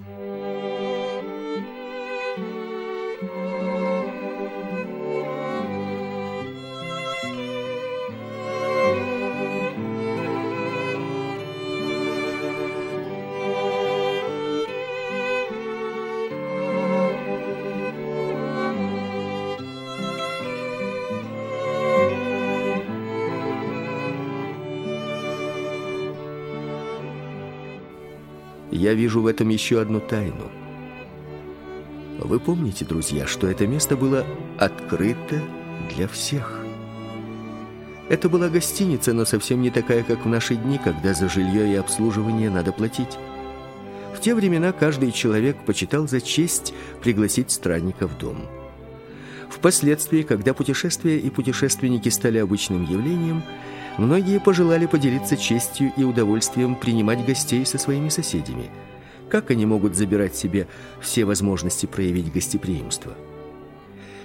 Mm-hmm. Я вижу в этом еще одну тайну. Вы помните, друзья, что это место было открыто для всех. Это была гостиница, но совсем не такая, как в наши дни, когда за жилье и обслуживание надо платить. В те времена каждый человек почитал за честь пригласить странника в дом. Впоследствии, когда путешествия и путешественники стали обычным явлением, Многие пожелали поделиться честью и удовольствием принимать гостей со своими соседями. Как они могут забирать себе все возможности проявить гостеприимство?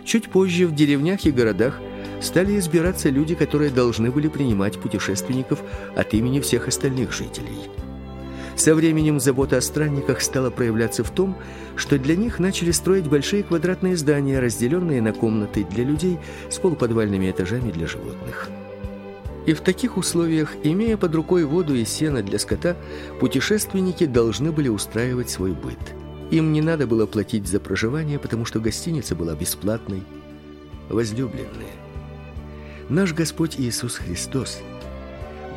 Чуть позже в деревнях и городах стали избираться люди, которые должны были принимать путешественников от имени всех остальных жителей. Со временем забота о странниках стала проявляться в том, что для них начали строить большие квадратные здания, разделенные на комнаты для людей с полуподвальными этажами для животных. И в таких условиях, имея под рукой воду и сено для скота, путешественники должны были устраивать свой быт. Им не надо было платить за проживание, потому что гостиница была бесплатной. Возлюбленные, наш Господь Иисус Христос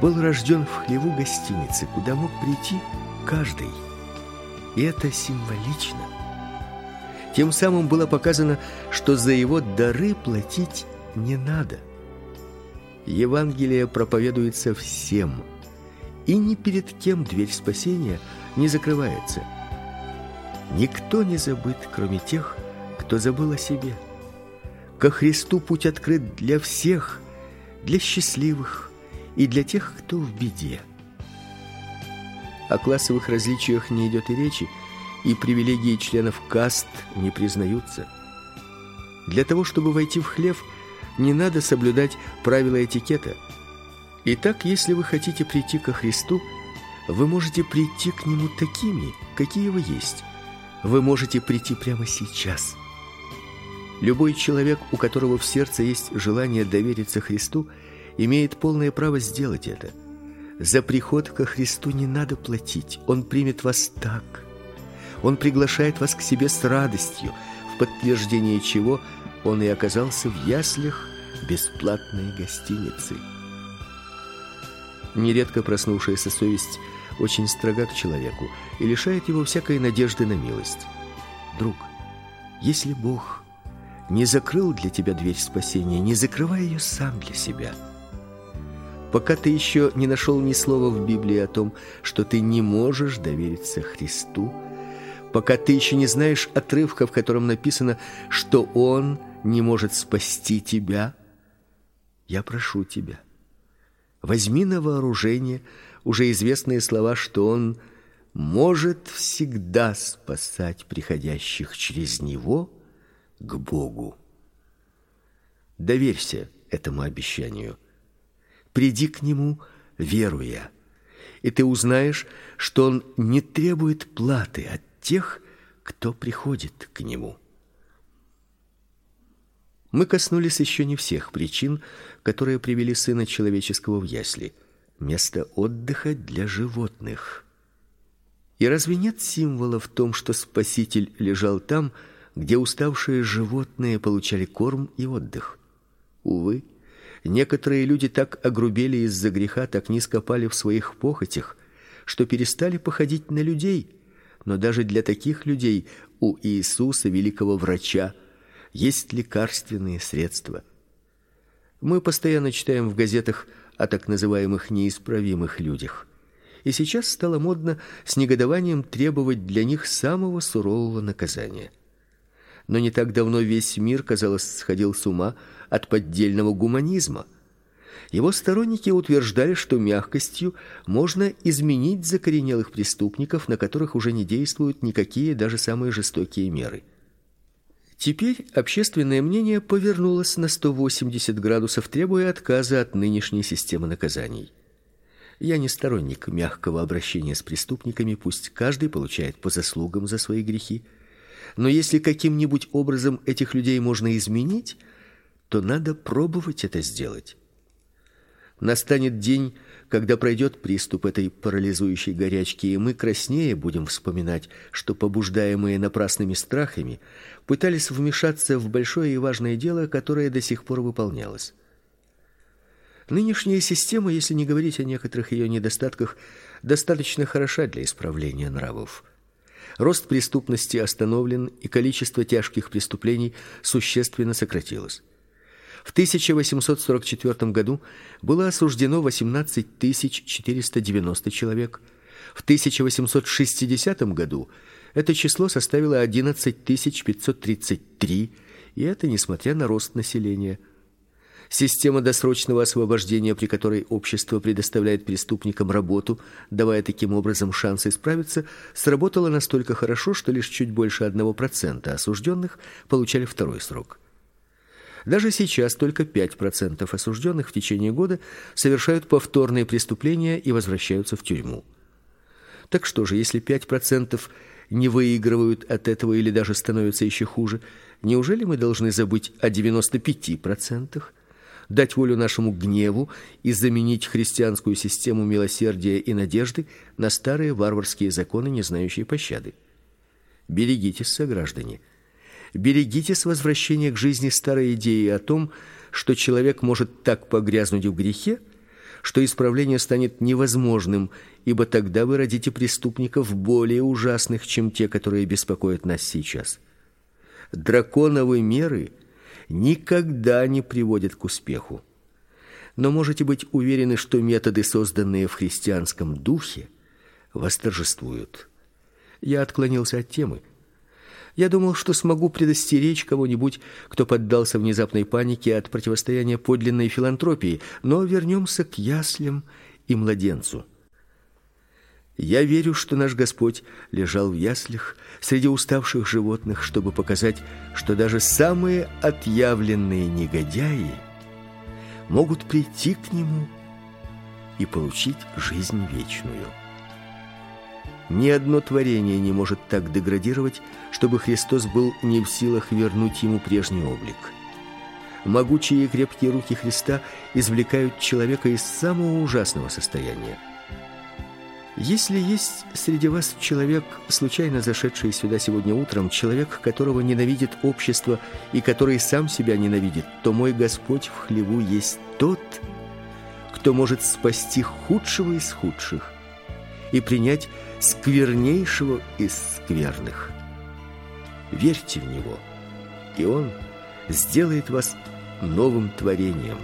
был рожден в хлеву гостиницы, куда мог прийти каждый. И это символично. Тем самым было показано, что за его дары платить не надо. Евангелие проповедуется всем, и ни перед кем дверь спасения не закрывается. Никто не забыт, кроме тех, кто забыл о себе. Ко Христу путь открыт для всех, для счастливых и для тех, кто в беде. О классовых различиях не идет и речи, и привилегии членов каст не признаются. Для того, чтобы войти в хлев – не надо соблюдать правила этикета. Итак, если вы хотите прийти ко Христу, вы можете прийти к нему такими, какие вы есть. Вы можете прийти прямо сейчас. Любой человек, у которого в сердце есть желание довериться Христу, имеет полное право сделать это. За приход ко Христу не надо платить. Он примет вас так. Он приглашает вас к себе с радостью, в подтверждение чего он и оказался в яслях бесплатной гостиницы. Нередко проснувшаяся совесть очень строга к человеку и лишает его всякой надежды на милость. Друг, если Бог не закрыл для тебя дверь спасения, не закрывай ее сам для себя. Пока ты еще не нашел ни слова в Библии о том, что ты не можешь довериться Христу, пока ты еще не знаешь отрывка, в котором написано, что он не может спасти тебя, я прошу тебя, возьми на вооружение уже известные слова, что он может всегда спасать приходящих через него к Богу. Доверься этому обещанию. Приди к нему, веруя, и ты узнаешь, что он не требует платы от тех, кто приходит к нему. Мы коснулись еще не всех причин, которые привели сына человеческого в ясли место отдыха для животных. И разве нет символа в том, что Спаситель лежал там, где уставшие животные получали корм и отдых? Увы, некоторые люди так огрубели из-за греха, так низко пали в своих похотях, что перестали походить на людей. Но даже для таких людей у Иисуса, великого врача, есть лекарственные средства. Мы постоянно читаем в газетах о так называемых неисправимых людях. И сейчас стало модно с негодованием требовать для них самого сурового наказания. Но не так давно весь мир, казалось, сходил с ума от поддельного гуманизма. Его сторонники утверждали, что мягкостью можно изменить закоренелых преступников, на которых уже не действуют никакие даже самые жестокие меры. Теперь общественное мнение повернулось на 180 градусов, требуя отказа от нынешней системы наказаний. Я не сторонник мягкого обращения с преступниками, пусть каждый получает по заслугам за свои грехи. Но если каким-нибудь образом этих людей можно изменить, то надо пробовать это сделать. Настанет день, когда пройдет приступ этой парализующей горячки, и мы краснее будем вспоминать, что побуждаемые напрасными страхами пытались вмешаться в большое и важное дело, которое до сих пор выполнялось. Нынешняя система, если не говорить о некоторых ее недостатках, достаточно хороша для исправления нравов. Рост преступности остановлен, и количество тяжких преступлений существенно сократилось. В 1844 году было осуждено 18 490 человек. В 1860 году это число составило 11 533, и это несмотря на рост населения. Система досрочного освобождения, при которой общество предоставляет преступникам работу, давая таким образом шанс исправиться, сработала настолько хорошо, что лишь чуть больше 1% осужденных получали второй срок. Даже сейчас только 5% осужденных в течение года совершают повторные преступления и возвращаются в тюрьму. Так что же, если 5% не выигрывают от этого или даже становятся еще хуже, неужели мы должны забыть о 95%? Дать волю нашему гневу и заменить христианскую систему милосердия и надежды на старые варварские законы, не знающие пощады. Берегитесь, сограждане. Берегитесь возвращения к жизни старой идеи о том, что человек может так погрязнуть в грехе, что исправление станет невозможным, ибо тогда вы родите преступников более ужасных, чем те, которые беспокоят нас сейчас. Драконовые меры никогда не приводят к успеху. Но можете быть уверены, что методы, созданные в христианском духе, восторжествуют. Я отклонился от темы. Я думал, что смогу предостеречь кого-нибудь, кто поддался внезапной панике от противостояния подлинной филантропии, но вернемся к яслям и младенцу. Я верю, что наш Господь лежал в яслях среди уставших животных, чтобы показать, что даже самые отъявленные негодяи могут прийти к нему и получить жизнь вечную. Ни одно творение не может так деградировать, чтобы Христос был не в силах вернуть ему прежний облик. Могучие и крепкие руки Христа извлекают человека из самого ужасного состояния. Если есть среди вас человек, случайно зашедший сюда сегодня утром, человек, которого ненавидит общество и который сам себя ненавидит, то мой Господь в хлеву есть тот, кто может спасти худшего из худших и принять сквернейшего из скверных. Верьте в него, и он сделает вас новым творением.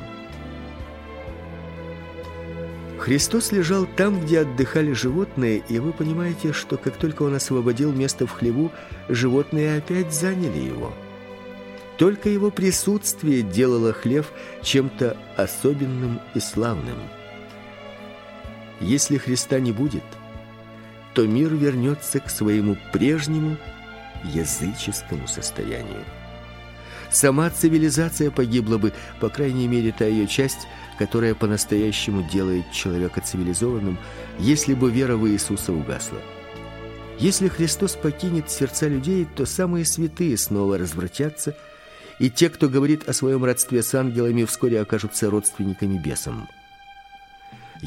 Христос лежал там, где отдыхали животные, и вы понимаете, что как только он освободил место в хлеву, животные опять заняли его. Только его присутствие делало хлев чем-то особенным и славным. Если Христа не будет – то мир вернется к своему прежнему языческому состоянию. Сама цивилизация погибла бы, по крайней мере, та ее часть, которая по-настоящему делает человека цивилизованным, если бы вера в Иисуса угасла. Если Христос покинет сердца людей, то самые святые снова развратятся, и те, кто говорит о своем родстве с ангелами, вскоре окажутся родственниками бесам.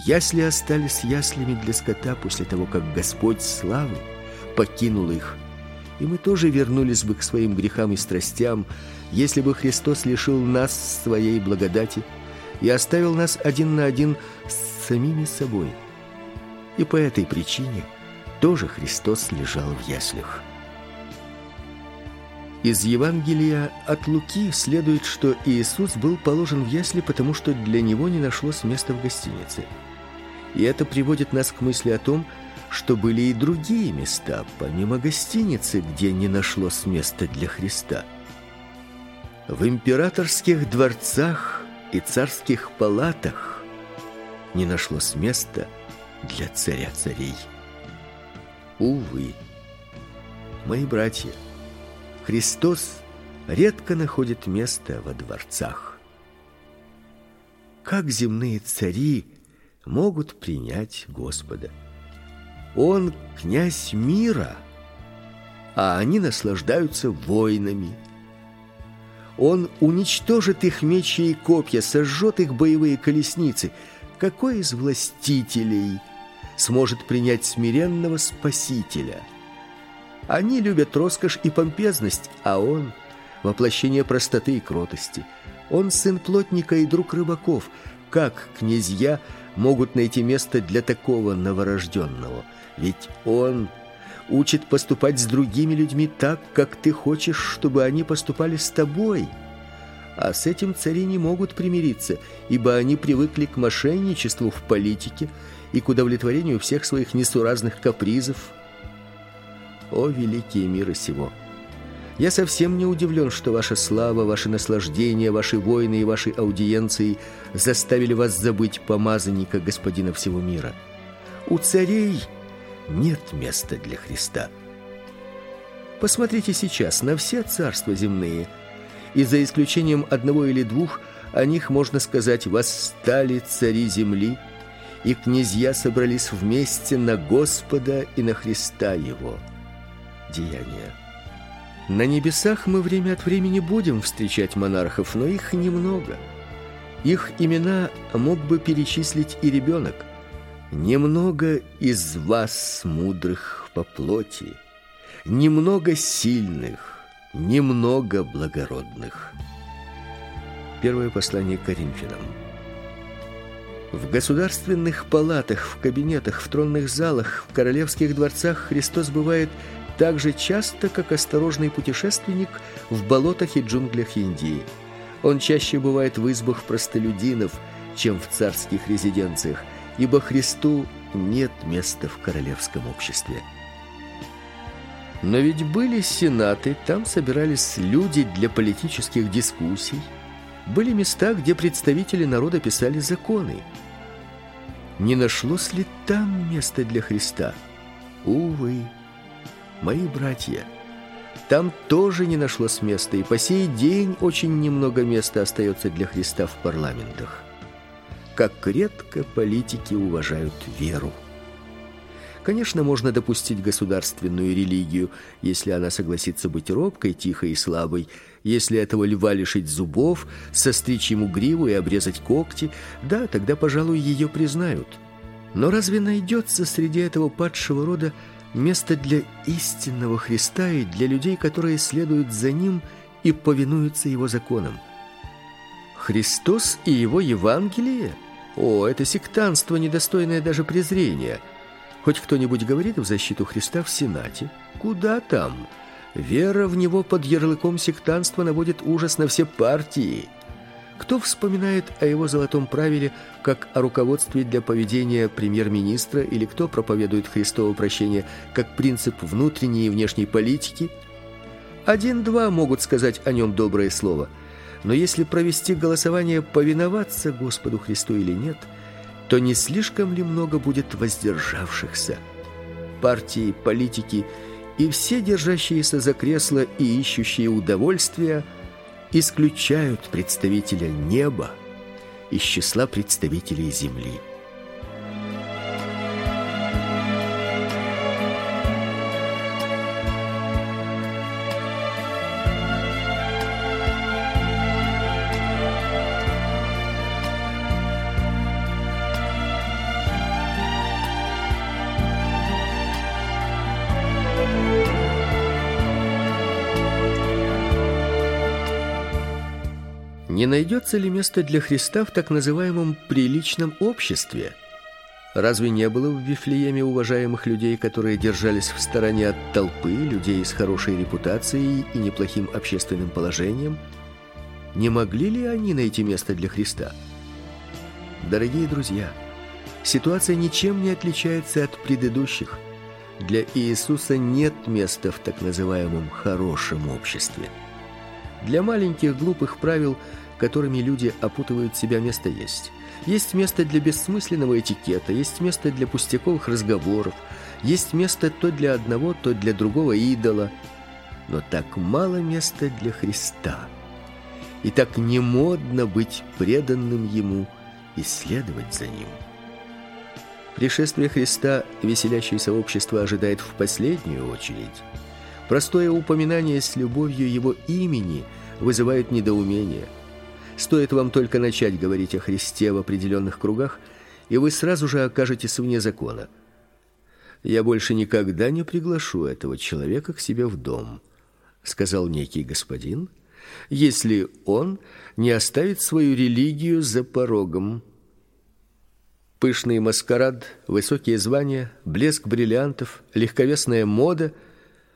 Ясли остались яслями для скота после того, как Господь славы покинул их. И мы тоже вернулись бы к своим грехам и страстям, если бы Христос лишил нас своей благодати и оставил нас один на один с самими собой. И по этой причине тоже Христос лежал в яслях. Из Евангелия от Луки следует, что Иисус был положен в ясли, потому что для него не нашлось места в гостинице. И это приводит нас к мысли о том, что были и другие места, помимо гостиницы, где не нашлось места для Христа. В императорских дворцах и царских палатах не нашлось места для царя царей. Увы, мои братья, Христос редко находит место во дворцах. Как земные цари могут принять Господа. Он князь мира, а они наслаждаются войнами. Он уничтожит их мечи и копья, сожжет их боевые колесницы. Какой из властителей сможет принять смиренного спасителя? Они любят роскошь и помпезность, а он — воплощение простоты и кротости. Он сын плотника и друг рыбаков. Как князья могут найти место для такого новорожденного? Ведь он учит поступать с другими людьми так, как ты хочешь, чтобы они поступали с тобой. А с этим цари не могут примириться, ибо они привыкли к мошенничеству в политике и к удовлетворению всех своих несуразных капризов. О, великие мира сего! Я совсем не удивлен, что ваша слава, ваше наслаждение, ваши войны и ваши аудиенции заставили вас забыть помазанника господина всего мира. У царей нет места для Христа. Посмотрите сейчас на все царства земные, и за исключением одного или двух о них можно сказать восстали цари земли, и князья собрались вместе на Господа и на Христа его. Деяния. На небесах мы время от времени будем встречать монархов, но их немного. Их имена мог бы перечислить и ребенок. Немного из вас мудрых по плоти, немного сильных, немного благородных. Первое послание к Коринфянам. В государственных палатах, в кабинетах, в тронных залах, в королевских дворцах Христос бывает так же часто, как осторожный путешественник в болотах и джунглях Индии. Он чаще бывает в избах простолюдинов, чем в царских резиденциях – ибо Христу нет места в королевском обществе. Но ведь были сенаты, там собирались люди для политических дискуссий, были места, где представители народа писали законы. Не нашлось ли там места для Христа? Увы, мои братья, там тоже не нашлось места, и по сей день очень немного места остается для Христа в парламентах как редко политики уважают веру. Конечно, можно допустить государственную религию, если она согласится быть робкой, тихой и слабой, если этого льва лишить зубов, состричь ему гриву и обрезать когти, да, тогда, пожалуй, ее признают. Но разве найдется среди этого падшего рода место для истинного Христа и для людей, которые следуют за ним и повинуются его законам? Христос и его Евангелие – о, это сектантство, недостойное даже презрения. Хоть кто-нибудь говорит в защиту Христа в Сенате? Куда там? Вера в него под ярлыком сектантства наводит ужас на все партии. Кто вспоминает о его золотом правиле как о руководстве для поведения премьер-министра или кто проповедует Христово прощение как принцип внутренней и внешней политики? Один-два могут сказать о нем доброе слово – но если провести голосование повиноваться Господу Христу или нет, то не слишком ли много будет воздержавшихся? Партии, политики и все держащиеся за кресло и ищущие удовольствия исключают представителя неба из числа представителей земли. Найдется ли место для Христа в так называемом приличном обществе? Разве не было в Вифлееме уважаемых людей, которые держались в стороне от толпы, людей с хорошей репутацией и неплохим общественным положением? Не могли ли они найти место для Христа? Дорогие друзья, ситуация ничем не отличается от предыдущих. Для Иисуса нет места в так называемом хорошем обществе. Для маленьких глупых правил – которыми люди опутывают себя, место есть. Есть место для бессмысленного этикета, есть место для пустяковых разговоров, есть место то для одного, то для другого идола. Но так мало места для Христа. И так не модно быть преданным Ему и следовать за Ним. Пришествие Христа веселящееся общество ожидает в последнюю очередь. Простое упоминание с любовью его имени вызывает недоумение. Стоит вам только начать говорить о Христе в определенных кругах, и вы сразу же окажетесь вне закона. Я больше никогда не приглашу этого человека к себе в дом, сказал некий господин, если он не оставит свою религию за порогом. Пышный маскарад, высокие звания, блеск бриллиантов, легковесная мода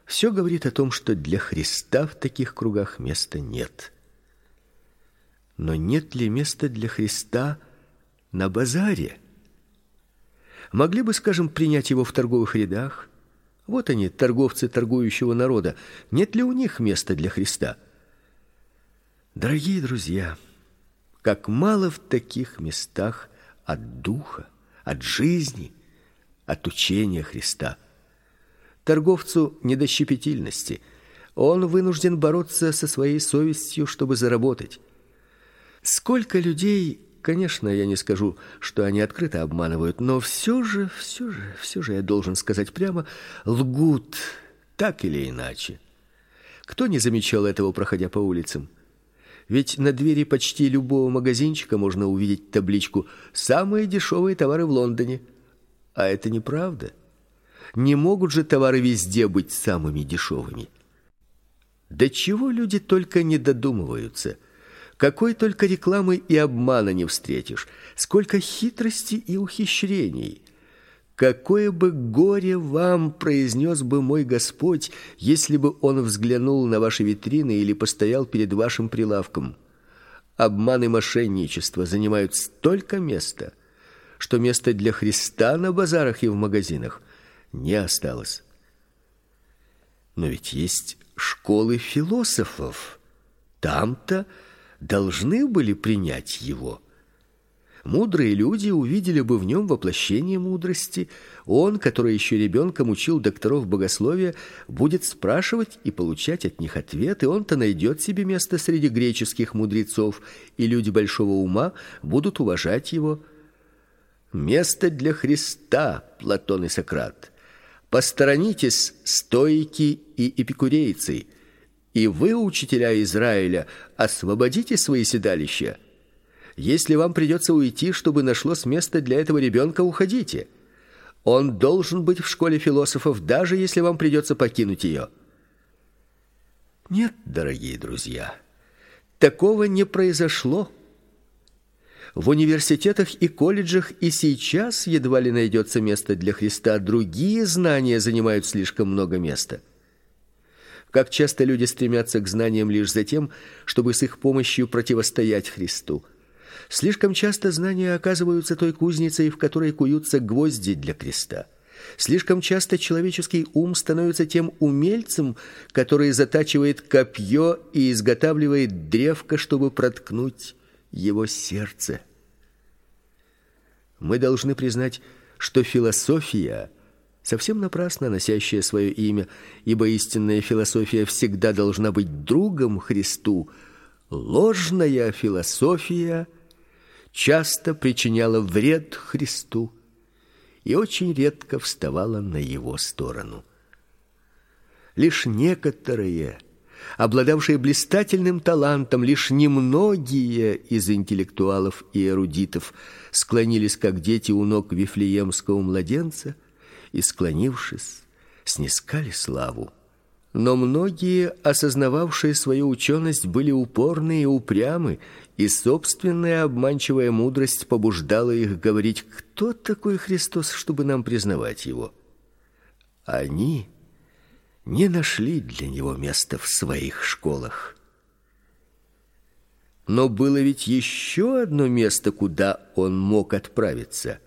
все говорит о том, что для Христа в таких кругах места нет. Но нет ли места для Христа на базаре? Могли бы, скажем, принять его в торговых рядах? Вот они, торговцы торгующего народа. Нет ли у них места для Христа? Дорогие друзья, как мало в таких местах от духа, от жизни, от учения Христа. Торговцу не до щепетильности. Он вынужден бороться со своей совестью, чтобы заработать. Сколько людей, конечно, я не скажу, что они открыто обманывают, но все же, все же, все же я должен сказать прямо, лгут так или иначе. Кто не замечал этого, проходя по улицам? Ведь на двери почти любого магазинчика можно увидеть табличку «Самые дешевые товары в Лондоне». А это неправда. Не могут же товары везде быть самыми дешевыми. До чего люди только не додумываются. Какой только рекламы и обмана не встретишь, сколько хитрости и ухищрений. Какое бы горе вам произнес бы мой Господь, если бы он взглянул на ваши витрины или постоял перед вашим прилавком. Обман и мошенничество занимают столько места, что места для Христа на базарах и в магазинах не осталось. Но ведь есть школы философов. Там-то должны были принять его. Мудрые люди увидели бы в нем воплощение мудрости. Он, который еще ребенком учил докторов богословия, будет спрашивать и получать от них ответы. Он-то найдет себе место среди греческих мудрецов, и люди большого ума будут уважать его. Место для Христа, Платон и Сократ. Посторонитесь стоики и эпикурейцы, и вы, учителя Израиля, освободите свои седалища. Если вам придется уйти, чтобы нашлось место для этого ребенка, уходите. Он должен быть в школе философов, даже если вам придется покинуть ее. Нет, дорогие друзья, такого не произошло. В университетах и колледжах и сейчас едва ли найдется место для Христа, другие знания занимают слишком много места. Как часто люди стремятся к знаниям лишь за тем, чтобы с их помощью противостоять Христу. Слишком часто знания оказываются той кузницей, в которой куются гвозди для креста. Слишком часто человеческий ум становится тем умельцем, который затачивает копье и изготавливает древко, чтобы проткнуть его сердце. Мы должны признать, что философия совсем напрасно носящая свое имя, ибо истинная философия всегда должна быть другом Христу. Ложная философия – часто причиняла вред Христу и очень редко вставала на его сторону. Лишь некоторые, обладавшие блистательным талантом, лишь немногие из интеллектуалов и эрудитов склонились как дети у ног вифлеемского младенца и склонившись, снискали славу. Но многие, осознававшие свою ученость, были упорны и упрямы, и собственная обманчивая мудрость побуждала их говорить: "Кто такой Христос, чтобы нам признавать его?" Они не нашли для него места в своих школах. Но было ведь еще одно место, куда он мог отправиться.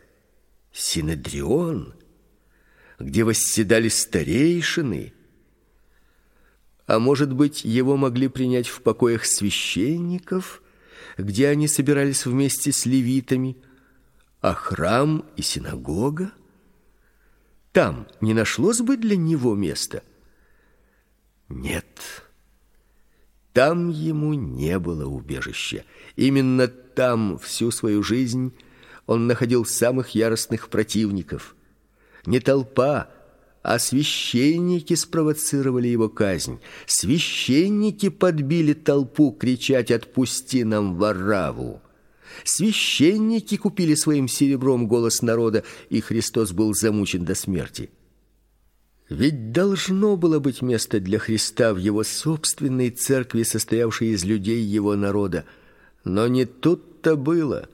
Синедрион, где восседали старейшины, а может быть, его могли принять в покоях священников, где они собирались вместе с левитами, а храм и синагога там не нашлось бы для него места. Нет. Там ему не было убежища. Именно там всю свою жизнь он находил самых яростных противников. Не толпа, а священники спровоцировали его казнь. Священники подбили толпу кричать: "Отпусти нам Вараву!" Священники купили своим серебром голос народа, и Христос был замучен до смерти. Ведь должно было быть место для Христа в его собственной церкви, состоявшей из людей его народа, но не тут-то было.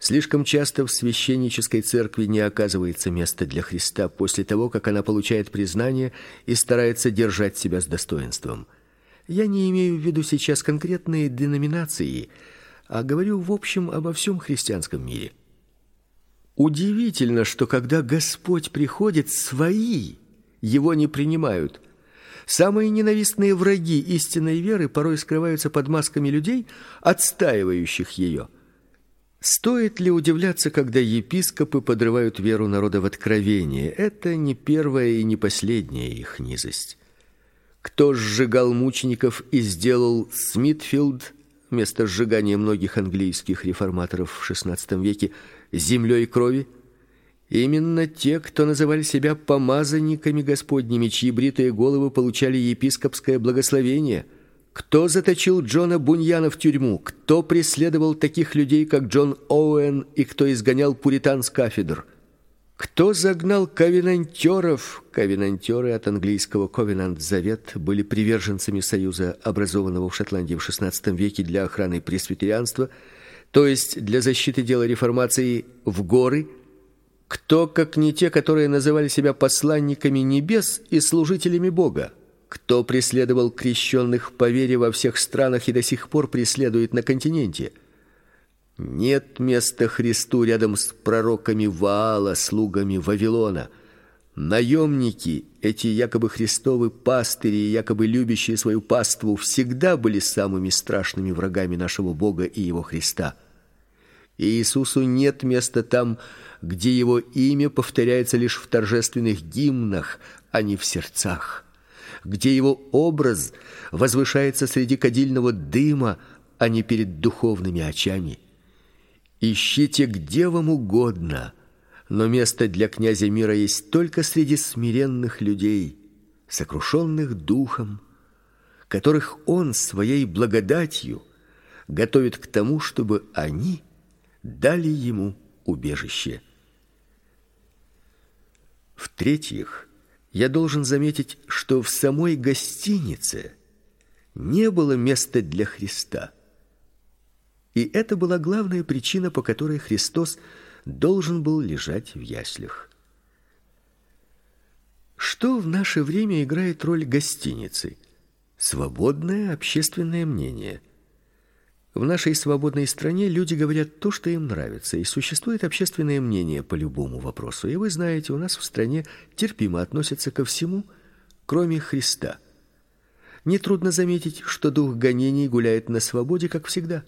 Слишком часто в священнической церкви не оказывается места для Христа после того, как она получает признание и старается держать себя с достоинством. Я не имею в виду сейчас конкретные деноминации, а говорю в общем обо всем христианском мире. Удивительно, что когда Господь приходит, свои его не принимают. Самые ненавистные враги истинной веры порой скрываются под масками людей, отстаивающих ее. Стоит ли удивляться, когда епископы подрывают веру народа в откровение? Это не первая и не последняя их низость. Кто сжигал мучеников и сделал Смитфилд место сжигания многих английских реформаторов в XVI веке землей крови, именно те, кто называли себя помазанниками Господними, чьи бритые головы получали епископское благословение. Кто заточил Джона Буньяна в тюрьму? Кто преследовал таких людей, как Джон Оуэн, и кто изгонял пуритан с кафедр? Кто загнал ковенантеров? Ковенантеры от английского covenant завет были приверженцами союза, образованного в Шотландии в XVI веке для охраны пресвитерианства, то есть для защиты дела реформации в горы. Кто, как не те, которые называли себя посланниками небес и служителями Бога? Кто преследовал крещенных по вере во всех странах и до сих пор преследует на континенте? Нет места Христу рядом с пророками Ваала, слугами Вавилона. Наемники, эти якобы христовы пастыри, якобы любящие свою паству, всегда были самыми страшными врагами нашего Бога и его Христа. И Иисусу нет места там, где его имя повторяется лишь в торжественных гимнах, а не в сердцах, где его образ возвышается среди кадильного дыма, а не перед духовными очами. Ищите где вам угодно, но место для князя мира есть только среди смиренных людей, сокрушенных духом, которых он своей благодатью готовит к тому, чтобы они дали ему убежище. В-третьих, я должен заметить, что в самой гостинице не было места для Христа. И это была главная причина, по которой Христос должен был лежать в яслях. Что в наше время играет роль гостиницы? Свободное общественное мнение. В нашей свободной стране люди говорят то, что им нравится, и существует общественное мнение по любому вопросу. И вы знаете, у нас в стране терпимо относятся ко всему, кроме Христа. Нетрудно заметить, что дух гонений гуляет на свободе, как всегда.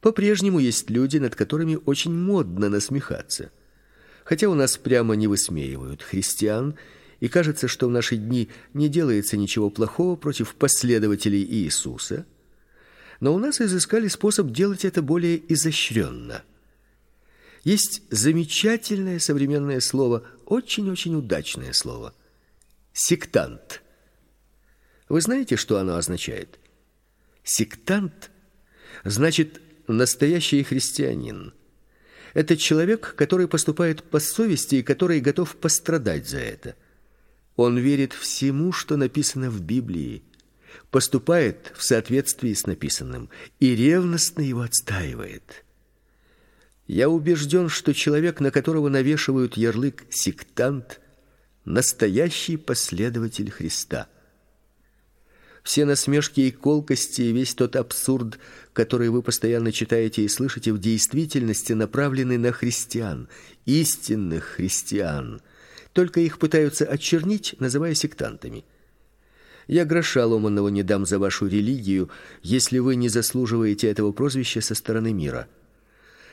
По-прежнему есть люди, над которыми очень модно насмехаться. Хотя у нас прямо не высмеивают христиан, и кажется, что в наши дни не делается ничего плохого против последователей Иисуса, но у нас изыскали способ делать это более изощренно. Есть замечательное современное слово, очень-очень удачное слово сектант. Вы знаете, что оно означает? Сектант значит настоящий христианин. Это человек, который поступает по совести и который готов пострадать за это. Он верит всему, что написано в Библии, поступает в соответствии с написанным и ревностно его отстаивает. Я убежден, что человек, на которого навешивают ярлык сектант, настоящий последователь Христа. Все насмешки и колкости, весь тот абсурд, который вы постоянно читаете и слышите, в действительности направлены на христиан, истинных христиан. Только их пытаются очернить, называя сектантами. Я гроша ломаного не дам за вашу религию, если вы не заслуживаете этого прозвища со стороны мира.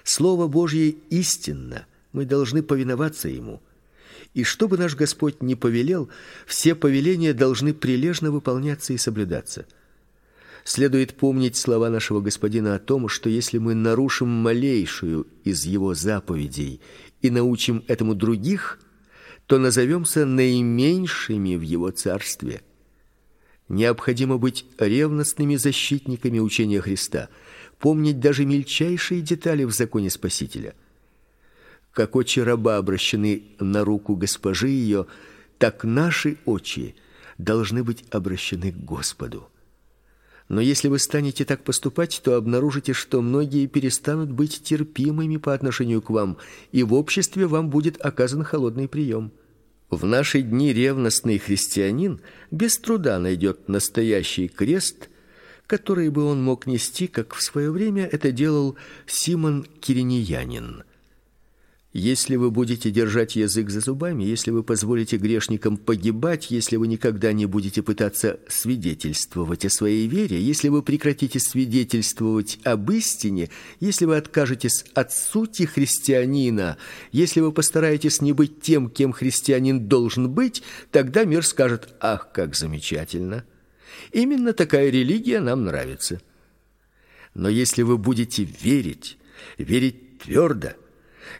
Слово Божье истинно. Мы должны повиноваться ему. И что бы наш Господь ни повелел, все повеления должны прилежно выполняться и соблюдаться. Следует помнить слова нашего Господина о том, что если мы нарушим малейшую из его заповедей и научим этому других, то назовемся наименьшими в его царстве. Необходимо быть ревностными защитниками учения Христа, помнить даже мельчайшие детали в законе Спасителя. Как очи раба обращены на руку госпожи ее, так наши очи должны быть обращены к Господу. Но если вы станете так поступать, то обнаружите, что многие перестанут быть терпимыми по отношению к вам, и в обществе вам будет оказан холодный прием. В наши дни ревностный христианин без труда найдет настоящий крест, который бы он мог нести, как в свое время это делал Симон Киринеянин. Если вы будете держать язык за зубами, если вы позволите грешникам погибать, если вы никогда не будете пытаться свидетельствовать о своей вере, если вы прекратите свидетельствовать об истине, если вы откажетесь от сути христианина, если вы постараетесь не быть тем, кем христианин должен быть, тогда мир скажет: "Ах, как замечательно! Именно такая религия нам нравится". Но если вы будете верить, верить твердо,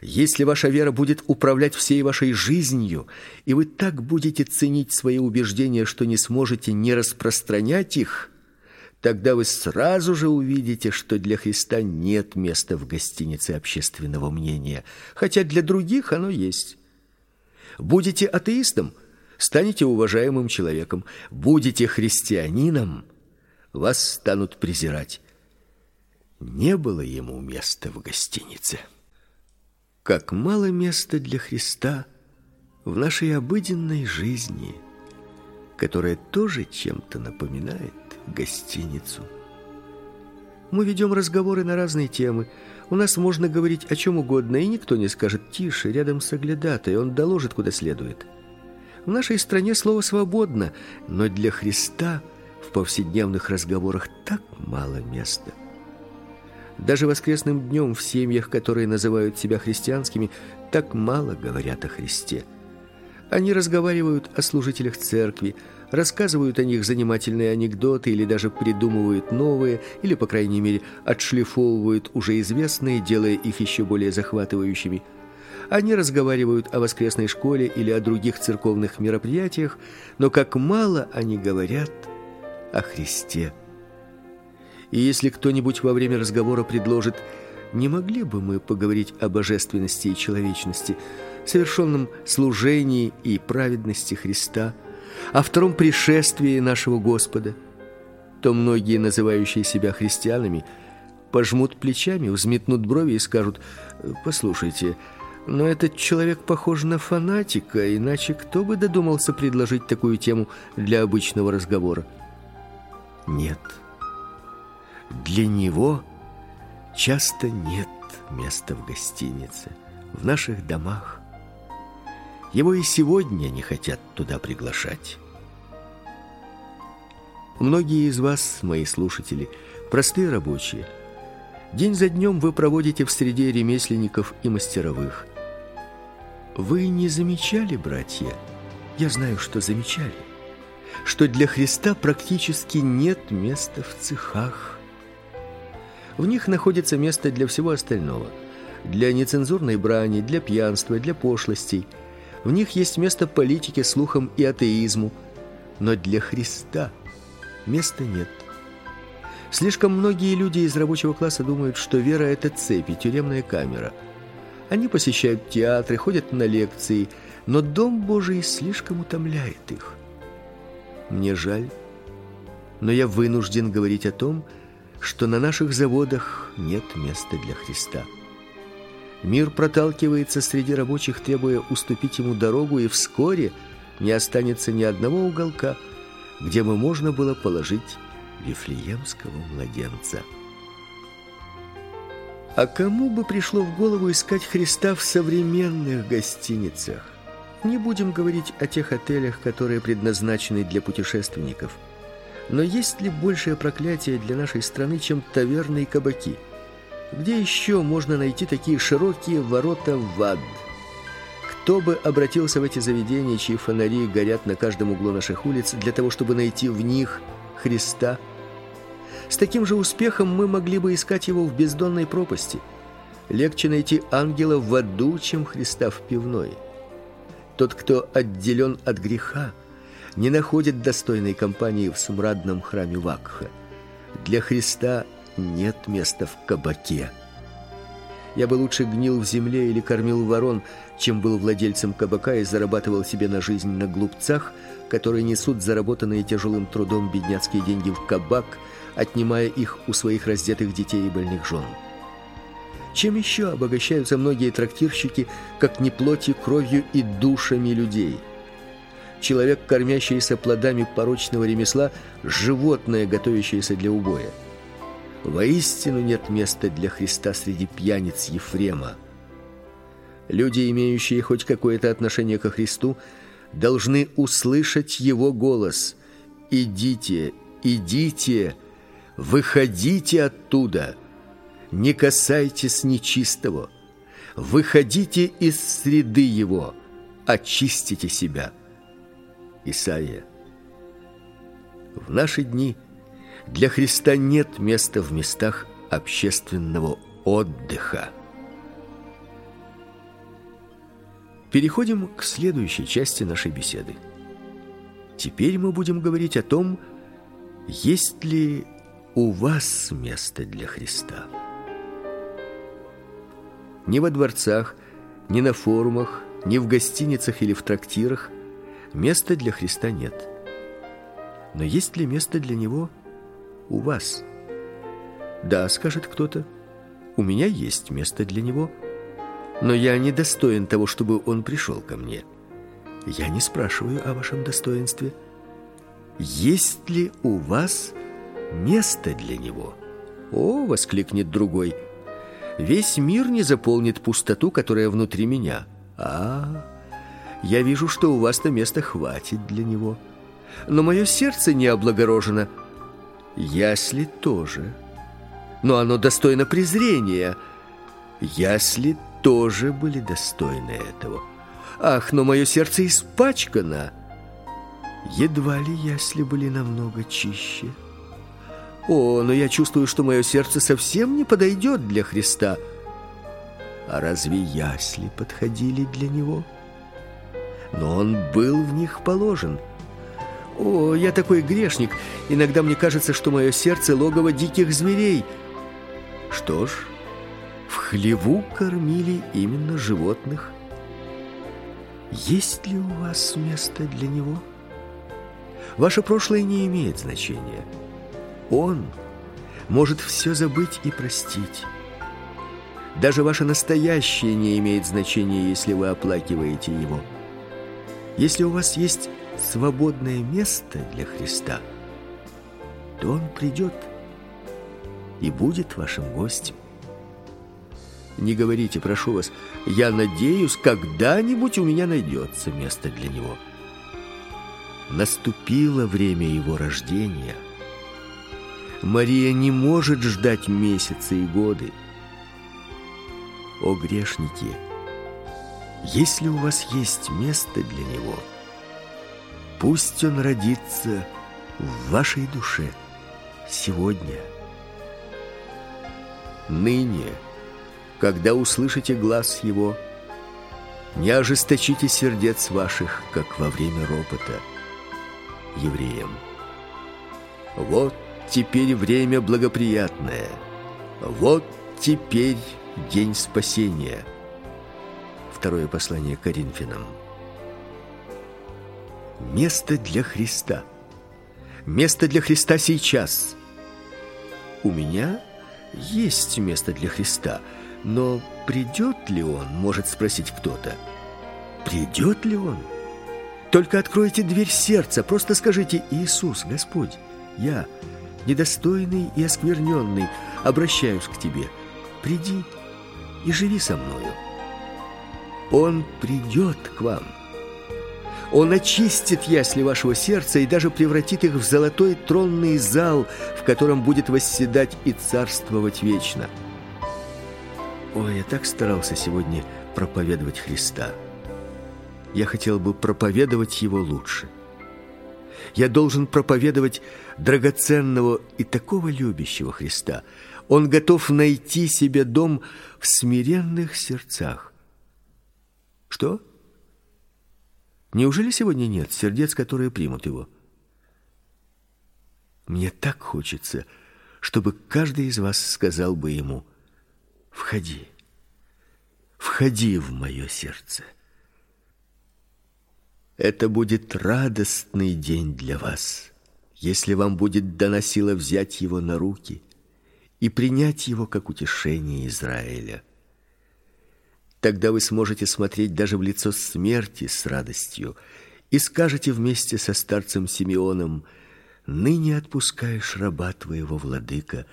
если ваша вера будет управлять всей вашей жизнью, и вы так будете ценить свои убеждения, что не сможете не распространять их, тогда вы сразу же увидите, что для Христа нет места в гостинице общественного мнения, хотя для других оно есть. Будете атеистом, станете уважаемым человеком, будете христианином, вас станут презирать. Не было ему места в гостинице. Как мало места для Христа в нашей обыденной жизни, которая тоже чем-то напоминает гостиницу. Мы ведем разговоры на разные темы. У нас можно говорить о чем угодно, и никто не скажет тише, рядом с оглядатой, он доложит куда следует. В нашей стране слово свободно, но для Христа в повседневных разговорах так мало места. Даже воскресным днем в семьях, которые называют себя христианскими, так мало говорят о Христе. Они разговаривают о служителях церкви, рассказывают о них занимательные анекдоты или даже придумывают новые, или, по крайней мере, отшлифовывают уже известные, делая их еще более захватывающими. Они разговаривают о воскресной школе или о других церковных мероприятиях, но как мало они говорят о Христе. И если кто-нибудь во время разговора предложит: "Не могли бы мы поговорить о божественности и человечности, совершенном служении и праведности Христа, о втором пришествии нашего Господа?" то многие, называющие себя христианами, пожмут плечами, взметнут брови и скажут: "Послушайте, но этот человек похож на фанатика, иначе кто бы додумался предложить такую тему для обычного разговора?" Нет. Для него часто нет места в гостинице, в наших домах. Его и сегодня не хотят туда приглашать. Многие из вас, мои слушатели, простые рабочие. День за днем вы проводите в среде ремесленников и мастеровых. Вы не замечали, братья? Я знаю, что замечали, что для Христа практически нет места в цехах в них находится место для всего остального. Для нецензурной брани, для пьянства, для пошлостей. В них есть место политике, слухам и атеизму. Но для Христа места нет. Слишком многие люди из рабочего класса думают, что вера это цепь и тюремная камера. Они посещают театры, ходят на лекции, но дом Божий слишком утомляет их. Мне жаль, но я вынужден говорить о том, что что на наших заводах нет места для Христа. Мир проталкивается среди рабочих, требуя уступить ему дорогу, и вскоре не останется ни одного уголка, где бы можно было положить вифлеемского младенца. А кому бы пришло в голову искать Христа в современных гостиницах? Не будем говорить о тех отелях, которые предназначены для путешественников – но есть ли большее проклятие для нашей страны, чем таверны и кабаки? Где еще можно найти такие широкие ворота в ад? Кто бы обратился в эти заведения, чьи фонари горят на каждом углу наших улиц, для того, чтобы найти в них Христа? С таким же успехом мы могли бы искать его в бездонной пропасти. Легче найти ангела в аду, чем Христа в пивной. Тот, кто отделен от греха, не находит достойной компании в смрадном храме Вакха. Для Христа нет места в кабаке. Я бы лучше гнил в земле или кормил ворон, чем был владельцем кабака и зарабатывал себе на жизнь на глупцах, которые несут заработанные тяжелым трудом бедняцкие деньги в кабак, отнимая их у своих раздетых детей и больных жен. Чем еще обогащаются многие трактирщики, как не плотью, кровью и душами людей? Человек, кормящийся плодами порочного ремесла, животное, готовящееся для убоя. Воистину нет места для Христа среди пьяниц Ефрема. Люди, имеющие хоть какое-то отношение ко Христу, должны услышать его голос: "Идите, идите, выходите оттуда" не касайтесь нечистого. Выходите из среды его, очистите себя. Исаия. В наши дни для Христа нет места в местах общественного отдыха. Переходим к следующей части нашей беседы. Теперь мы будем говорить о том, есть ли у вас место для Христа. Ни во дворцах, ни на форумах, ни в гостиницах или в трактирах места для Христа нет. Но есть ли место для него у вас? Да, скажет кто-то. У меня есть место для него, но я не достоин того, чтобы он пришел ко мне. Я не спрашиваю о вашем достоинстве. Есть ли у вас место для него? О, воскликнет другой. Весь мир не заполнит пустоту, которая внутри меня. А, я вижу, что у вас-то места хватит для него. Но мое сердце не облагорожено. Ясли тоже. Но оно достойно презрения. Ясли тоже были достойны этого. Ах, но мое сердце испачкано. Едва ли ясли были намного чище. О, но я чувствую, что мое сердце совсем не подойдет для Христа. А разве ясли подходили для него? Но он был в них положен. О, я такой грешник. Иногда мне кажется, что мое сердце логово диких зверей. Что ж, в хлеву кормили именно животных. Есть ли у вас место для него? Ваше прошлое не имеет значения. Он может все забыть и простить. Даже ваше настоящее не имеет значения, если вы оплакиваете его. Если у вас есть свободное место для Христа, то он придет и будет вашим гостем. Не говорите, прошу вас, я надеюсь, когда-нибудь у меня найдется место для него. Наступило время его рождения – Мария не может ждать месяцы и годы. О грешники, если у вас есть место для него, пусть он родится в вашей душе сегодня. Ныне, когда услышите глаз его, не ожесточите сердец ваших, как во время ропота евреям. Вот теперь время благоприятное. Вот теперь день спасения. Второе послание к Коринфянам. Место для Христа. Место для Христа сейчас. У меня есть место для Христа, но придет ли он, может спросить кто-то. Придет ли он? Только откройте дверь сердца, просто скажите: "Иисус, Господь, я недостойный и оскверненный, обращаюсь к тебе. Приди и живи со мною. Он придет к вам. Он очистит ясли вашего сердца и даже превратит их в золотой тронный зал, в котором будет восседать и царствовать вечно. Ой, я так старался сегодня проповедовать Христа. Я хотел бы проповедовать его лучше. Я должен проповедовать драгоценного и такого любящего Христа. Он готов найти себе дом в смиренных сердцах. Что? Неужели сегодня нет сердец, которые примут его? Мне так хочется, чтобы каждый из вас сказал бы ему: "Входи. Входи в мое сердце". Это будет радостный день для вас, если вам будет дана сила взять его на руки и принять его как утешение Израиля. Тогда вы сможете смотреть даже в лицо смерти с радостью и скажете вместе со старцем Симеоном: "Ныне отпускаешь раба твоего, владыка,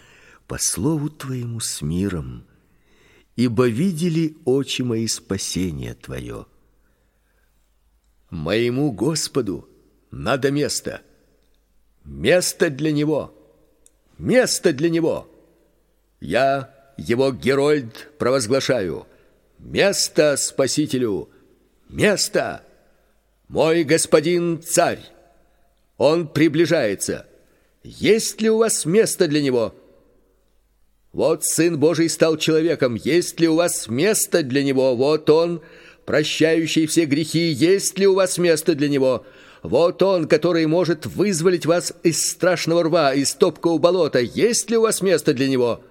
по слову твоему с миром, ибо видели очи мои спасение твое". Моему Господу надо место. Место для него. Место для него. Я, его Герольд, провозглашаю: Место Спасителю! Место! Мой господин царь! Он приближается. Есть ли у вас место для него? Вот Сын Божий стал человеком. Есть ли у вас место для него? Вот он, прощающий все грехи. Есть ли у вас место для него? Вот он, который может вызволить вас из страшного рва, из топкого болота. Есть ли у вас место для него?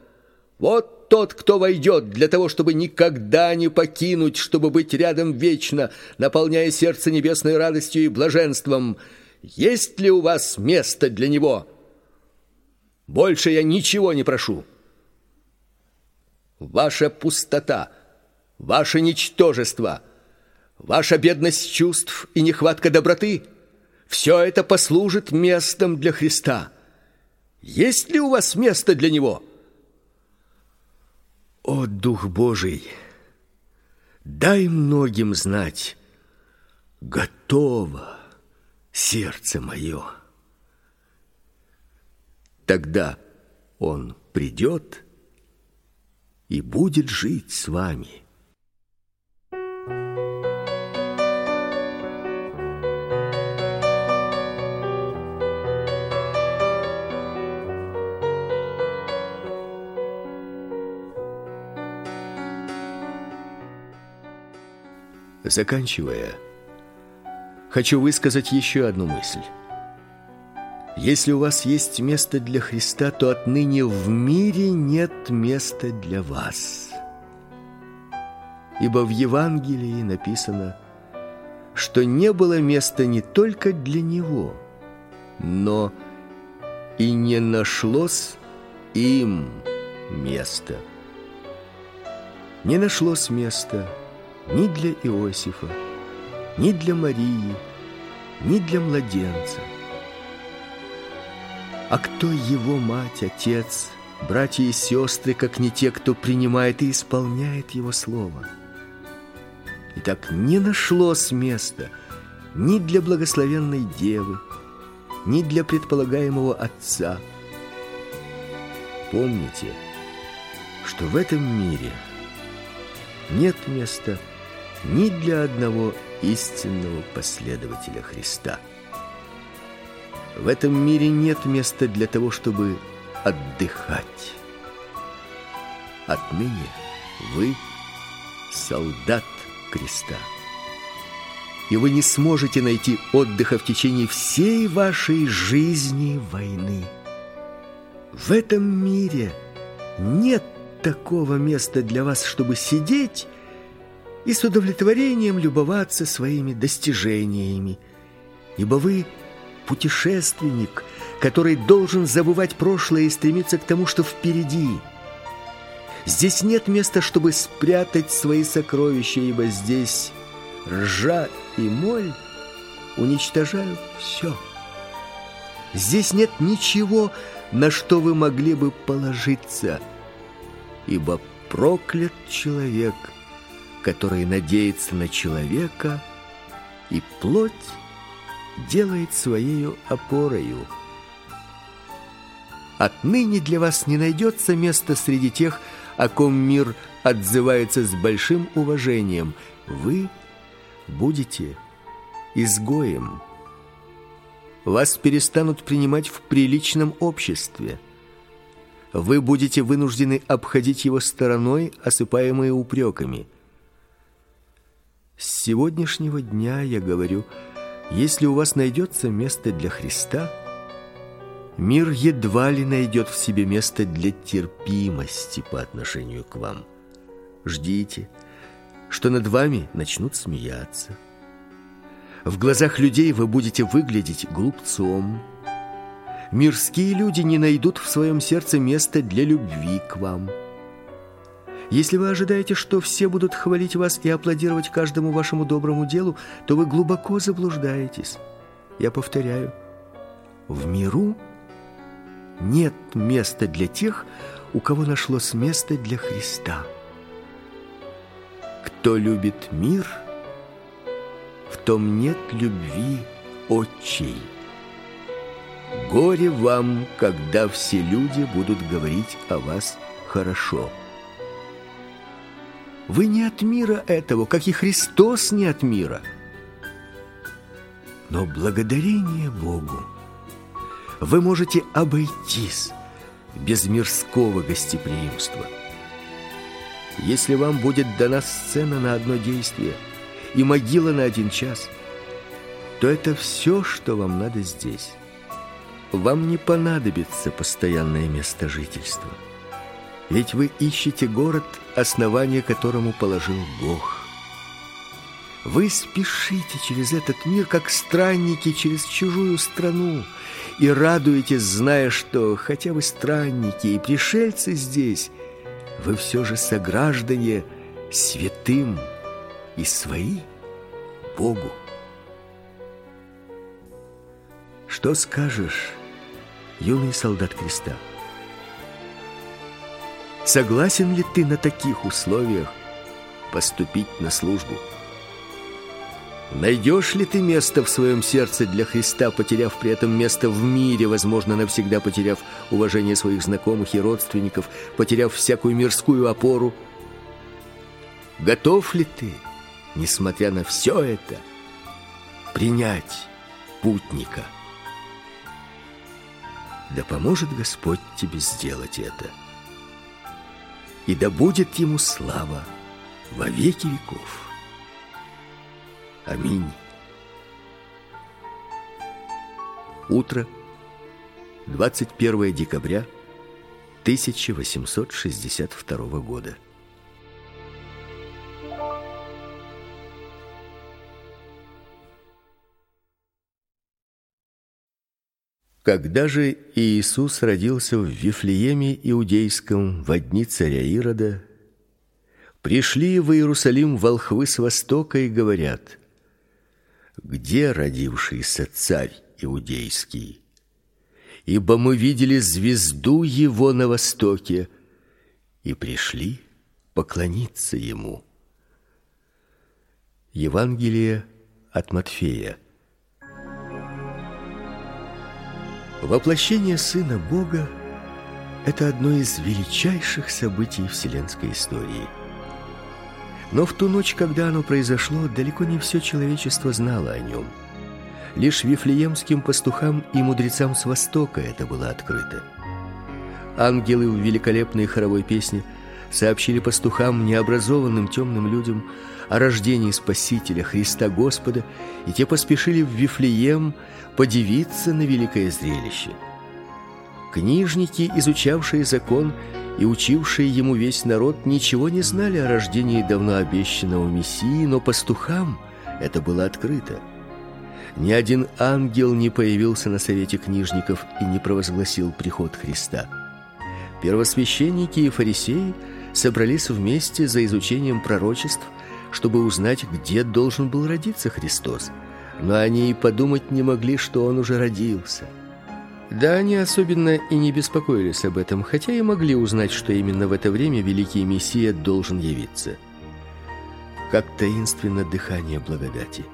Вот тот, кто войдет для того, чтобы никогда не покинуть, чтобы быть рядом вечно, наполняя сердце небесной радостью и блаженством. Есть ли у вас место для него? Больше я ничего не прошу. Ваша пустота, ваше ничтожество, ваша бедность чувств и нехватка доброты все это послужит местом для Христа. Есть ли у вас место для него? О, Дух Божий, дай многим знать, готово сердце мое. Тогда он придет и будет жить с вами. Заканчивая, хочу высказать еще одну мысль. Если у вас есть место для Христа, то отныне в мире нет места для вас. Ибо в Евангелии написано, что не было места не только для него, но и не нашлось им места. Не нашлось места ни для Иосифа, ни для Марии, ни для младенца. А кто его мать, отец, братья и сестры, как не те, кто принимает и исполняет его слово? Итак, не нашлось места ни для благословенной девы, ни для предполагаемого отца. Помните, что в этом мире нет места ни для одного истинного последователя Христа. В этом мире нет места для того, чтобы отдыхать. Отныне вы солдат креста. И вы не сможете найти отдыха в течение всей вашей жизни войны. В этом мире нет такого места для вас, чтобы сидеть и с удовлетворением любоваться своими достижениями, ибо вы путешественник, который должен забывать прошлое и стремиться к тому, что впереди. Здесь нет места, чтобы спрятать свои сокровища, ибо здесь ржа и моль уничтожают все. Здесь нет ничего, на что вы могли бы положиться, ибо проклят человек – который надеется на человека, и плоть делает своею опорою. Отныне для вас не найдется места среди тех, о ком мир отзывается с большим уважением. Вы будете изгоем. Вас перестанут принимать в приличном обществе. Вы будете вынуждены обходить его стороной, осыпаемые упреками. С сегодняшнего дня я говорю, если у вас найдется место для Христа, мир едва ли найдет в себе место для терпимости по отношению к вам. Ждите, что над вами начнут смеяться. В глазах людей вы будете выглядеть глупцом. Мирские люди не найдут в своем сердце места для любви к вам. Если вы ожидаете, что все будут хвалить вас и аплодировать каждому вашему доброму делу, то вы глубоко заблуждаетесь. Я повторяю, в миру нет места для тех, у кого нашлось место для Христа. Кто любит мир, в том нет любви отчей. Горе вам, когда все люди будут говорить о вас хорошо. Вы не от мира этого, как и Христос не от мира. Но благодарение Богу вы можете обойтись без мирского гостеприимства. Если вам будет дана сцена на одно действие и могила на один час, то это все, что вам надо здесь. Вам не понадобится постоянное место жительства. Ведь вы ищете город, основание которому положил Бог. Вы спешите через этот мир, как странники через чужую страну, и радуетесь, зная, что, хотя вы странники и пришельцы здесь, вы все же сограждане святым и свои Богу. Что скажешь, юный солдат креста? Согласен ли ты на таких условиях поступить на службу? Найдешь ли ты место в своем сердце для Христа, потеряв при этом место в мире, возможно, навсегда потеряв уважение своих знакомых и родственников, потеряв всякую мирскую опору? Готов ли ты, несмотря на все это, принять путника? Да поможет Господь тебе сделать это и да будет ему слава во веки веков. Аминь. Утро, 21 декабря 1862 года. Когда же Иисус родился в Вифлееме иудейском в дни царя Ирода, пришли в Иерусалим волхвы с востока и говорят: Где родившийся царь иудейский? Ибо мы видели звезду его на востоке и пришли поклониться ему. Евангелие от Матфея. Воплощение Сына Бога – это одно из величайших событий вселенской истории. Но в ту ночь, когда оно произошло, далеко не все человечество знало о нем. Лишь вифлеемским пастухам и мудрецам с Востока это было открыто. Ангелы в великолепной хоровой песне сообщили пастухам, необразованным темным людям, о рождении Спасителя Христа Господа, и те поспешили в Вифлеем подивиться на великое зрелище. Книжники, изучавшие закон и учившие ему весь народ, ничего не знали о рождении давно обещанного Мессии, но пастухам это было открыто. Ни один ангел не появился на совете книжников и не провозгласил приход Христа. Первосвященники и фарисеи собрались вместе за изучением пророчеств чтобы узнать, где должен был родиться Христос. Но они и подумать не могли, что он уже родился. Да, они особенно и не беспокоились об этом, хотя и могли узнать, что именно в это время великий Мессия должен явиться. Как таинственно дыхание благодати.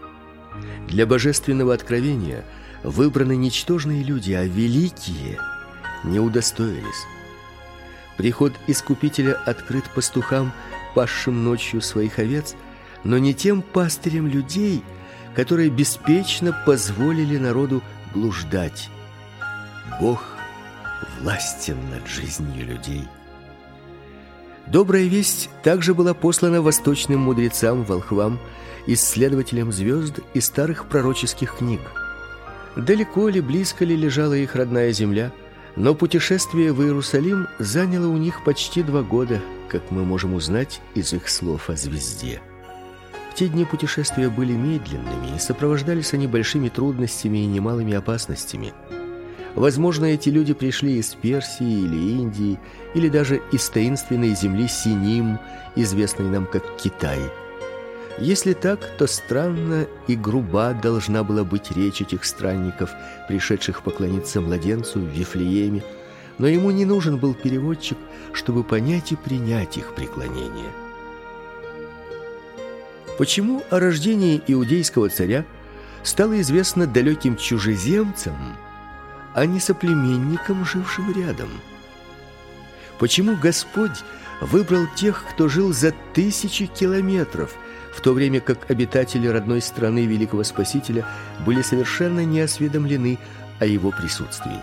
Для божественного откровения выбраны ничтожные люди, а великие не удостоились. Приход Искупителя открыт пастухам, пасшим ночью своих овец – но не тем пастырям людей, которые беспечно позволили народу блуждать. Бог властен над жизнью людей. Добрая весть также была послана восточным мудрецам, волхвам, исследователям звезд и старых пророческих книг. Далеко ли, близко ли лежала их родная земля, но путешествие в Иерусалим заняло у них почти два года, как мы можем узнать из их слов о звезде. В те дни путешествия были медленными и сопровождались они большими трудностями и немалыми опасностями. Возможно, эти люди пришли из Персии или Индии, или даже из таинственной земли Синим, известной нам как Китай. Если так, то странно и груба должна была быть речь этих странников, пришедших поклониться младенцу в Вифлееме, но ему не нужен был переводчик, чтобы понять и принять их преклонение. Почему о рождении иудейского царя стало известно далеким чужеземцам, а не соплеменникам, жившим рядом? Почему Господь выбрал тех, кто жил за тысячи километров, в то время как обитатели родной страны великого Спасителя были совершенно не осведомлены о его присутствии?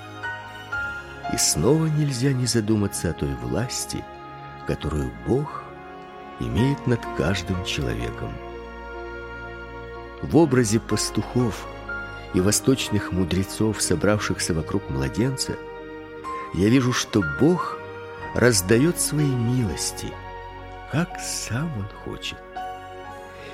И снова нельзя не задуматься о той власти, которую Бог имеет над каждым человеком. В образе пастухов и восточных мудрецов, собравшихся вокруг младенца, я вижу, что Бог раздает свои милости, как сам он хочет.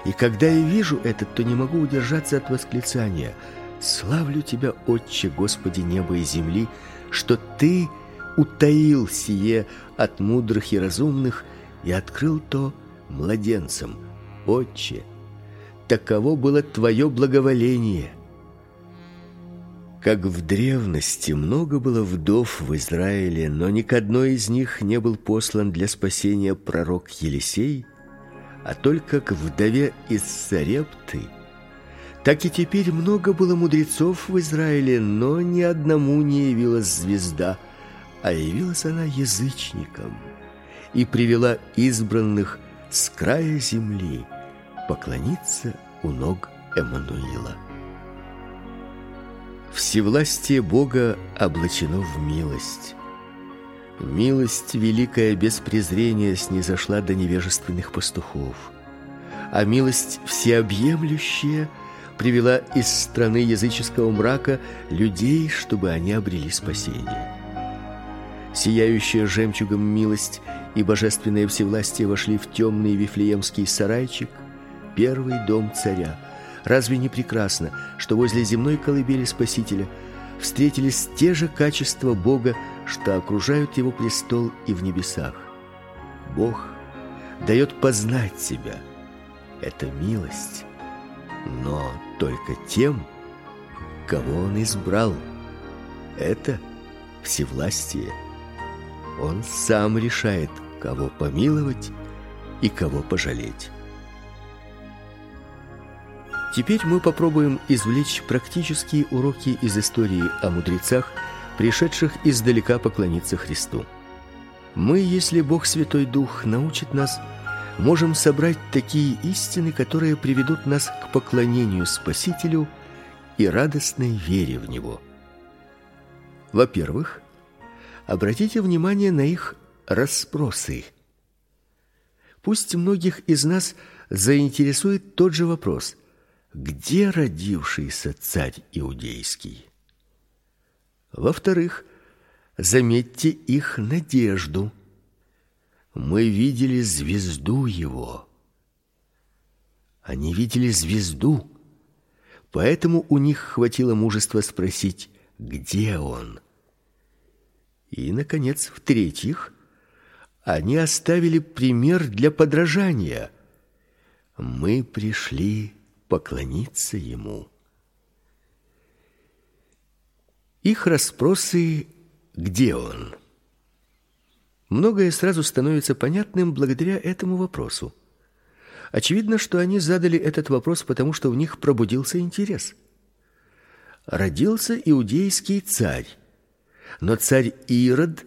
И когда я вижу это, то не могу удержаться от восклицания: "Славлю тебя, Отче, Господи неба и земли, что ты утаил сие от мудрых и разумных и открыл то младенцам. Отче, таково было твое благоволение. Как в древности много было вдов в Израиле, но ни к одной из них не был послан для спасения пророк Елисей, а только к вдове из Сарепты. Так и теперь много было мудрецов в Израиле, но ни одному не явилась звезда, а явилась она язычникам и привела избранных с края земли поклониться у ног Эммануила. Всевластие Бога облачено в милость. Милость великая без презрения снизошла до невежественных пастухов, а милость всеобъемлющая привела из страны языческого мрака людей, чтобы они обрели спасение. Сияющая жемчугом милость и божественное всевластие вошли в темный вифлеемский сарайчик, первый дом царя. Разве не прекрасно, что возле земной колыбели Спасителя встретились те же качества Бога, что окружают его престол и в небесах? Бог дает познать себя. Это милость, но только тем, кого он избрал. Это всевластие. Он сам решает, кого помиловать и кого пожалеть. Теперь мы попробуем извлечь практические уроки из истории о мудрецах, пришедших издалека поклониться Христу. Мы, если Бог Святой Дух научит нас, можем собрать такие истины, которые приведут нас к поклонению Спасителю и радостной вере в него. Во-первых, обратите внимание на их расспросы. Пусть многих из нас заинтересует тот же вопрос: где родившийся царь иудейский? Во-вторых, заметьте их надежду. Мы видели звезду его. Они видели звезду, поэтому у них хватило мужества спросить, где он. И наконец, в-третьих, они оставили пример для подражания. Мы пришли поклониться ему. Их расспросы «Где он?» Многое сразу становится понятным благодаря этому вопросу. Очевидно, что они задали этот вопрос, потому что в них пробудился интерес. Родился иудейский царь, но царь Ирод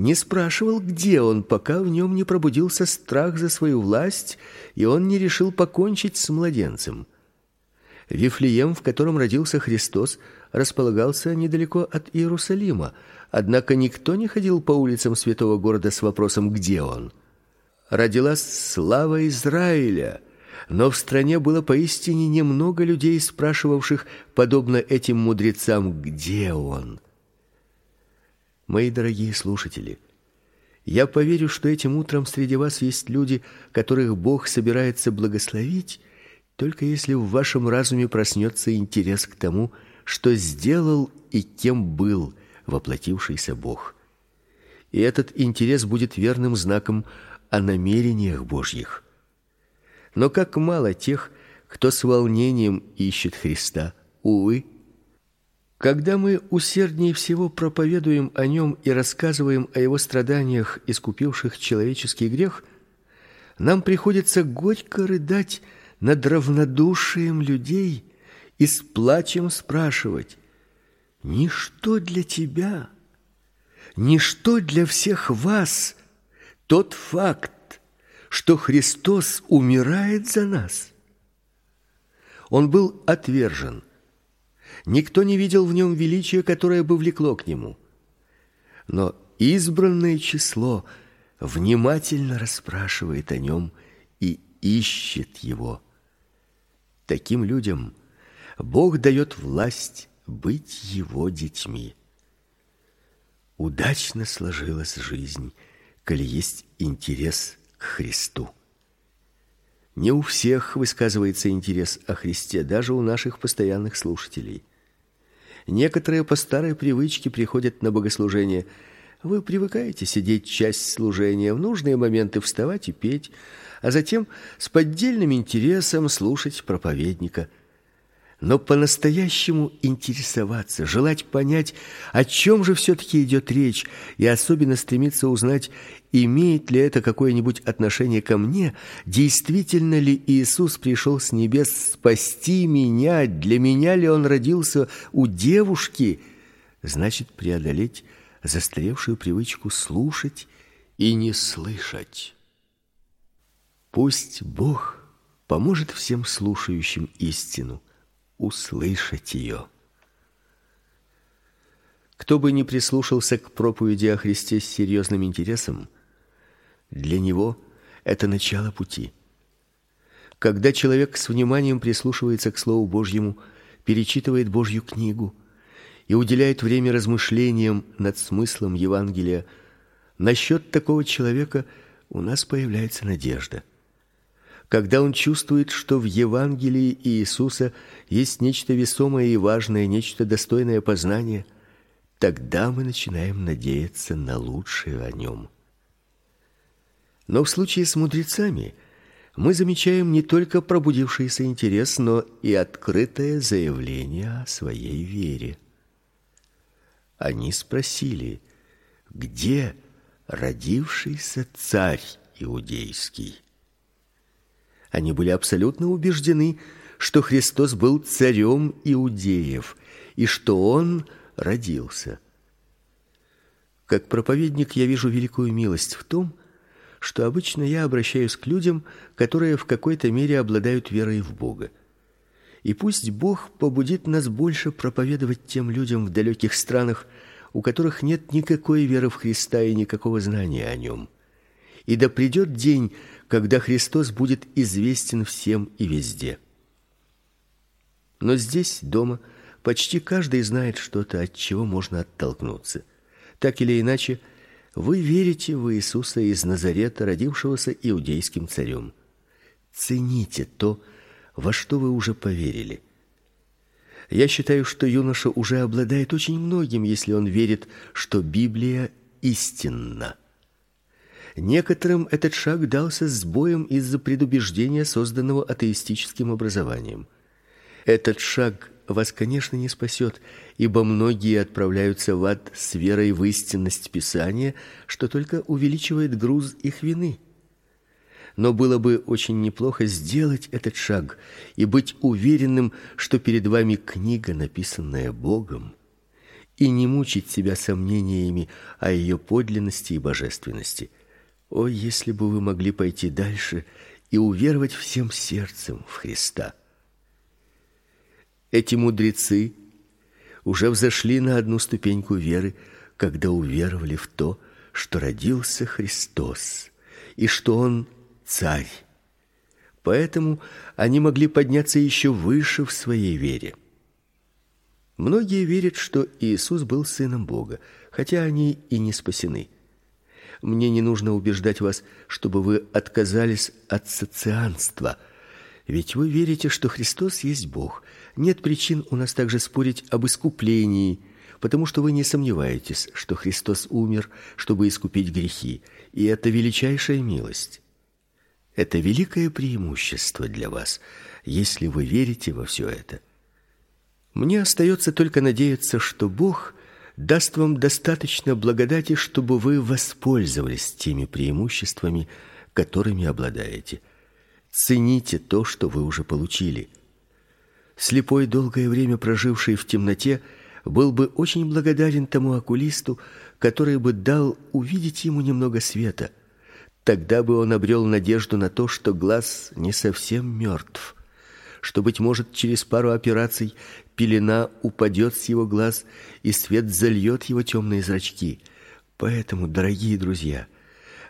не спрашивал, где он, пока в нем не пробудился страх за свою власть, и он не решил покончить с младенцем. Вифлеем, в котором родился Христос, располагался недалеко от Иерусалима, однако никто не ходил по улицам святого города с вопросом, где он. Родилась слава Израиля, но в стране было поистине немного людей, спрашивавших, подобно этим мудрецам, где он. Мои дорогие слушатели, я поверю, что этим утром среди вас есть люди, которых Бог собирается благословить, только если в вашем разуме проснется интерес к тому, что сделал и кем был воплотившийся Бог. И этот интерес будет верным знаком о намерениях Божьих. Но как мало тех, кто с волнением ищет Христа. Увы, когда мы усерднее всего проповедуем о нем и рассказываем о его страданиях, искупивших человеческий грех, нам приходится горько рыдать над равнодушием людей и с плачем спрашивать: "Ничто для тебя, ничто для всех вас тот факт, что Христос умирает за нас?" Он был отвержен, Никто не видел в нем величия, которое бы влекло к нему. Но избранное число внимательно расспрашивает о нем и ищет его. Таким людям Бог дает власть быть его детьми. Удачно сложилась жизнь, коли есть интерес к Христу. Не у всех высказывается интерес о Христе, даже у наших постоянных слушателей. Некоторые по старой привычке приходят на богослужение. Вы привыкаете сидеть часть служения, в нужные моменты вставать и петь, а затем с поддельным интересом слушать проповедника – но по-настоящему интересоваться, желать понять, о чем же все таки идет речь, и особенно стремиться узнать, имеет ли это какое-нибудь отношение ко мне, действительно ли Иисус пришел с небес спасти меня, для меня ли он родился у девушки, значит преодолеть застаревшую привычку слушать и не слышать. Пусть Бог поможет всем слушающим истину услышать ее. Кто бы ни прислушался к проповеди о Христе с серьезным интересом, для него это начало пути. Когда человек с вниманием прислушивается к слову Божьему, перечитывает Божью книгу и уделяет время размышлениям над смыслом Евангелия, насчет такого человека у нас появляется надежда когда он чувствует, что в Евангелии Иисуса есть нечто весомое и важное, нечто достойное познания, тогда мы начинаем надеяться на лучшее о нем. Но в случае с мудрецами мы замечаем не только пробудившийся интерес, но и открытое заявление о своей вере. Они спросили: "Где родившийся царь иудейский?" Они были абсолютно убеждены, что Христос был царем иудеев и что он родился. Как проповедник я вижу великую милость в том, что обычно я обращаюсь к людям, которые в какой-то мере обладают верой в Бога. И пусть Бог побудит нас больше проповедовать тем людям в далеких странах, у которых нет никакой веры в Христа и никакого знания о нем. И да придет день, когда Христос будет известен всем и везде. Но здесь, дома, почти каждый знает что-то, от чего можно оттолкнуться. Так или иначе, вы верите в Иисуса из Назарета, родившегося иудейским царем. Цените то, во что вы уже поверили. Я считаю, что юноша уже обладает очень многим, если он верит, что Библия истинна. Некоторым этот шаг дался с боем из-за предубеждения, созданного атеистическим образованием. Этот шаг вас, конечно, не спасет, ибо многие отправляются в ад с верой в истинность Писания, что только увеличивает груз их вины. Но было бы очень неплохо сделать этот шаг и быть уверенным, что перед вами книга, написанная Богом, и не мучить себя сомнениями о ее подлинности и божественности. О, если бы вы могли пойти дальше и уверовать всем сердцем в Христа. Эти мудрецы уже взошли на одну ступеньку веры, когда уверовали в то, что родился Христос и что он царь. Поэтому они могли подняться еще выше в своей вере. Многие верят, что Иисус был сыном Бога, хотя они и не спасены. Мне не нужно убеждать вас, чтобы вы отказались от социанства. Ведь вы верите, что Христос есть Бог. Нет причин у нас также спорить об искуплении, потому что вы не сомневаетесь, что Христос умер, чтобы искупить грехи, и это величайшая милость. Это великое преимущество для вас, если вы верите во все это. Мне остается только надеяться, что Бог даст вам достаточно благодати, чтобы вы воспользовались теми преимуществами, которыми обладаете. Цените то, что вы уже получили. Слепой, долгое время проживший в темноте, был бы очень благодарен тому окулисту, который бы дал увидеть ему немного света. Тогда бы он обрел надежду на то, что глаз не совсем мертв, что быть может через пару операций пелена упадет с его глаз, и свет зальет его темные зрачки. Поэтому, дорогие друзья,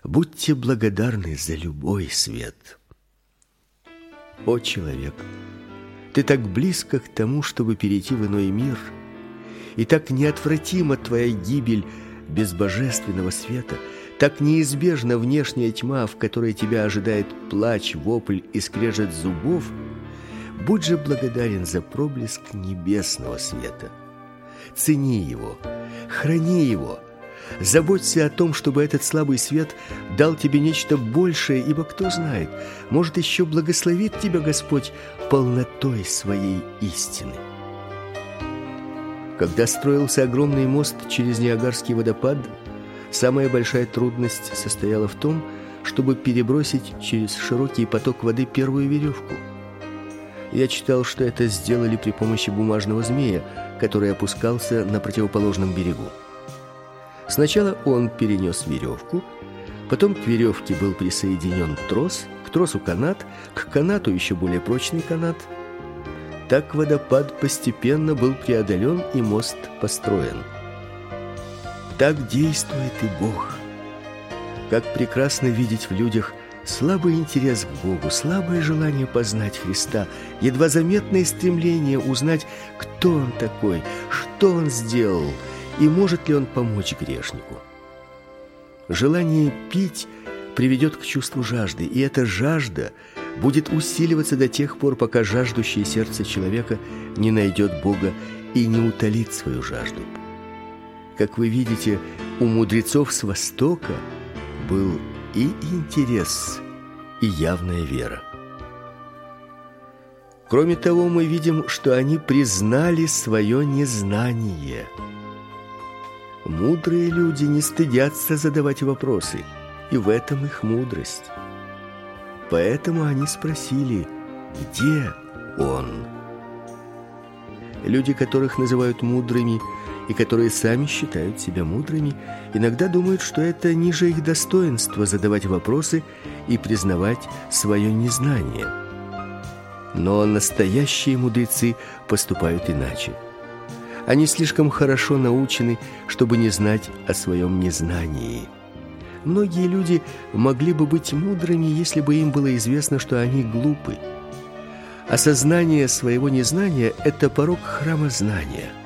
будьте благодарны за любой свет. О человек, ты так близко к тому, чтобы перейти в иной мир, и так неотвратима твоя гибель без божественного света, так неизбежна внешняя тьма, в которой тебя ожидает плач, вопль и скрежет зубов, Будь же благодарен за проблеск небесного света. Цени его, храни его. Заботься о том, чтобы этот слабый свет дал тебе нечто большее, ибо кто знает, может еще благословит тебя Господь полнотой своей истины. Когда строился огромный мост через Ниагарский водопад, самая большая трудность состояла в том, чтобы перебросить через широкий поток воды первую веревку – я читал, что это сделали при помощи бумажного змея, который опускался на противоположном берегу. Сначала он перенес веревку, потом к веревке был присоединен трос, тросу канат, к канату еще более прочный канат. Так водопад постепенно был преодолен и мост построен. Так действует и Бог. Как прекрасно видеть в людях Слабый интерес к Богу, слабое желание познать Христа, едва заметное стремление узнать, кто Он такой, что Он сделал и может ли Он помочь грешнику. Желание пить приведет к чувству жажды, и эта жажда будет усиливаться до тех пор, пока жаждущее сердце человека не найдет Бога и не утолит свою жажду. Как вы видите, у мудрецов с Востока был и интерес, и явная вера. Кроме того, мы видим, что они признали свое незнание. Мудрые люди не стыдятся задавать вопросы, и в этом их мудрость. Поэтому они спросили, где он? Люди, которых называют мудрыми, и которые сами считают себя мудрыми, иногда думают, что это ниже их достоинства задавать вопросы и признавать свое незнание. Но настоящие мудрецы поступают иначе. Они слишком хорошо научены, чтобы не знать о своем незнании. Многие люди могли бы быть мудрыми, если бы им было известно, что они глупы. Осознание своего незнания – это порог храма знания –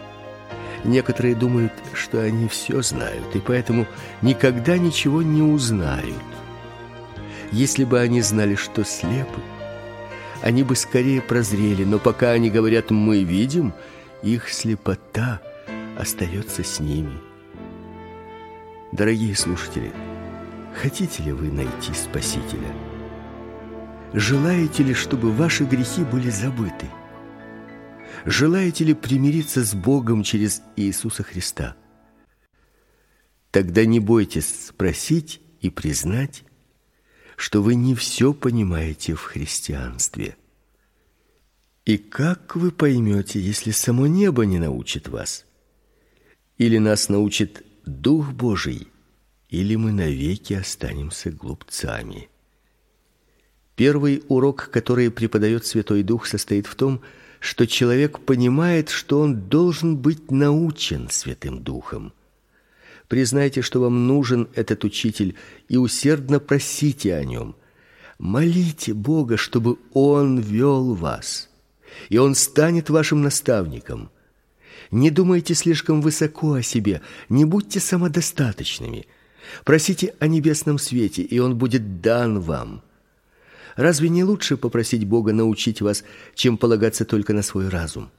Некоторые думают, что они все знают, и поэтому никогда ничего не узнают. Если бы они знали, что слепы, они бы скорее прозрели, но пока они говорят «мы видим», их слепота остается с ними. Дорогие слушатели, хотите ли вы найти Спасителя? Желаете ли, чтобы ваши грехи были забыты? Желаете ли примириться с Богом через Иисуса Христа? Тогда не бойтесь спросить и признать, что вы не все понимаете в христианстве. И как вы поймете, если само небо не научит вас? Или нас научит Дух Божий, или мы навеки останемся глупцами? Первый урок, который преподает Святой Дух, состоит в том, что человек понимает, что он должен быть научен Святым Духом. Признайте, что вам нужен этот учитель и усердно просите о нем. Молите Бога, чтобы он вел вас, и он станет вашим наставником. Не думайте слишком высоко о себе, не будьте самодостаточными. Просите о небесном свете, и он будет дан вам. Разве не лучше попросить Бога научить вас, чем полагаться только на свой разум?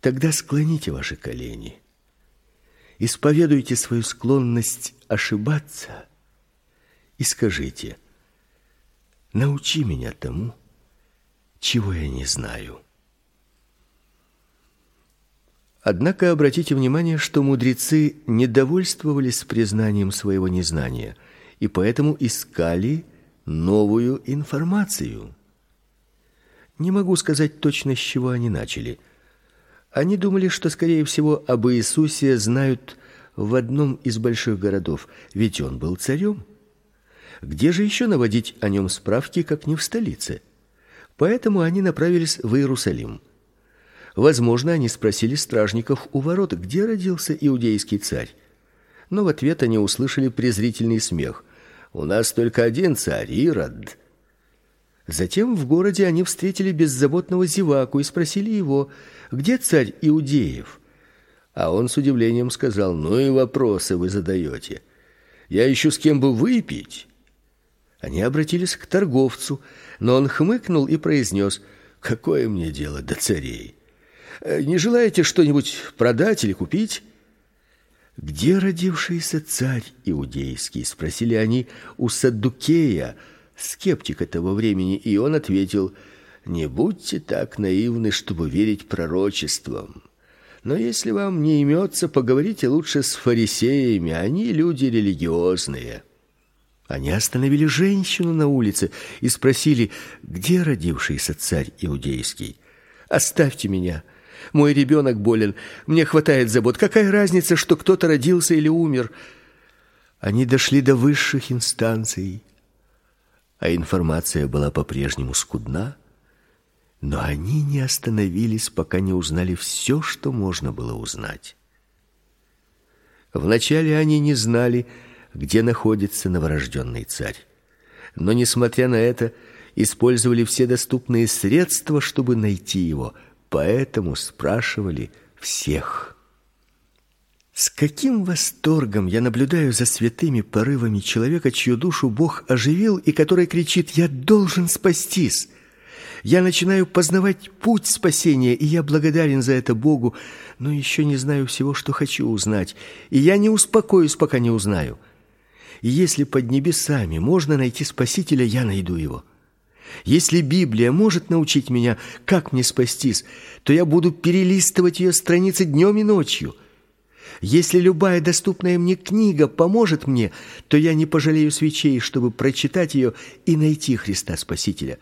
Тогда склоните ваши колени. Исповедуйте свою склонность ошибаться и скажите: Научи меня тому, чего я не знаю. Однако обратите внимание, что мудрецы не довольствовались признанием своего незнания и поэтому искали новую информацию. Не могу сказать точно, с чего они начали. Они думали, что скорее всего об Иисусе знают в одном из больших городов, ведь он был царем. Где же еще наводить о нем справки, как не в столице? Поэтому они направились в Иерусалим. Возможно, они спросили стражников у ворот, где родился иудейский царь. Но в ответ они услышали презрительный смех. У нас только один царь, Ирод. Затем в городе они встретили беззаботного зеваку и спросили его: "Где царь иудеев?" А он с удивлением сказал: "Ну и вопросы вы задаете. Я ищу с кем бы выпить". Они обратились к торговцу, но он хмыкнул и произнес: "Какое мне дело до царей? Не желаете что-нибудь продать или купить?" Где родившийся царь иудейский, спросили они у Саддукея, скептика того времени, и он ответил: "Не будьте так наивны, чтобы верить пророчествам. Но если вам не имется, поговорите лучше с фарисеями, они люди религиозные". Они остановили женщину на улице и спросили: "Где родившийся царь иудейский? Оставьте меня, мой ребенок болен. Мне хватает забот. Какая разница, что кто-то родился или умер? Они дошли до высших инстанций, а информация была по-прежнему скудна. Но они не остановились, пока не узнали все, что можно было узнать. Вначале они не знали, где находится новорожденный царь. Но несмотря на это, использовали все доступные средства, чтобы найти его – поэтому спрашивали всех. С каким восторгом я наблюдаю за святыми порывами человека, чью душу Бог оживил и который кричит: "Я должен спастись". Я начинаю познавать путь спасения, и я благодарен за это Богу, но еще не знаю всего, что хочу узнать, и я не успокоюсь, пока не узнаю. И если под небесами можно найти Спасителя, я найду его. Если Библия может научить меня, как мне спастись, то я буду перелистывать ее страницы днем и ночью. Если любая доступная мне книга поможет мне, то я не пожалею свечей, чтобы прочитать ее и найти Христа Спасителя.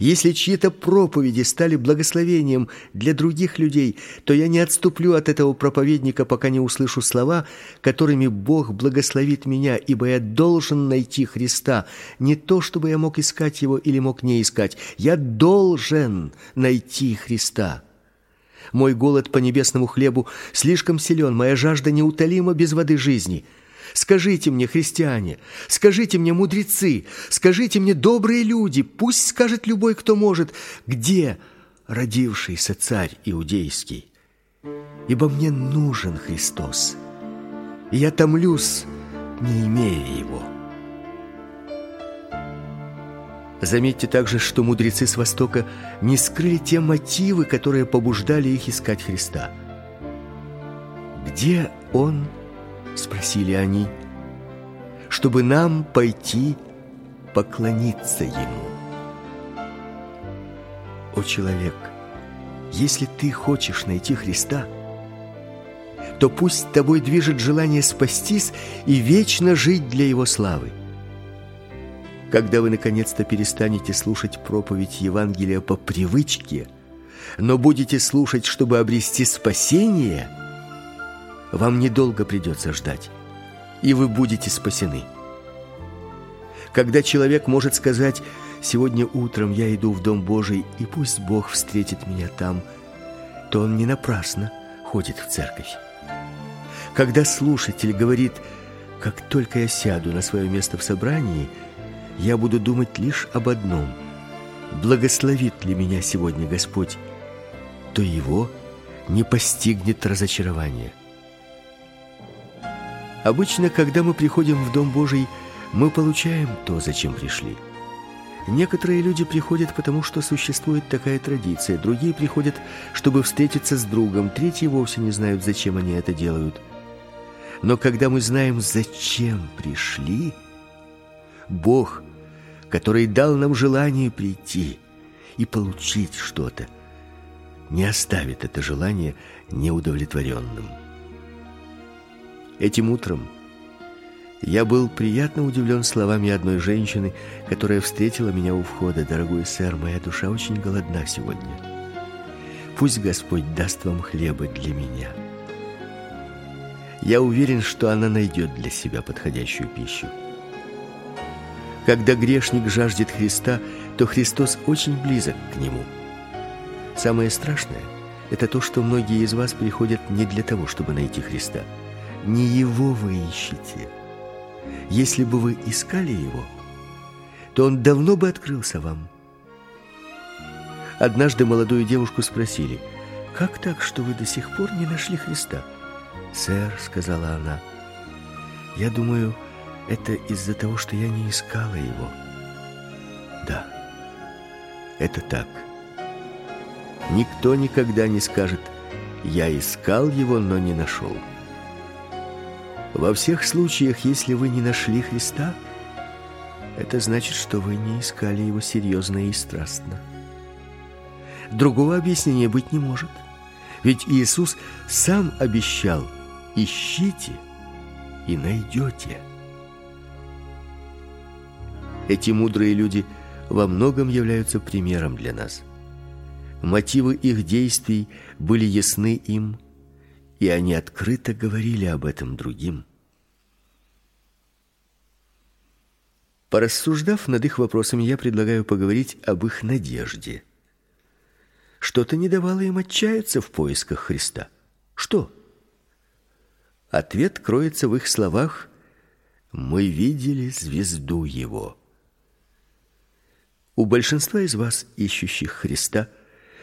Если чьи-то проповеди стали благословением для других людей, то я не отступлю от этого проповедника, пока не услышу слова, которыми Бог благословит меня, ибо я должен найти Христа, не то чтобы я мог искать его или мог не искать. Я должен найти Христа. Мой голод по небесному хлебу слишком силен, моя жажда неутолима без воды жизни. Скажите мне, христиане, скажите мне, мудрецы, скажите мне, добрые люди, пусть скажет любой, кто может, где родившийся царь иудейский. Ибо мне нужен Христос, и я томлюсь, не имея его. Заметьте также, что мудрецы с Востока не скрыли те мотивы, которые побуждали их искать Христа. Где Он спросили они, чтобы нам пойти поклониться ему. О человек, если ты хочешь найти Христа, то пусть тобой движет желание спастись и вечно жить для его славы. Когда вы наконец-то перестанете слушать проповедь Евангелия по привычке, но будете слушать, чтобы обрести спасение – вам недолго придется ждать, и вы будете спасены. Когда человек может сказать: сегодня утром я иду в Дом Божий, и пусть Бог встретит меня там, то он не напрасно ходит в церковь. Когда слушатель говорит «как только я сяду на свое место в собрании», я буду думать лишь об одном – благословит ли меня сегодня Господь, то его не постигнет разочарование. Обычно, когда мы приходим в Дом Божий, мы получаем то, зачем пришли. Некоторые люди приходят, потому что существует такая традиция, другие приходят, чтобы встретиться с другом, третьи вовсе не знают, зачем они это делают. Но когда мы знаем, зачем пришли, Бог, который дал нам желание прийти и получить что-то, не оставит это желание неудовлетворенным. Этим утром я был приятно удивлен словами одной женщины, которая встретила меня у входа. «Дорогой сэр, моя душа очень голодна сегодня. Пусть Господь даст вам хлеба для меня». Я уверен, что она найдет для себя подходящую пищу. Когда грешник жаждет Христа, то Христос очень близок к нему. Самое страшное – это то, что многие из вас приходят не для того, чтобы найти Христа. Не Его вы ищете – если бы вы искали его, то он давно бы открылся вам. Однажды молодую девушку спросили, «Как так, что вы до сих пор не нашли Христа?» «Сэр», — сказала она, — «я думаю, это из-за того, что я не искала его». «Да, это так. Никто никогда не скажет, я искал его, но не нашел». Во всех случаях, если вы не нашли Христа, это значит, что вы не искали его серьезно и страстно. Другого объяснения быть не может. Ведь Иисус сам обещал «Ищите и найдете». Эти мудрые люди во многом являются примером для нас. Мотивы их действий были ясны им, и они открыто говорили об этом другим. Порассуждав над их вопросами, я предлагаю поговорить об их надежде. Что-то не давало им отчаяться в поисках Христа. Что? Ответ кроется в их словах «Мы видели звезду Его». У большинства из вас, ищущих Христа, –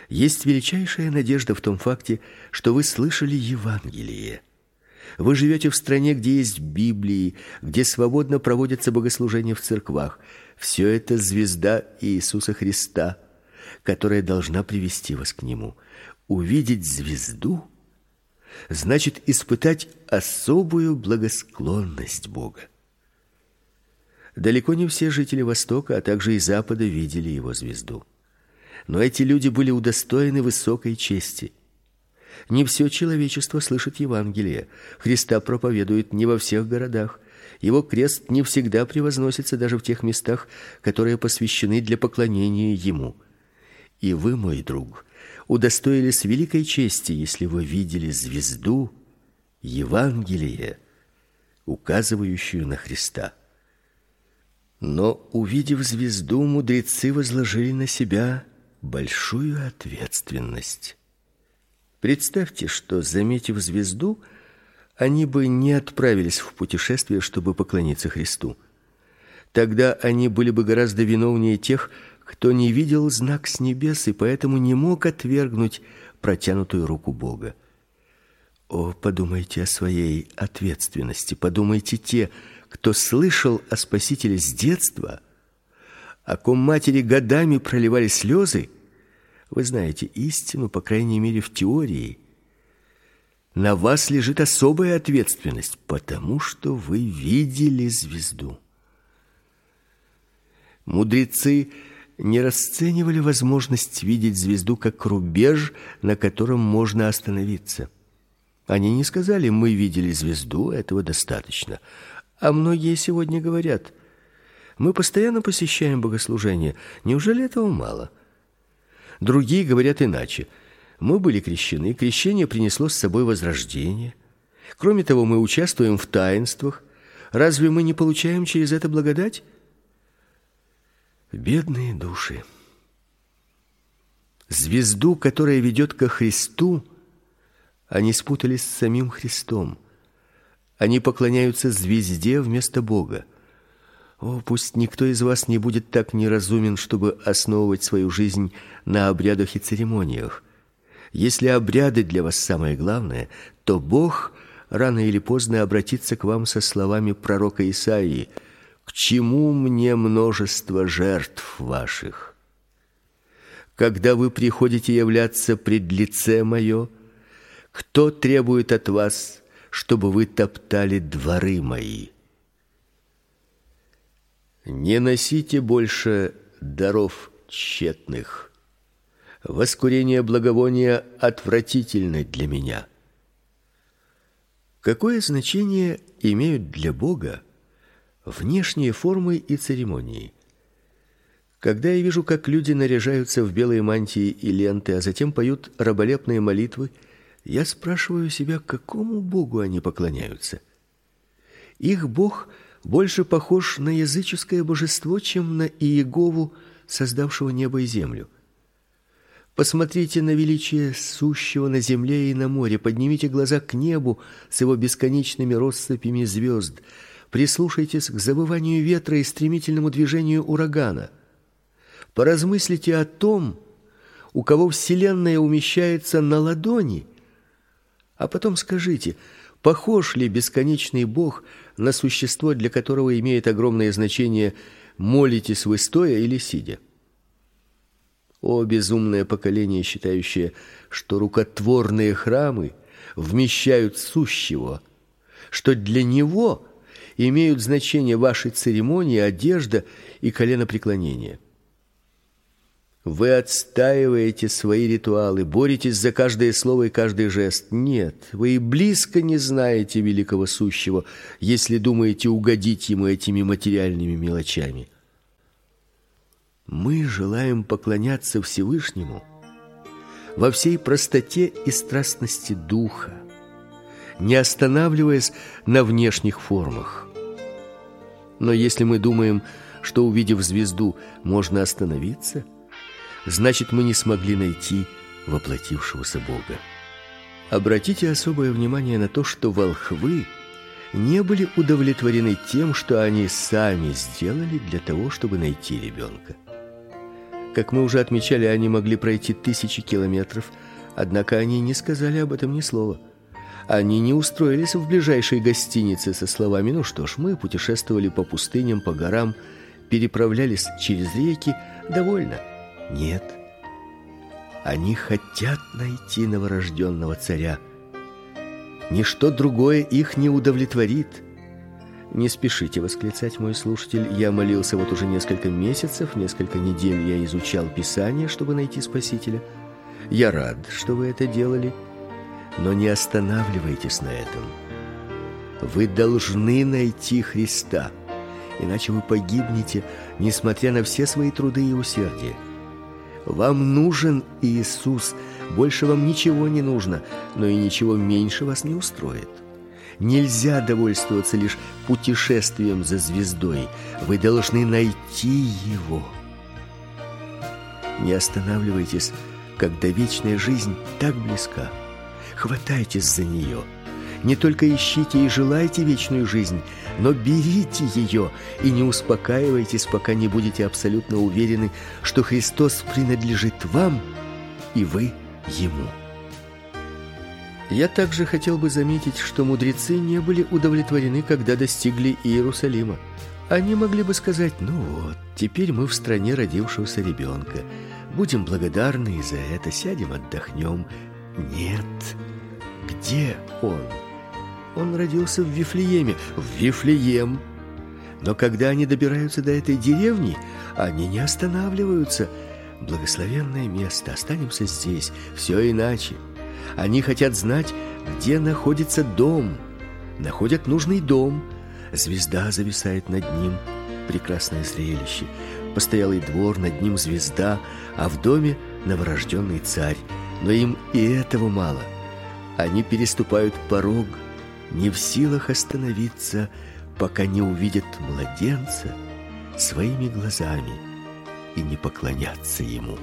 есть величайшая надежда в том факте, что вы слышали Евангелие. Вы живете в стране, где есть Библии, где свободно проводятся богослужения в церквах. Все это звезда Иисуса Христа, которая должна привести вас к нему. Увидеть звезду значит испытать особую благосклонность Бога. Далеко не все жители Востока, а также и Запада видели его звезду. Но эти люди были удостоены высокой чести. Не все человечество слышит Евангелие. Христа проповедуют не во всех городах. Его крест не всегда превозносится даже в тех местах, которые посвящены для поклонения ему. И вы, мой друг, удостоились великой чести, если вы видели звезду Евангелия, указывающую на Христа. Но увидев звезду, мудрецы возложили на себя большую ответственность. Представьте, что, заметив звезду, они бы не отправились в путешествие, чтобы поклониться Христу. Тогда они были бы гораздо виновнее тех, кто не видел знак с небес и поэтому не мог отвергнуть протянутую руку Бога. О, подумайте о своей ответственности, подумайте те, кто слышал о Спасителе с детства – о ком матери годами проливали слезы, вы знаете истину, по крайней мере, в теории. На вас лежит особая ответственность, потому что вы видели звезду. Мудрецы не расценивали возможность видеть звезду как рубеж, на котором можно остановиться. Они не сказали: "Мы видели звезду, этого достаточно". А многие сегодня говорят: мы постоянно посещаем богослужения. Неужели этого мало? Другие говорят иначе. Мы были крещены, крещение принесло с собой возрождение. Кроме того, мы участвуем в таинствах. Разве мы не получаем через это благодать? Бедные души. Звезду, которая ведет ко Христу, они спутали с самим Христом. Они поклоняются звезде вместо Бога. О, пусть никто из вас не будет так неразумен, чтобы основывать свою жизнь на обрядах и церемониях. Если обряды для вас самое главное, то Бог рано или поздно обратится к вам со словами пророка Исаии: "К чему мне множество жертв ваших? Когда вы приходите являться пред лице мое, кто требует от вас, чтобы вы топтали дворы мои?" Не носите больше даров тщетных. Воскурение благовония отвратительно для меня. Какое значение имеют для Бога внешние формы и церемонии? Когда я вижу, как люди наряжаются в белые мантии и ленты, а затем поют раболепные молитвы, я спрашиваю себя, какому Богу они поклоняются. Их Бог – больше похож на языческое божество, чем на Иегову, создавшего небо и землю. Посмотрите на величие сущего на земле и на море, поднимите глаза к небу с его бесконечными россыпями звезд, прислушайтесь к завыванию ветра и стремительному движению урагана. Поразмыслите о том, у кого вселенная умещается на ладони, а потом скажите, похож ли бесконечный Бог на существо, для которого имеет огромное значение, молитесь вы стоя или сидя. О безумное поколение, считающее, что рукотворные храмы вмещают сущего, что для него имеют значение ваши церемонии, одежда и коленопреклонение. Вы отстаиваете свои ритуалы, боретесь за каждое слово и каждый жест. Нет, вы и близко не знаете великого сущего, если думаете угодить ему этими материальными мелочами. Мы желаем поклоняться Всевышнему во всей простоте и страстности духа, не останавливаясь на внешних формах. Но если мы думаем, что увидев звезду, можно остановиться, значит, мы не смогли найти воплотившегося Бога. Обратите особое внимание на то, что волхвы не были удовлетворены тем, что они сами сделали для того, чтобы найти ребенка. Как мы уже отмечали, они могли пройти тысячи километров, однако они не сказали об этом ни слова. Они не устроились в ближайшей гостинице со словами: "Ну что ж, мы путешествовали по пустыням, по горам, переправлялись через реки, довольно". Нет. Они хотят найти новорожденного царя. Ничто другое их не удовлетворит. Не спешите восклицать, мой слушатель. Я молился вот уже несколько месяцев, несколько недель я изучал Писание, чтобы найти Спасителя. Я рад, что вы это делали, но не останавливайтесь на этом. Вы должны найти Христа, иначе вы погибнете, несмотря на все свои труды и усердия. Вам нужен Иисус. Больше вам ничего не нужно, но и ничего меньше вас не устроит. Нельзя довольствоваться лишь путешествием за звездой. Вы должны найти его. Не останавливайтесь, когда вечная жизнь так близка. Хватайтесь за нее. Не только ищите и желайте вечную жизнь, но берите ее и не успокаивайтесь, пока не будете абсолютно уверены, что Христос принадлежит вам и вы ему. Я также хотел бы заметить, что мудрецы не были удовлетворены, когда достигли Иерусалима. Они могли бы сказать: "Ну вот, теперь мы в стране родившегося ребенка. Будем благодарны за это, сядем, отдохнем". Нет. Где он? Он родился в Вифлееме, в Вифлеем. Но когда они добираются до этой деревни, они не останавливаются. Благословенное место, останемся здесь, все иначе. Они хотят знать, где находится дом. Находят нужный дом. Звезда зависает над ним. Прекрасное зрелище. Постоялый двор, над ним звезда, а в доме новорожденный царь. Но им и этого мало. Они переступают порог, не в силах остановиться, пока не увидят младенца своими глазами. и не поклоняться ему.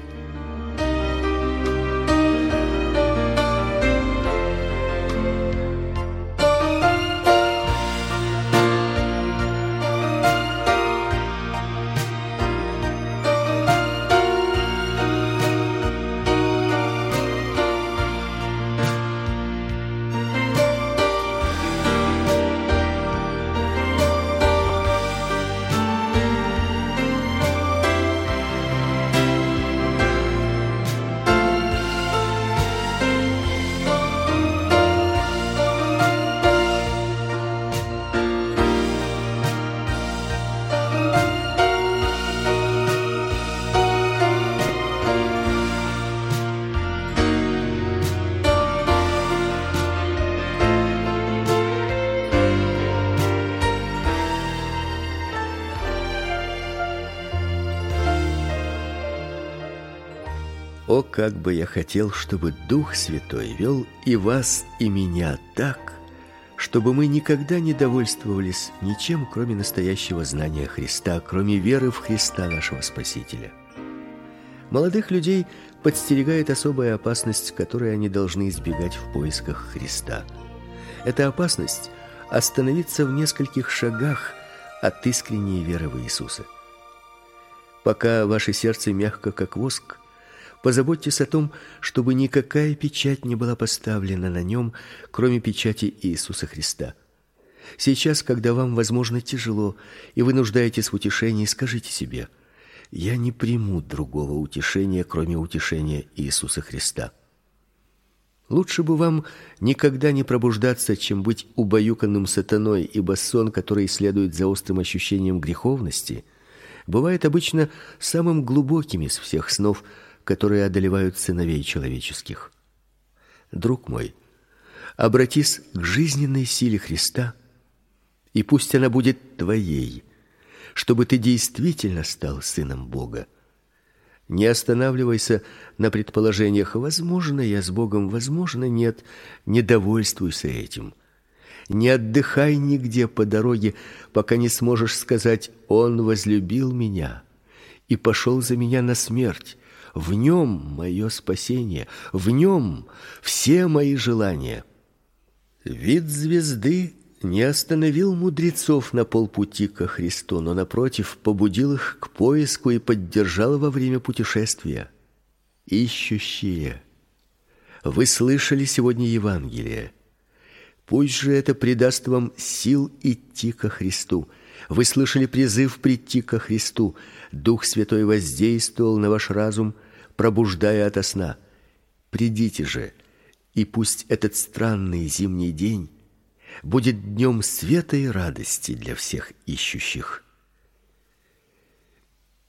Бы я хотел, чтобы Дух Святой вел и вас, и меня так, чтобы мы никогда не довольствовались ничем, кроме настоящего знания Христа, кроме веры в Христа нашего Спасителя. Молодых людей подстерегает особая опасность, которой они должны избегать в поисках Христа. Эта опасность остановиться в нескольких шагах от искренней веры в Иисуса. Пока ваше сердце мягко как воск, Позаботьтесь о том, чтобы никакая печать не была поставлена на нем, кроме печати Иисуса Христа. Сейчас, когда вам, возможно, тяжело, и вы нуждаетесь в утешении, скажите себе: я не приму другого утешения, кроме утешения Иисуса Христа. Лучше бы вам никогда не пробуждаться, чем быть убаюканным сатаной, ибо сон, который следует за острым ощущением греховности, бывает обычно самым глубоким из всех снов, которые одолевают сыновей человеческих. Друг мой, обратись к жизненной силе Христа, и пусть она будет твоей, чтобы ты действительно стал сыном Бога. Не останавливайся на предположениях: возможно, я с Богом, возможно, нет. Не довольствуйся этим. Не отдыхай нигде по дороге, пока не сможешь сказать: он возлюбил меня и пошел за меня на смерть. В нем мое спасение, в нем все мои желания. Вид звезды не остановил мудрецов на полпути ко Христу, но напротив побудил их к поиску и поддержал во время путешествия. Ищущие, вы слышали сегодня Евангелие. Пусть же это придаст вам сил идти ко Христу. Вы слышали призыв прийти ко Христу. Дух Святой воздействовал на ваш разум, пробуждая ото сна. Придите же, и пусть этот странный зимний день будет днем света и радости для всех ищущих.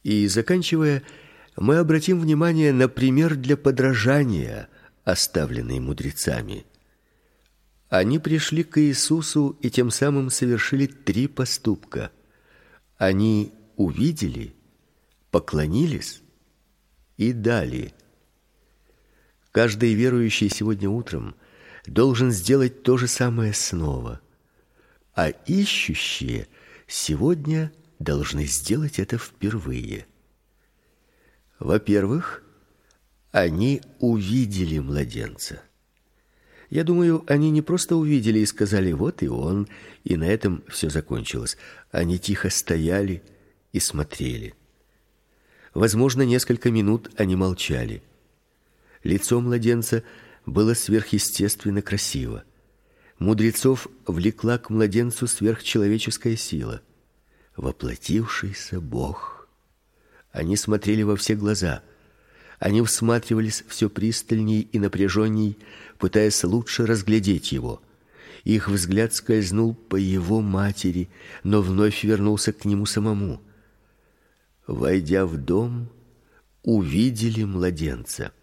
И заканчивая, мы обратим внимание на пример для подражания, оставленный мудрецами. Они пришли к Иисусу и тем самым совершили три поступка. Они увидели, поклонились и дали. Каждый верующий сегодня утром должен сделать то же самое снова. А ищущие сегодня должны сделать это впервые. Во-первых, они увидели младенца. Я думаю, они не просто увидели и сказали: "Вот и он", и на этом все закончилось. Они тихо стояли и смотрели. Возможно, несколько минут они молчали. Лицо младенца было сверхъестественно красиво. Мудрецов влекла к младенцу сверхчеловеческая сила, воплотившийся Бог. Они смотрели во все глаза. Они всматривались все пристальней и напряженней, пытаясь лучше разглядеть его. Их взгляд скользнул по его матери, но вновь вернулся к нему самому войдя в дом, увидели младенца.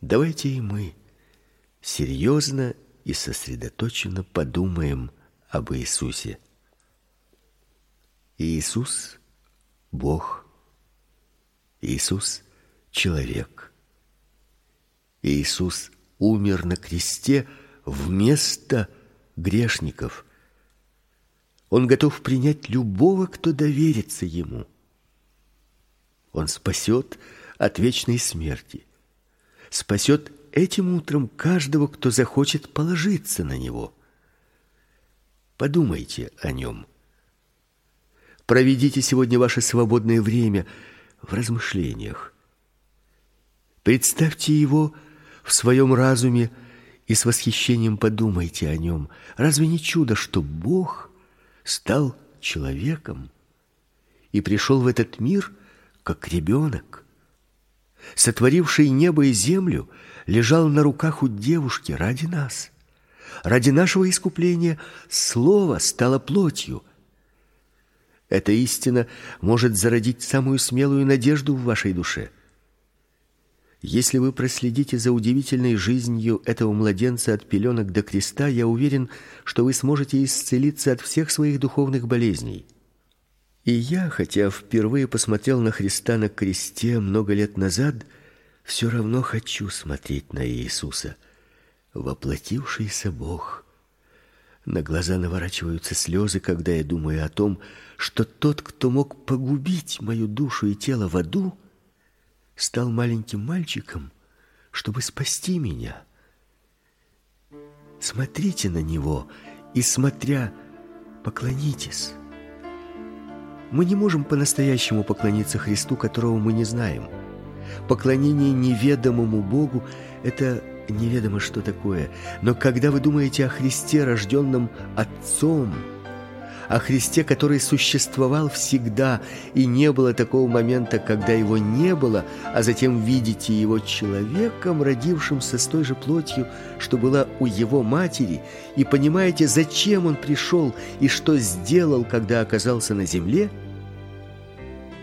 Давайте и мы серьезно и сосредоточенно подумаем об Иисусе. Иисус Бог. Иисус человек. Иисус умер на кресте вместо грешников. Он готов принять любого, кто доверится ему. Он спасет от вечной смерти. Спасет этим утром каждого, кто захочет положиться на него. Подумайте о нем. Проведите сегодня ваше свободное время в размышлениях. Представьте его в своем разуме и с восхищением подумайте о нем. Разве не чудо, что Бог стал человеком и пришел в этот мир как ребенок? Сотворивший небо и землю, лежал на руках у девушки ради нас. Ради нашего искупления слово стало плотью – эта истина может зародить самую смелую надежду в вашей душе. Если вы проследите за удивительной жизнью этого младенца от пеленок до креста, я уверен, что вы сможете исцелиться от всех своих духовных болезней. И я, хотя впервые посмотрел на Христа на кресте много лет назад, все равно хочу смотреть на Иисуса, воплотившийся Бог. На глаза наворачиваются слезы, когда я думаю о том, что тот, кто мог погубить мою душу и тело в аду, стал маленьким мальчиком, чтобы спасти меня. Смотрите на него и, смотря, поклонитесь. Мы не можем по-настоящему поклониться Христу, которого мы не знаем. Поклонение неведомому Богу – это неведомо что такое. Но когда вы думаете о Христе, рожденном Отцом – о Христе, который существовал всегда, и не было такого момента, когда его не было, а затем видите его человеком, родившимся с той же плотью, что была у его матери, и понимаете, зачем он пришел и что сделал, когда оказался на земле,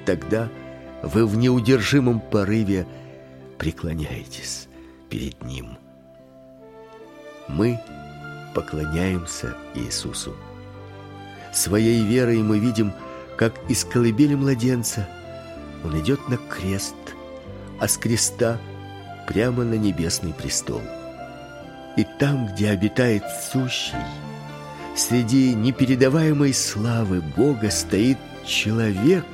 тогда вы в неудержимом порыве преклоняетесь перед Ним. Мы поклоняемся Иисусу. Своей верой мы видим, как из колыбели младенца он идет на крест, а с креста прямо на небесный престол. И там, где обитает сущий, среди непередаваемой славы Бога стоит человек,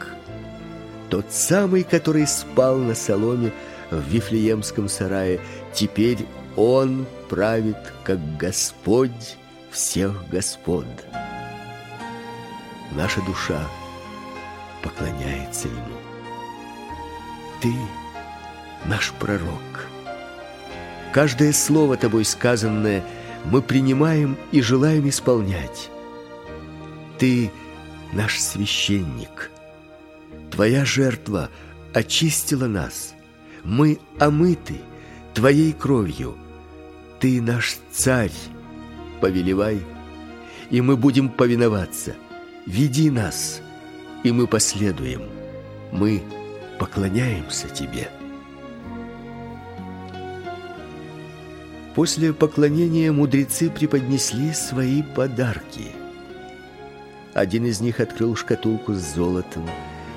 тот самый, который спал на соломе в Вифлеемском сарае. Теперь он правит, как Господь всех господ наша душа поклоняется Ему. Ты наш пророк. Каждое слово Тобой сказанное мы принимаем и желаем исполнять. Ты наш священник. Твоя жертва очистила нас. Мы омыты Твоей кровью. Ты наш царь. Повелевай, и мы будем повиноваться – Веди нас, и мы последуем. Мы поклоняемся Тебе. После поклонения мудрецы преподнесли свои подарки. Один из них открыл шкатулку с золотом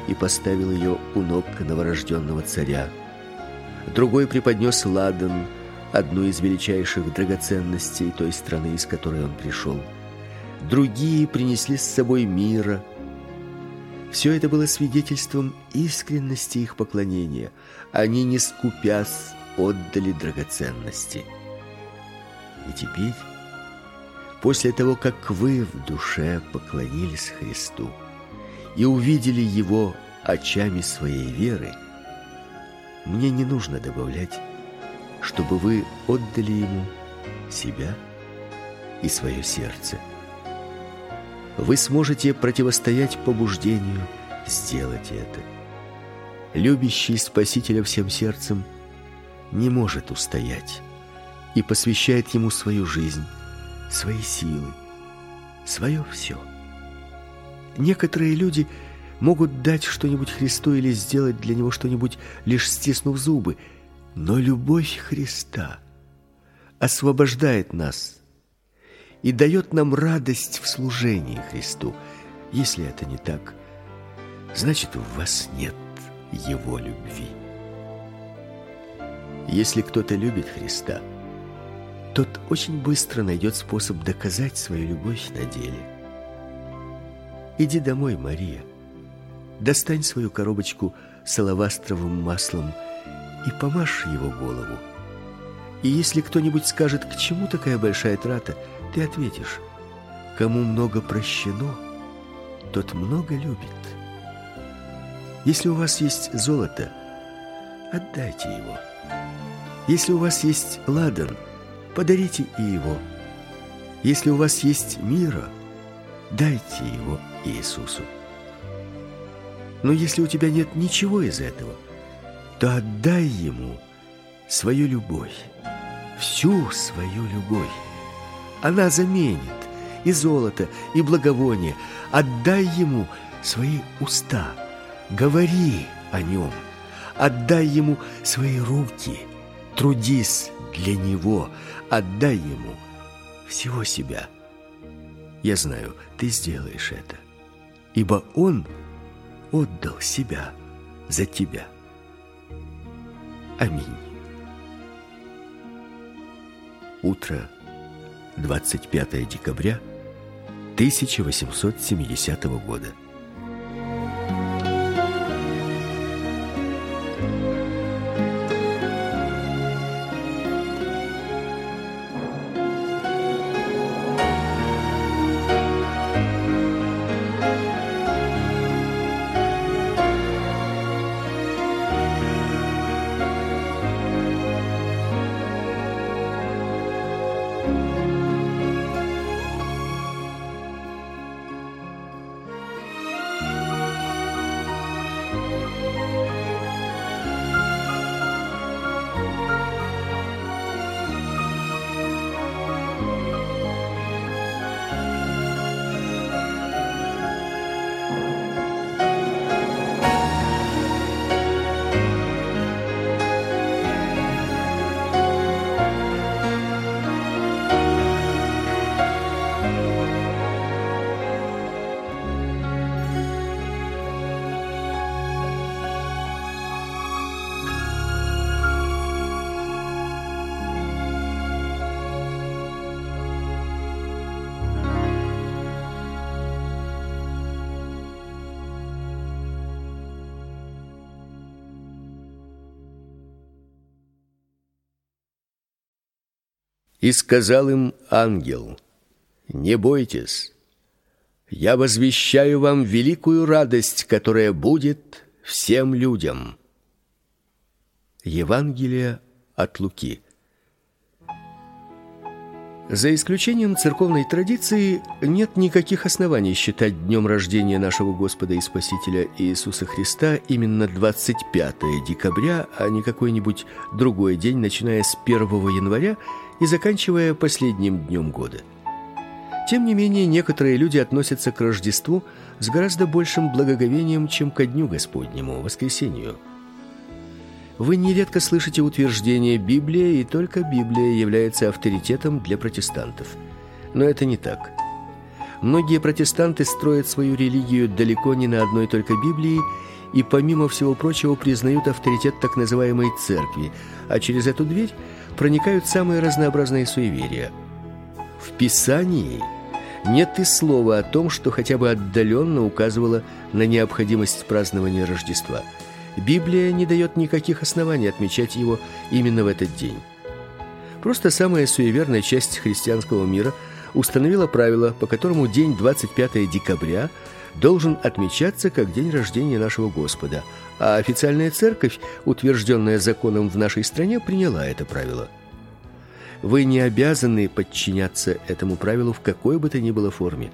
и поставил ее у ног новорожденного царя. Другой преподнес ладан, одну из величайших драгоценностей той страны, из которой он пришел другие принесли с собой мира. Все это было свидетельством искренности их поклонения. Они, не скупясь, отдали драгоценности. И теперь, после того, как вы в душе поклонились Христу и увидели Его очами своей веры, мне не нужно добавлять, чтобы вы отдали Ему себя и свое сердце – вы сможете противостоять побуждению сделать это. Любящий Спасителя всем сердцем не может устоять и посвящает Ему свою жизнь, свои силы, свое все. Некоторые люди могут дать что-нибудь Христу или сделать для Него что-нибудь, лишь стиснув зубы, но любовь Христа освобождает нас и дает нам радость в служении Христу. Если это не так, значит, в вас нет Его любви. Если кто-то любит Христа, тот очень быстро найдет способ доказать свою любовь на деле. Иди домой, Мария. Достань свою коробочку салавастровым маслом и помажь его голову. И если кто-нибудь скажет, к чему такая большая трата, ты ответишь, кому много прощено, тот много любит. Если у вас есть золото, отдайте его. Если у вас есть ладан, подарите и его. Если у вас есть мира, дайте его Иисусу. Но если у тебя нет ничего из этого, то отдай ему свою любовь, всю свою любовь. Она заменит и золото, и благовоние. Отдай ему свои уста, говори о нем. Отдай ему свои руки, трудись для него, отдай ему всего себя. Я знаю, ты сделаешь это, ибо он – отдал себя за тебя. Аминь. Утро 25 декабря 1870 года. И сказал им ангел: Не бойтесь. Я возвещаю вам великую радость, которая будет всем людям. Евангелие от Луки. За исключением церковной традиции нет никаких оснований считать днем рождения нашего Господа и Спасителя Иисуса Христа именно 25 декабря, а не какой-нибудь другой день, начиная с 1 января и заканчивая последним днем года. Тем не менее, некоторые люди относятся к Рождеству с гораздо большим благоговением, чем ко дню Господнему, воскресению. Вы нередко слышите утверждение Библия, и только Библия является авторитетом для протестантов. Но это не так. Многие протестанты строят свою религию далеко не на одной только Библии и помимо всего прочего признают авторитет так называемой церкви, а через эту дверь проникают самые разнообразные суеверия. В Писании нет и слова о том, что хотя бы отдаленно указывало на необходимость празднования Рождества. Библия не дает никаких оснований отмечать его именно в этот день. Просто самая суеверная часть христианского мира установила правило, по которому день 25 декабря должен отмечаться как день рождения нашего Господа – а официальная церковь, утвержденная законом в нашей стране, приняла это правило. Вы не обязаны подчиняться этому правилу в какой бы то ни было форме.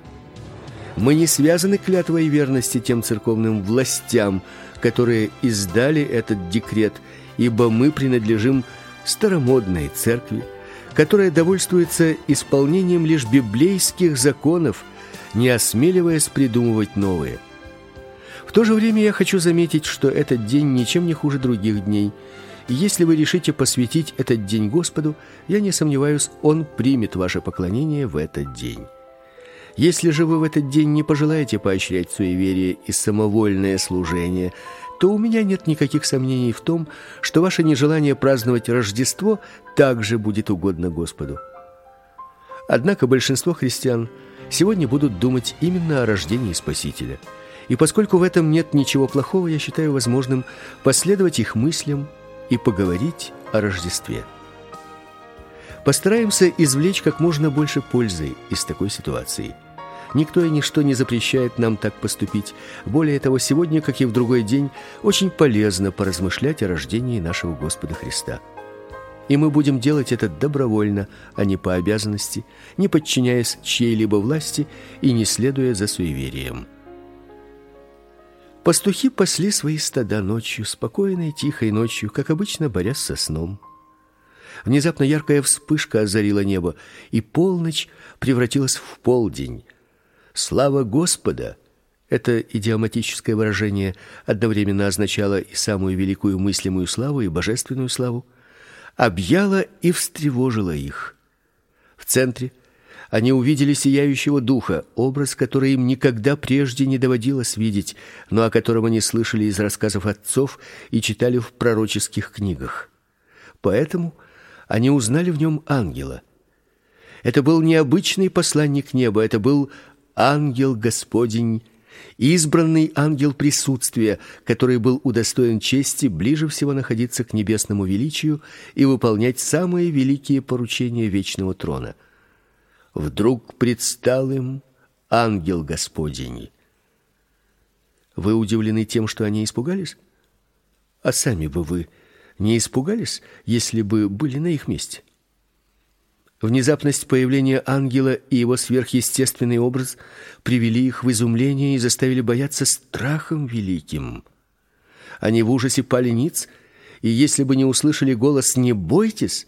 Мы не связаны клятвой верности тем церковным властям, которые издали этот декрет, ибо мы принадлежим старомодной церкви, которая довольствуется исполнением лишь библейских законов, не осмеливаясь придумывать новые – в то же время я хочу заметить, что этот день ничем не хуже других дней. И если вы решите посвятить этот день Господу, я не сомневаюсь, Он примет ваше поклонение в этот день. Если же вы в этот день не пожелаете поощрять суеверие и самовольное служение, то у меня нет никаких сомнений в том, что ваше нежелание праздновать Рождество также будет угодно Господу. Однако большинство христиан сегодня будут думать именно о рождении Спасителя – И поскольку в этом нет ничего плохого, я считаю возможным последовать их мыслям и поговорить о Рождестве. Постараемся извлечь как можно больше пользы из такой ситуации. Никто и ничто не запрещает нам так поступить. Более того, сегодня, как и в другой день, очень полезно поразмышлять о рождении нашего Господа Христа. И мы будем делать это добровольно, а не по обязанности, не подчиняясь чьей-либо власти и не следуя за суеверием. Пастухи пасли свои стада ночью, спокойной, тихой ночью, как обычно, борясь со сном. Внезапно яркая вспышка озарила небо, и полночь превратилась в полдень. Слава Господа! Это идиоматическое выражение одновременно означало и самую великую мыслимую славу, и божественную славу. Объяла и встревожила их. В центре – они увидели сияющего духа, образ, который им никогда прежде не доводилось видеть, но о котором они слышали из рассказов отцов и читали в пророческих книгах. Поэтому они узнали в нем ангела. Это был необычный посланник неба, это был ангел Господень, избранный ангел присутствия, который был удостоен чести ближе всего находиться к небесному величию и выполнять самые великие поручения вечного трона – вдруг предстал им ангел Господень. Вы удивлены тем, что они испугались? А сами бы вы не испугались, если бы были на их месте? Внезапность появления ангела и его сверхъестественный образ привели их в изумление и заставили бояться страхом великим. Они в ужасе пали ниц, и если бы не услышали голос «не бойтесь»,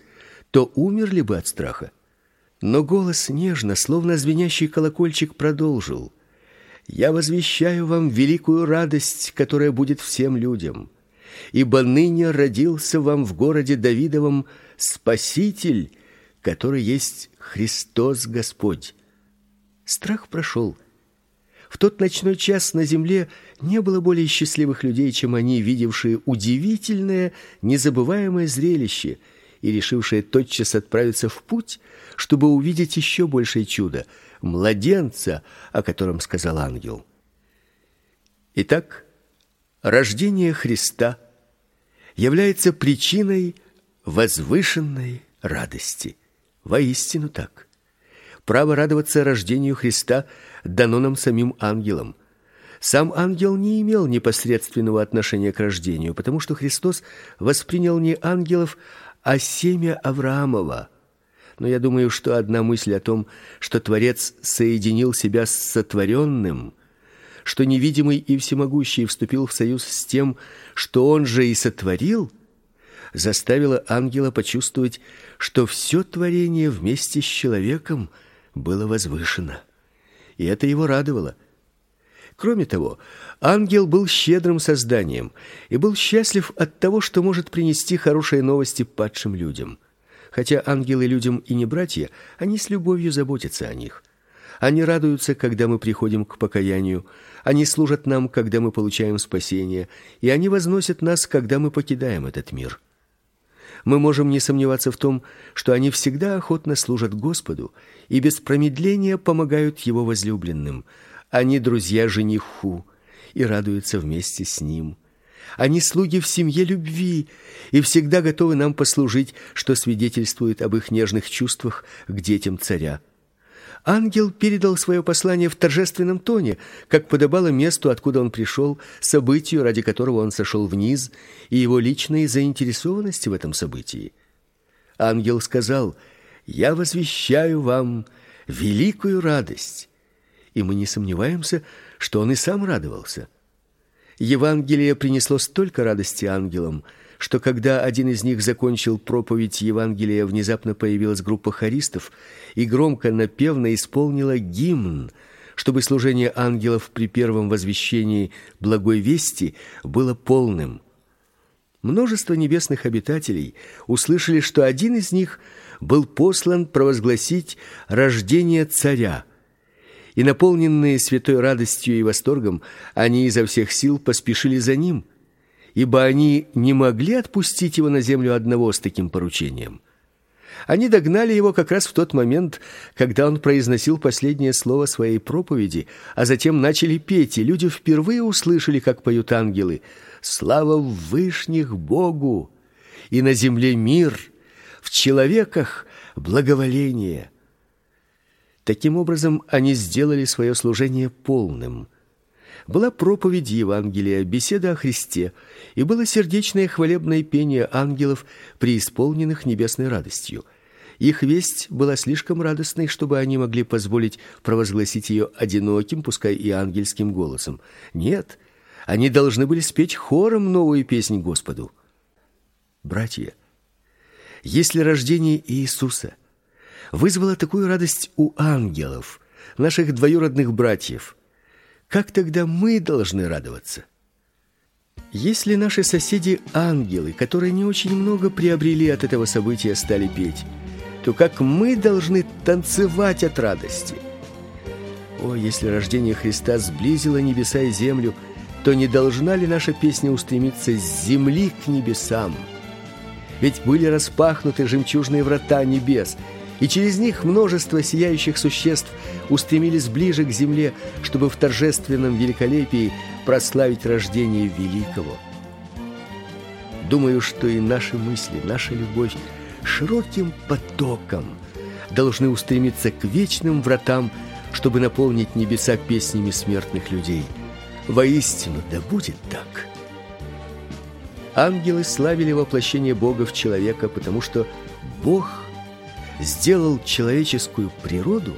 то умерли бы от страха. Но голос нежно, словно звенящий колокольчик, продолжил: "Я возвещаю вам великую радость, которая будет всем людям, ибо ныне родился вам в городе Давидовом Спаситель, который есть Христос Господь". Страх прошел. В тот ночной час на земле не было более счастливых людей, чем они, видевшие удивительное, незабываемое зрелище и решившие тотчас отправиться в путь чтобы увидеть еще большее чудо младенца, о котором сказал ангел. Итак, рождение Христа является причиной возвышенной радости. Воистину так. Право радоваться рождению Христа дано нам самим ангелам. Сам ангел не имел непосредственного отношения к рождению, потому что Христос воспринял не ангелов, а семя Авраамова – но я думаю, что одна мысль о том, что Творец соединил себя с сотворенным, что невидимый и всемогущий вступил в союз с тем, что он же и сотворил, заставила ангела почувствовать, что все творение вместе с человеком было возвышено. И это его радовало. Кроме того, ангел был щедрым созданием и был счастлив от того, что может принести хорошие новости падшим людям. Хотя ангелы людям и не братья, они с любовью заботятся о них. Они радуются, когда мы приходим к покаянию, они служат нам, когда мы получаем спасение, и они возносят нас, когда мы покидаем этот мир. Мы можем не сомневаться в том, что они всегда охотно служат Господу и без промедления помогают его возлюбленным. Они друзья жениху и радуются вместе с ним. Они слуги в семье любви и всегда готовы нам послужить, что свидетельствует об их нежных чувствах к детям царя. Ангел передал свое послание в торжественном тоне, как подобало месту, откуда он пришел, событию, ради которого он сошел вниз, и его личной заинтересованности в этом событии. Ангел сказал: "Я возвещаю вам великую радость". И мы не сомневаемся, что он и сам радовался. Евангелие принесло столько радости ангелам, что когда один из них закончил проповедь Евангелия, внезапно появилась группа хористов и громко напевно исполнила гимн, чтобы служение ангелов при первом возвещении благой вести было полным. Множество небесных обитателей услышали, что один из них был послан провозгласить рождение царя и наполненные святой радостью и восторгом, они изо всех сил поспешили за ним, ибо они не могли отпустить его на землю одного с таким поручением. Они догнали его как раз в тот момент, когда он произносил последнее слово своей проповеди, а затем начали петь, и люди впервые услышали, как поют ангелы: "Слава в вышних Богу, и на земле мир, в человеках благоволение". Таким образом, они сделали свое служение полным была проповедь Евангелия, беседа о Христе, и было сердечное хвалебное пение ангелов, преисполненных небесной радостью. Их весть была слишком радостной, чтобы они могли позволить провозгласить ее одиноким, пускай и ангельским голосом. Нет, они должны были спеть хором новую песнь Господу. Братья, если рождение Иисуса вызвало такую радость у ангелов, наших двоюродных братьев, как тогда мы должны радоваться? Если наши соседи ангелы, которые не очень много приобрели от этого события, стали петь, то как мы должны танцевать от радости? О, если рождение Христа сблизило небеса и землю, то не должна ли наша песня устремиться с земли к небесам? Ведь были распахнуты жемчужные врата небес, и через них множество сияющих существ устремились ближе к земле, чтобы в торжественном великолепии прославить рождение великого. Думаю, что и наши мысли, наша любовь широким потоком должны устремиться к вечным вратам, чтобы наполнить небеса песнями смертных людей. Воистину, да будет так. Ангелы славили воплощение Бога в человека, потому что Бог сделал человеческую природу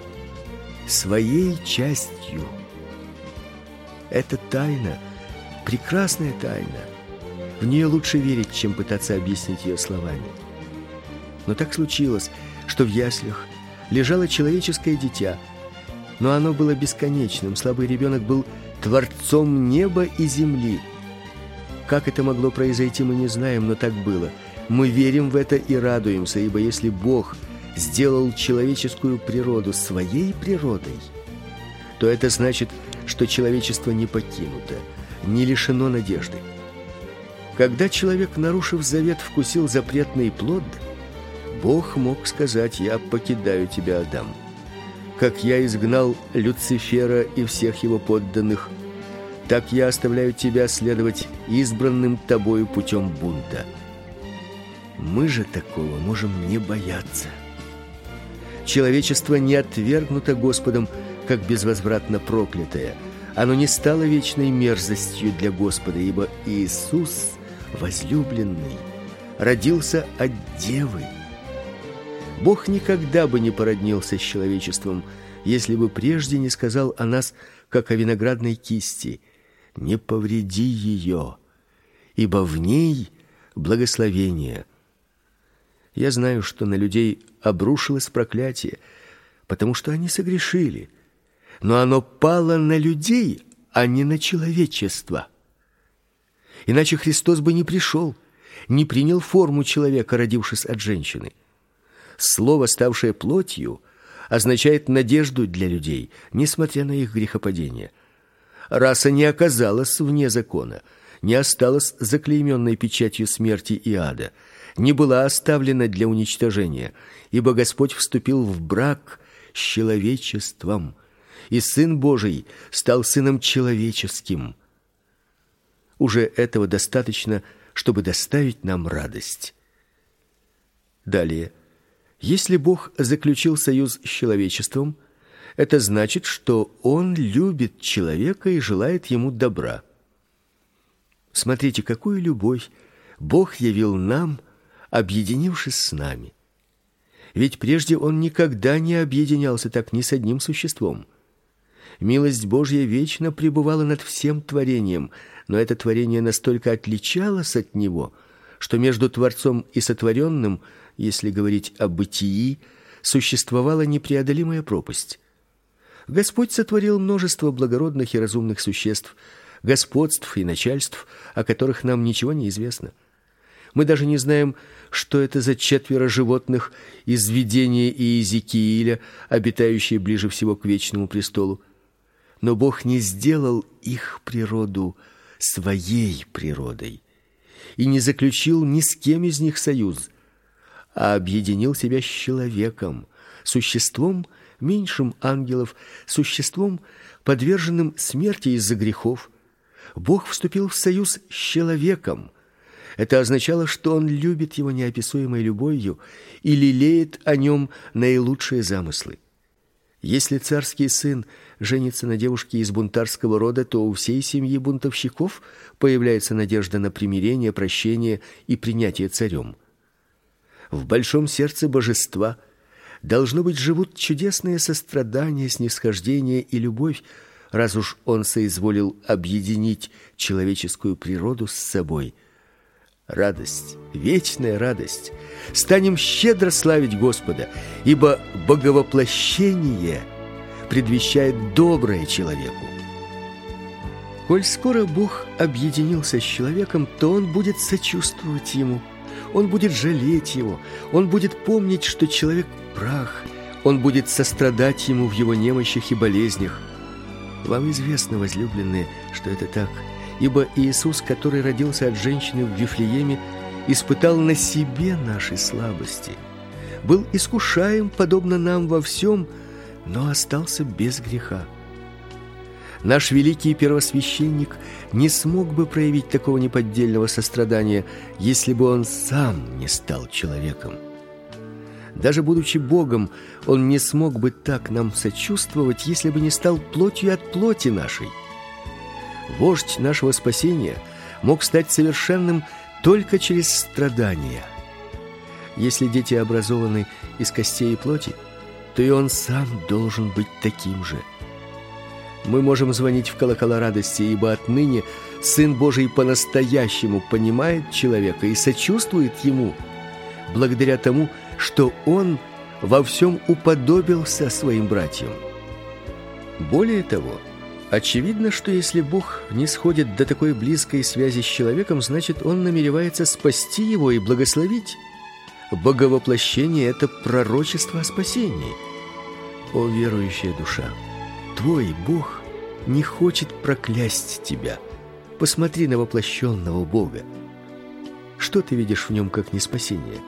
своей частью. Это тайна, прекрасная тайна. В нее лучше верить, чем пытаться объяснить ее словами. Но так случилось, что в яслях лежало человеческое дитя, но оно было бесконечным. Слабый ребенок был творцом неба и земли. Как это могло произойти, мы не знаем, но так было. Мы верим в это и радуемся, ибо если Бог сделал человеческую природу своей природой, то это значит, что человечество не покинуто, не лишено надежды. Когда человек, нарушив завет, вкусил запретный плод, Бог мог сказать: "Я покидаю тебя, Адам. Как я изгнал Люцифера и всех его подданных, так я оставляю тебя следовать избранным тобою путем бунта". Мы же такого можем не бояться. Человечество не отвергнуто Господом, как безвозвратно проклятое. Оно не стало вечной мерзостью для Господа, ибо Иисус, возлюбленный, родился от девы. Бог никогда бы не породнился с человечеством, если бы прежде не сказал о нас, как о виноградной кисти: "Не повреди ее, ибо в ней благословение". Я знаю, что на людей обрушилось проклятие, потому что они согрешили. Но оно пало на людей, а не на человечество. Иначе Христос бы не пришел, не принял форму человека, родившись от женщины. Слово, ставшее плотью, означает надежду для людей, несмотря на их грехопадение. Раса не оказалась вне закона, не осталась заклейменной печатью смерти и ада – не была оставлена для уничтожения, ибо Господь вступил в брак с человечеством, и сын Божий стал сыном человеческим. Уже этого достаточно, чтобы доставить нам радость. Далее, если Бог заключил союз с человечеством, это значит, что он любит человека и желает ему добра. Смотрите, какую любовь Бог явил нам объединившись с нами. Ведь прежде он никогда не объединялся так ни с одним существом. Милость Божья вечно пребывала над всем творением, но это творение настолько отличалось от него, что между творцом и сотворенным, если говорить о бытии, существовала непреодолимая пропасть. Господь сотворил множество благородных и разумных существ, господств и начальств, о которых нам ничего не известно. Мы даже не знаем, что это за четверо животных из видения Иезекииля, обитающие ближе всего к вечному престолу. Но Бог не сделал их природу своей природой и не заключил ни с кем из них союз. а объединил себя с человеком, существом меньшим ангелов, существом, подверженным смерти из-за грехов. Бог вступил в союз с человеком. Это означало, что он любит его неописуемой любовью и лелеет о нем наилучшие замыслы. Если царский сын женится на девушке из бунтарского рода, то у всей семьи бунтовщиков появляется надежда на примирение, прощение и принятие царем. В большом сердце божества должно быть живут чудесные сострадание, снисхождение и любовь, раз уж он соизволил объединить человеческую природу с собой. Радость, вечная радость. Станем щедро славить Господа, ибо боговоплощение предвещает доброе человеку. Коль скоро Бог объединился с человеком, то он будет сочувствовать ему, он будет жалеть его, он будет помнить, что человек прах, он будет сострадать ему в его немощах и болезнях. Вам известно, возлюбленные, что это так, ибо Иисус, который родился от женщины в Вифлееме, испытал на себе наши слабости, был искушаем подобно нам во всем, но остался без греха. Наш великий первосвященник не смог бы проявить такого неподдельного сострадания, если бы он сам не стал человеком. Даже будучи Богом, он не смог бы так нам сочувствовать, если бы не стал плотью от плоти нашей. Вождь нашего спасения мог стать совершенным только через страдания. Если дети образованы из костей и плоти, то и он сам должен быть таким же – мы можем звонить в колокола радости, ибо отныне Сын Божий по-настоящему понимает человека и сочувствует ему, благодаря тому, что он во всем уподобился своим братьям. Более того, очевидно, что если Бог не сходит до такой близкой связи с человеком, значит, он намеревается спасти его и благословить. Боговоплощение это пророчество о спасении. О верующая душа, Твой Бог не хочет проклясть тебя. Посмотри на воплощенного Бога. Что ты видишь в нем как не спасение?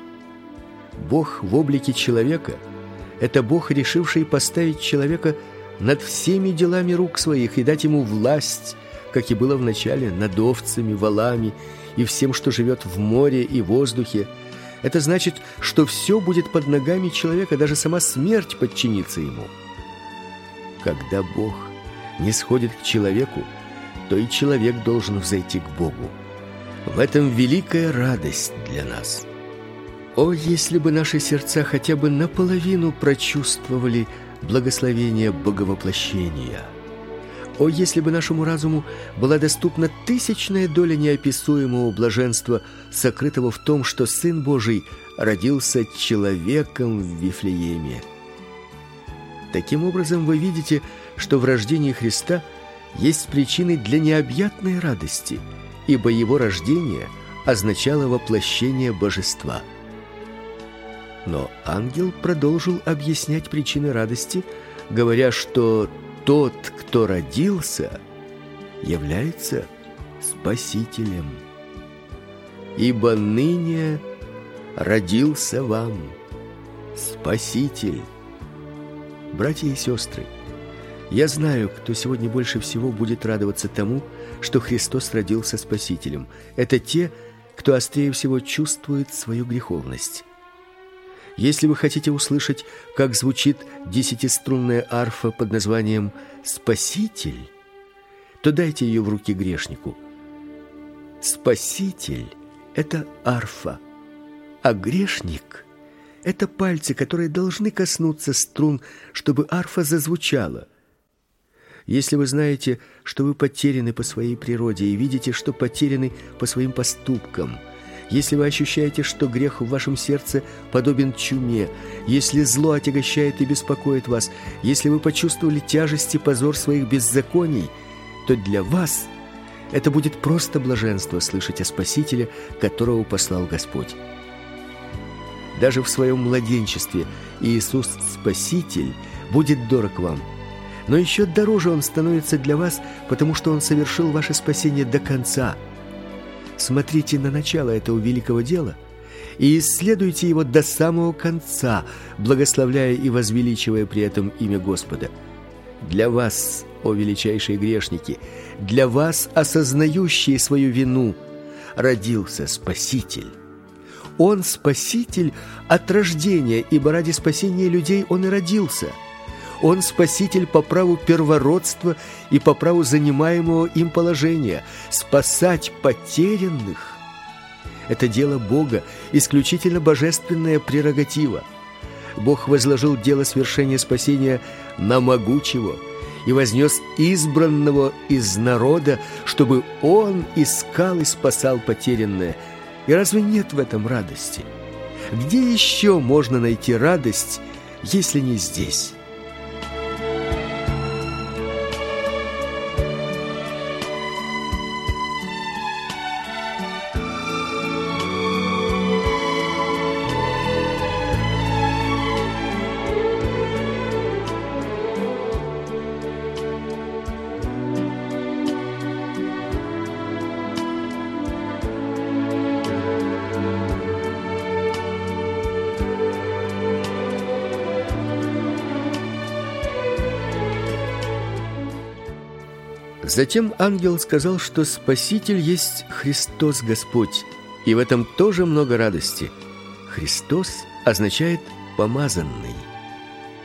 Бог в облике человека – это Бог, решивший поставить человека над всеми делами рук своих и дать ему власть, как и было в начале, над овцами, волами и всем, что живет в море и воздухе. Это значит, что все будет под ногами человека, даже сама смерть подчинится ему – когда Бог не сходит к человеку, то и человек должен взойти к Богу. В этом великая радость для нас. О, если бы наши сердца хотя бы наполовину прочувствовали благословение Боговоплощения! О, если бы нашему разуму была доступна тысячная доля неописуемого блаженства, сокрытого в том, что Сын Божий родился человеком в Вифлееме! Таким образом, вы видите, что в рождении Христа есть причины для необъятной радости, ибо его рождение означало воплощение божества. Но ангел продолжил объяснять причины радости, говоря, что тот, кто родился, является спасителем. Ибо ныне родился вам спаситель Братья и сестры, я знаю, кто сегодня больше всего будет радоваться тому, что Христос родился Спасителем. Это те, кто острее всего чувствует свою греховность. Если вы хотите услышать, как звучит десятиструнная арфа под названием «Спаситель», то дайте ее в руки грешнику. Спаситель — это арфа, а грешник — это пальцы, которые должны коснуться струн, чтобы арфа зазвучала. Если вы знаете, что вы потеряны по своей природе и видите, что потеряны по своим поступкам, если вы ощущаете, что грех в вашем сердце подобен чуме, если зло отягощает и беспокоит вас, если вы почувствовали тяжесть и позор своих беззаконий, то для вас это будет просто блаженство слышать о Спасителе, которого послал Господь. Даже в своем младенчестве Иисус Спаситель будет дорог вам. Но еще дороже Он становится для вас, потому что Он совершил ваше спасение до конца. Смотрите на начало этого великого дела и исследуйте его до самого конца, благословляя и возвеличивая при этом имя Господа. Для вас, о величайшие грешники, для вас, осознающие свою вину, родился Спаситель. Он спаситель от рождения, ибо ради спасения людей он и родился. Он спаситель по праву первородства и по праву занимаемого им положения спасать потерянных. Это дело Бога, исключительно божественная прерогатива. Бог возложил дело свершения спасения на могучего и вознес избранного из народа, чтобы он искал и спасал потерянное – и разве нет в этом радости? Где еще можно найти радость, если не здесь? Затем ангел сказал, что Спаситель есть Христос Господь, и в этом тоже много радости. Христос означает помазанный.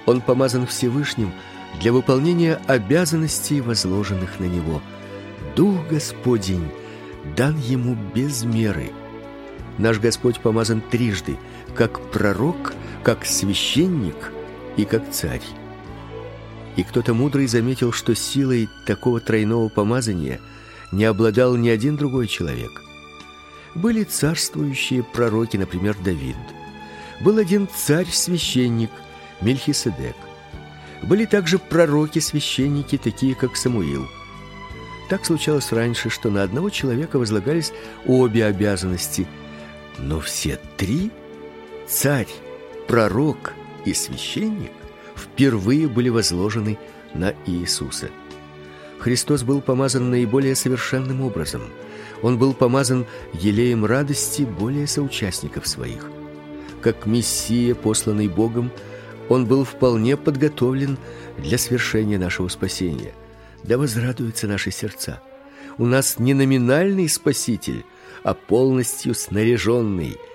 Он помазан Всевышним для выполнения обязанностей, возложенных на него. Дух Господень дан ему без меры. Наш Господь помазан трижды, как пророк, как священник и как царь. И кто-то мудрый заметил, что силой такого тройного помазания не обладал ни один другой человек. Были царствующие пророки, например, Давид. Был один царь-священник Мельхиседек. Были также пророки-священники, такие как Самуил. Так случалось раньше, что на одного человека возлагались обе обязанности, но все три царь, пророк и священник впервые были возложены на Иисуса. Христос был помазан наиболее совершенным образом. Он был помазан елеем радости более соучастников своих. Как мессия, посланный Богом, он был вполне подготовлен для свершения нашего спасения. Да возрадуются наши сердца. У нас не номинальный спаситель, а полностью снаряженный –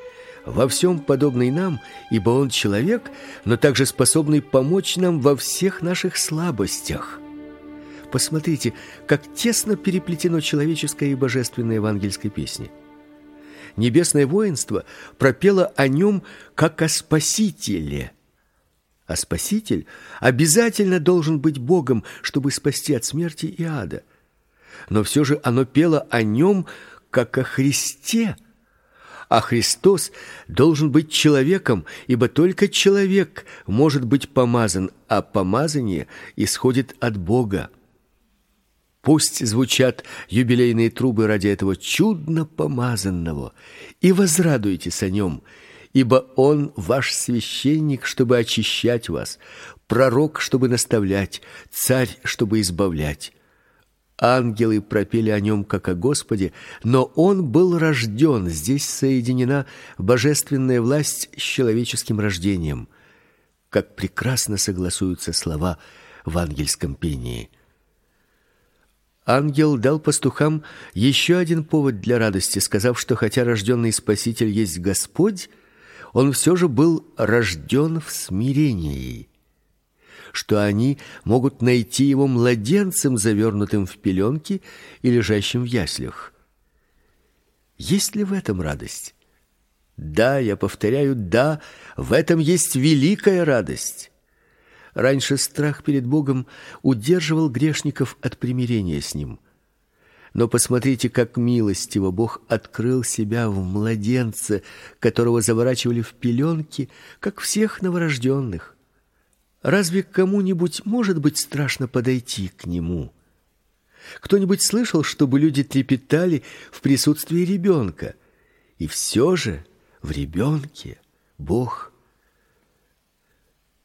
во всем подобный нам, ибо он человек, но также способный помочь нам во всех наших слабостях. Посмотрите, как тесно переплетено человеческое и божественное евангельской песни. Небесное воинство пропело о нем как о спасителе. А спаситель обязательно должен быть Богом, чтобы спасти от смерти и ада. Но все же оно пело о нем как о Христе – а Христос должен быть человеком, ибо только человек может быть помазан, а помазание исходит от Бога. Пусть звучат юбилейные трубы ради этого чудно помазанного, и возрадуйтесь о нем, ибо он ваш священник, чтобы очищать вас, пророк, чтобы наставлять, царь, чтобы избавлять. Ангелы пропели о нем как о Господе, но он был рожден. Здесь соединена божественная власть с человеческим рождением. Как прекрасно согласуются слова в ангельском пении. Ангел дал пастухам еще один повод для радости, сказав, что хотя рожденный Спаситель есть Господь, он все же был рожден в смирении что они могут найти его младенцем, завернутым в пеленки и лежащим в яслях. Есть ли в этом радость? Да, я повторяю, да, в этом есть великая радость. Раньше страх перед Богом удерживал грешников от примирения с ним. Но посмотрите, как милостиво Бог открыл себя в младенце, которого заворачивали в пеленки, как всех новорожденных. Разве кому-нибудь может быть страшно подойти к нему? Кто-нибудь слышал, чтобы люди трепетали в присутствии ребенка? И все же в ребенке Бог.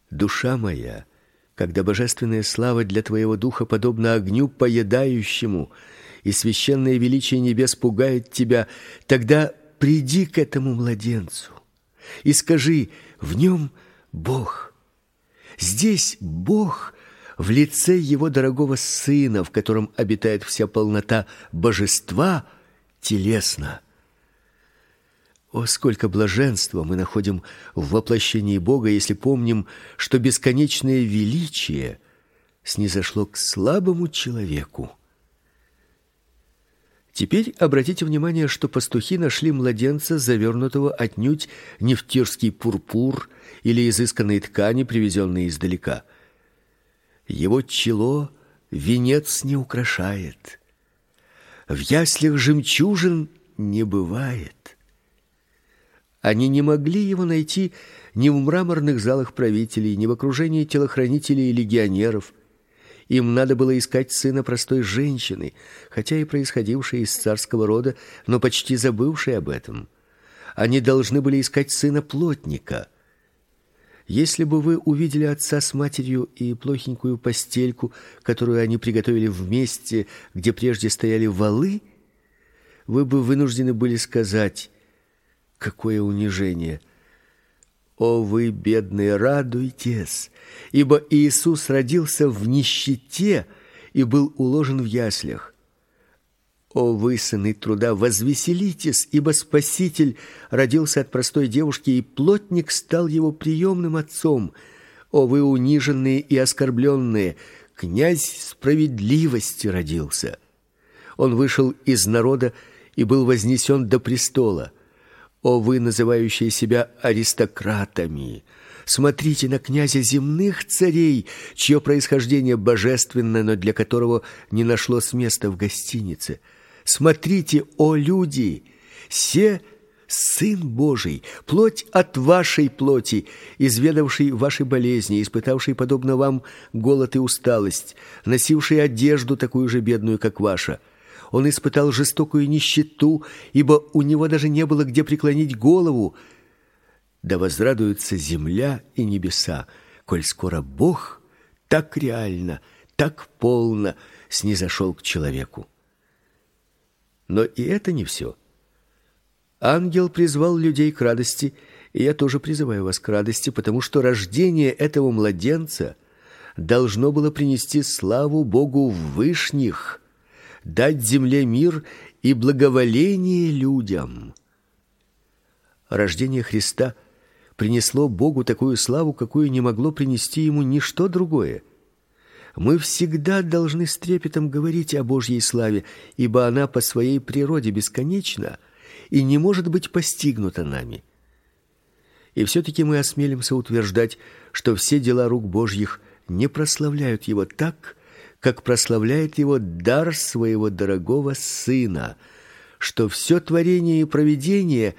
Душа моя, когда божественная слава для твоего духа подобна огню поедающему, и священное величие небес пугает тебя, тогда приди к этому младенцу и скажи, в нем Бог. Здесь Бог в лице его дорогого сына, в котором обитает вся полнота божества, телесно. О, сколько блаженства мы находим в воплощении Бога, если помним, что бесконечное величие снизошло к слабому человеку. Теперь обратите внимание, что пастухи нашли младенца, завернутого отнюдь не в тирский пурпур или изысканные ткани, привезенные издалека. Его чело венец не украшает. В яслях жемчужин не бывает. Они не могли его найти ни в мраморных залах правителей, ни в окружении телохранителей и легионеров. Им надо было искать сына простой женщины, хотя и происходившей из царского рода, но почти забывшей об этом. Они должны были искать сына плотника. Если бы вы увидели отца с матерью и плохенькую постельку, которую они приготовили вместе, где прежде стояли валы, вы бы вынуждены были сказать: какое унижение! О вы бедные, радуйтесь, ибо Иисус родился в нищете и был уложен в яслях. О вы сыны труда, возвеселитесь, ибо Спаситель родился от простой девушки, и плотник стал его приемным отцом. О вы униженные и оскорбленные, князь справедливости родился. Он вышел из народа и был вознесен до престола. О вы, называющие себя аристократами, смотрите на князя земных царей, чье происхождение божественное, но для которого не нашлось места в гостинице. Смотрите, о люди, все Сын Божий, плоть от вашей плоти, изведавший ваши болезни, испытавший подобно вам голод и усталость, носивший одежду такую же бедную, как ваша. Он испытал жестокую нищету, ибо у него даже не было где преклонить голову. Да возрадуются земля и небеса, коль скоро Бог так реально, так полно снизошел к человеку. Но и это не все. Ангел призвал людей к радости, и я тоже призываю вас к радости, потому что рождение этого младенца должно было принести славу Богу в вышних дать земле мир и благоволение людям. Рождение Христа принесло Богу такую славу, какую не могло принести ему ничто другое. Мы всегда должны с трепетом говорить о Божьей славе, ибо она по своей природе бесконечна и не может быть постигнута нами. И все таки мы осмелимся утверждать, что все дела рук Божьих не прославляют его так, как прославляет его дар своего дорогого сына, что все творение и провидение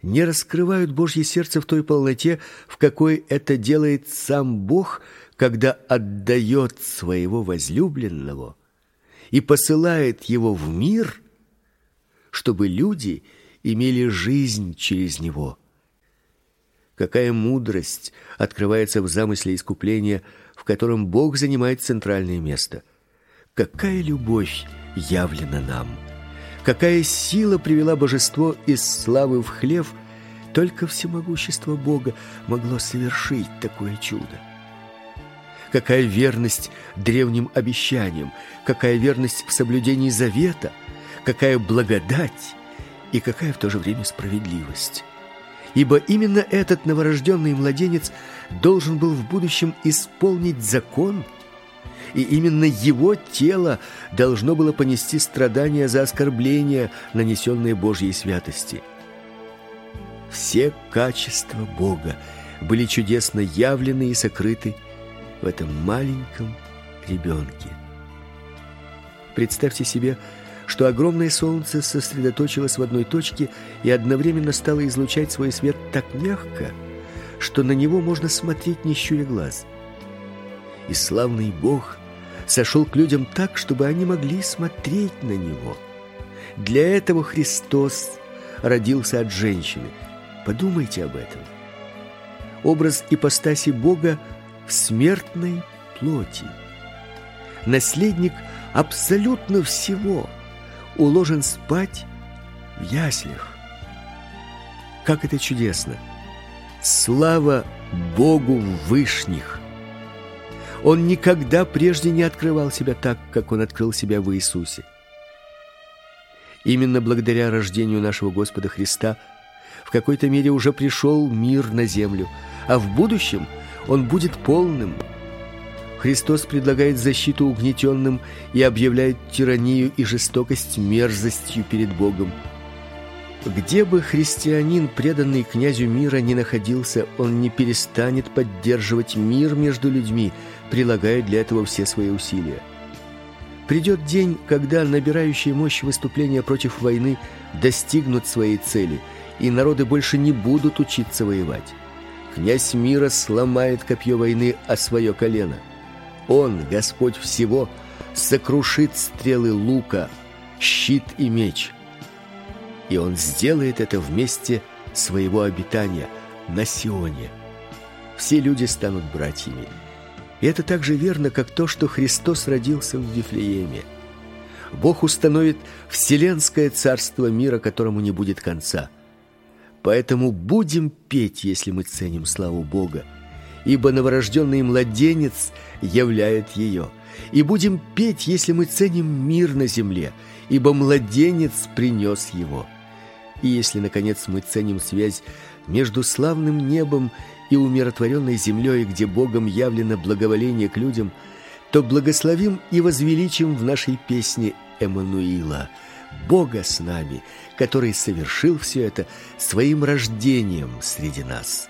не раскрывают Божье сердце в той полноте, в какой это делает сам Бог, когда отдает своего возлюбленного и посылает его в мир, чтобы люди имели жизнь через него. Какая мудрость открывается в замысле искупления – в котором Бог занимает центральное место. Какая любовь явлена нам! Какая сила привела божество из славы в хлев! Только всемогущество Бога могло совершить такое чудо. Какая верность древним обещаниям, какая верность в соблюдении завета, какая благодать и какая в то же время справедливость ибо именно этот новорожденный младенец должен был в будущем исполнить закон, и именно его тело должно было понести страдания за оскорбления, нанесенные Божьей святости. Все качества Бога были чудесно явлены и сокрыты в этом маленьком ребенке. Представьте себе, что огромное солнце сосредоточилось в одной точке и одновременно стало излучать свой свет так мягко, что на него можно смотреть не щуря глаз. И славный Бог сошел к людям так, чтобы они могли смотреть на него. Для этого Христос родился от женщины. Подумайте об этом. Образ ипостаси Бога в смертной плоти. Наследник абсолютно всего – уложен спать в яслях. Как это чудесно! Слава Богу Вышних! Он никогда прежде не открывал себя так, как он открыл себя в Иисусе. Именно благодаря рождению нашего Господа Христа в какой-то мере уже пришел мир на землю, а в будущем он будет полным. Христос предлагает защиту угнетенным и объявляет тиранию и жестокость мерзостью перед Богом. Где бы христианин, преданный князю мира, не находился, он не перестанет поддерживать мир между людьми, прилагая для этого все свои усилия. Придет день, когда набирающие мощь выступления против войны достигнут своей цели, и народы больше не будут учиться воевать. Князь мира сломает копье войны о свое колено. Он, Господь всего, сокрушит стрелы лука, щит и меч. И он сделает это вместе своего обитания на Сионе. Все люди станут братьями. И это так же верно, как то, что Христос родился в Вифлееме. Бог установит вселенское царство мира, которому не будет конца. Поэтому будем петь, если мы ценим славу Бога, ибо новорожденный младенец являет ее. И будем петь, если мы ценим мир на земле, ибо младенец принес его. И если наконец мы ценим связь между славным небом и умиротворенной землей, где Богом явлено благоволение к людям, то благословим и возвеличим в нашей песне Эммануила, Бога с нами, который совершил все это своим рождением среди нас.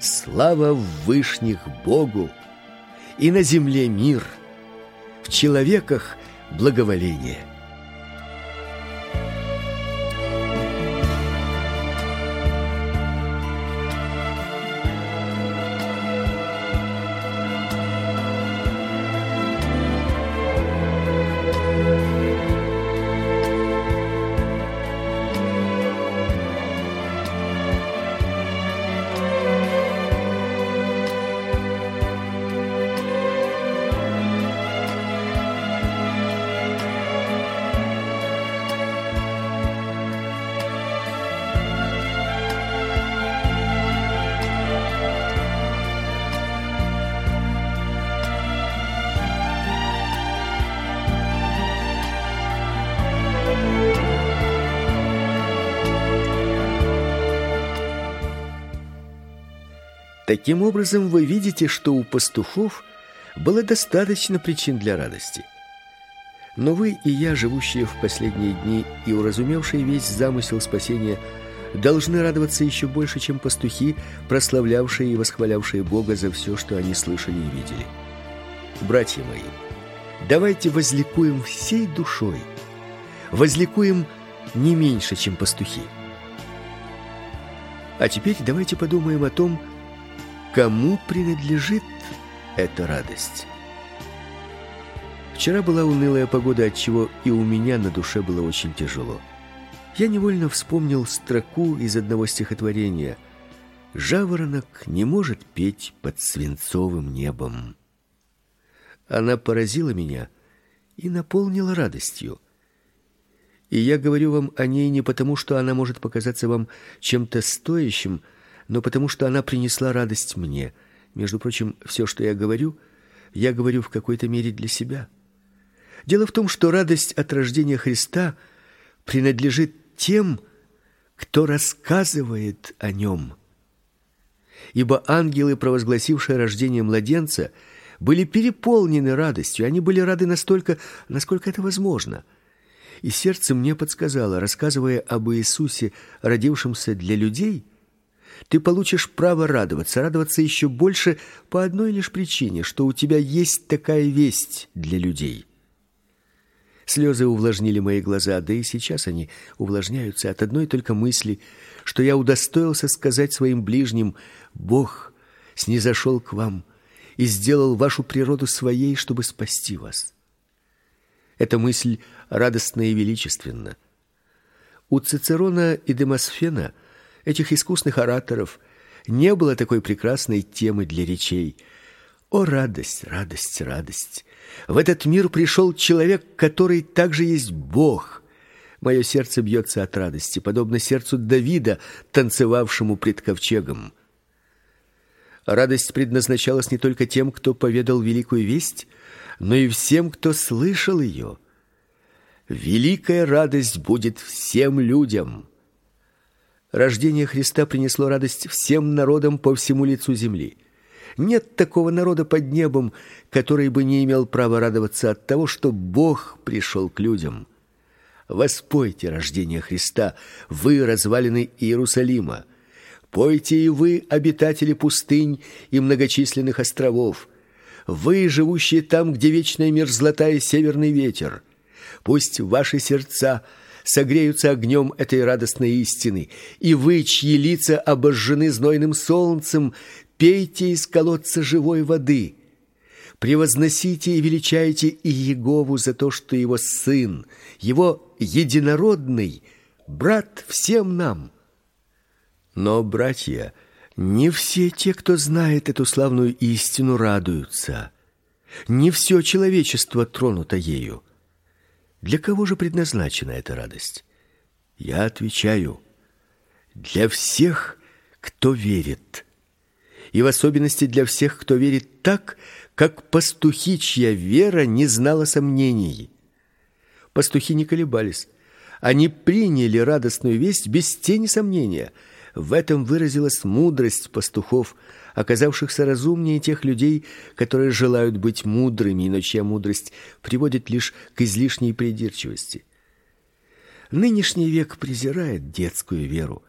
Слава в вышних Богу, и на земле мир, в человеках благоволение. Таким образом, вы видите, что у пастухов было достаточно причин для радости. Но вы и я, живущие в последние дни и уразумевшие весь замысел спасения, должны радоваться еще больше, чем пастухи, прославлявшие и восхвалявшие Бога за все, что они слышали и видели. Братья мои, давайте возликуем всей душой, возликуем не меньше, чем пастухи. А теперь давайте подумаем о том, Кому принадлежит эта радость? Вчера была унылая погода, от чего и у меня на душе было очень тяжело. Я невольно вспомнил строку из одного стихотворения «Жаворонок не может петь под свинцовым небом». Она поразила меня и наполнила радостью. И я говорю вам о ней не потому, что она может показаться вам чем-то стоящим, но потому что она принесла радость мне. Между прочим, все, что я говорю, я говорю в какой-то мере для себя. Дело в том, что радость от рождения Христа принадлежит тем, кто рассказывает о нем. Ибо ангелы, провозгласившие рождение младенца, были переполнены радостью. Они были рады настолько, насколько это возможно. И сердце мне подсказало, рассказывая об Иисусе, родившемся для людей, ты получишь право радоваться, радоваться еще больше по одной лишь причине, что у тебя есть такая весть для людей. Слезы увлажнили мои глаза, да и сейчас они увлажняются от одной только мысли, что я удостоился сказать своим ближним: Бог снизошел к вам и сделал вашу природу своей, чтобы спасти вас. Эта мысль радостна и величественна. У Цицерона и Демосфена – этих искусных ораторов не было такой прекрасной темы для речей. О радость, радость, радость. В этот мир пришел человек, который также есть Бог. Мое сердце бьется от радости, подобно сердцу Давида, танцевавшему пред ковчегом. Радость предназначалась не только тем, кто поведал великую весть, но и всем, кто слышал ее. Великая радость будет всем людям. Рождение Христа принесло радость всем народам по всему лицу земли. Нет такого народа под небом, который бы не имел права радоваться от того, что Бог пришел к людям. Воспойте рождение Христа, вы развалины Иерусалима. Пойте и вы, обитатели пустынь и многочисленных островов. Вы, живущие там, где вечная мерзлота и северный ветер. Пусть ваши сердца согреются огнем этой радостной истины, и вы, чьи лица обожжены знойным солнцем, пейте из колодца живой воды. Превозносите и величайте и Иегову за то, что его сын, его единородный брат всем нам. Но братья, не все те, кто знает эту славную истину, радуются. Не все человечество тронуто ею. Для кого же предназначена эта радость? Я отвечаю: для всех, кто верит. И в особенности для всех, кто верит так, как пастухи, чья вера не знала сомнений. Пастухи не колебались. Они приняли радостную весть без тени сомнения. В этом выразилась мудрость пастухов, оказавшихся разумнее тех людей, которые желают быть мудрыми, но чья мудрость приводит лишь к излишней придирчивости. Нынешний век презирает детскую веру,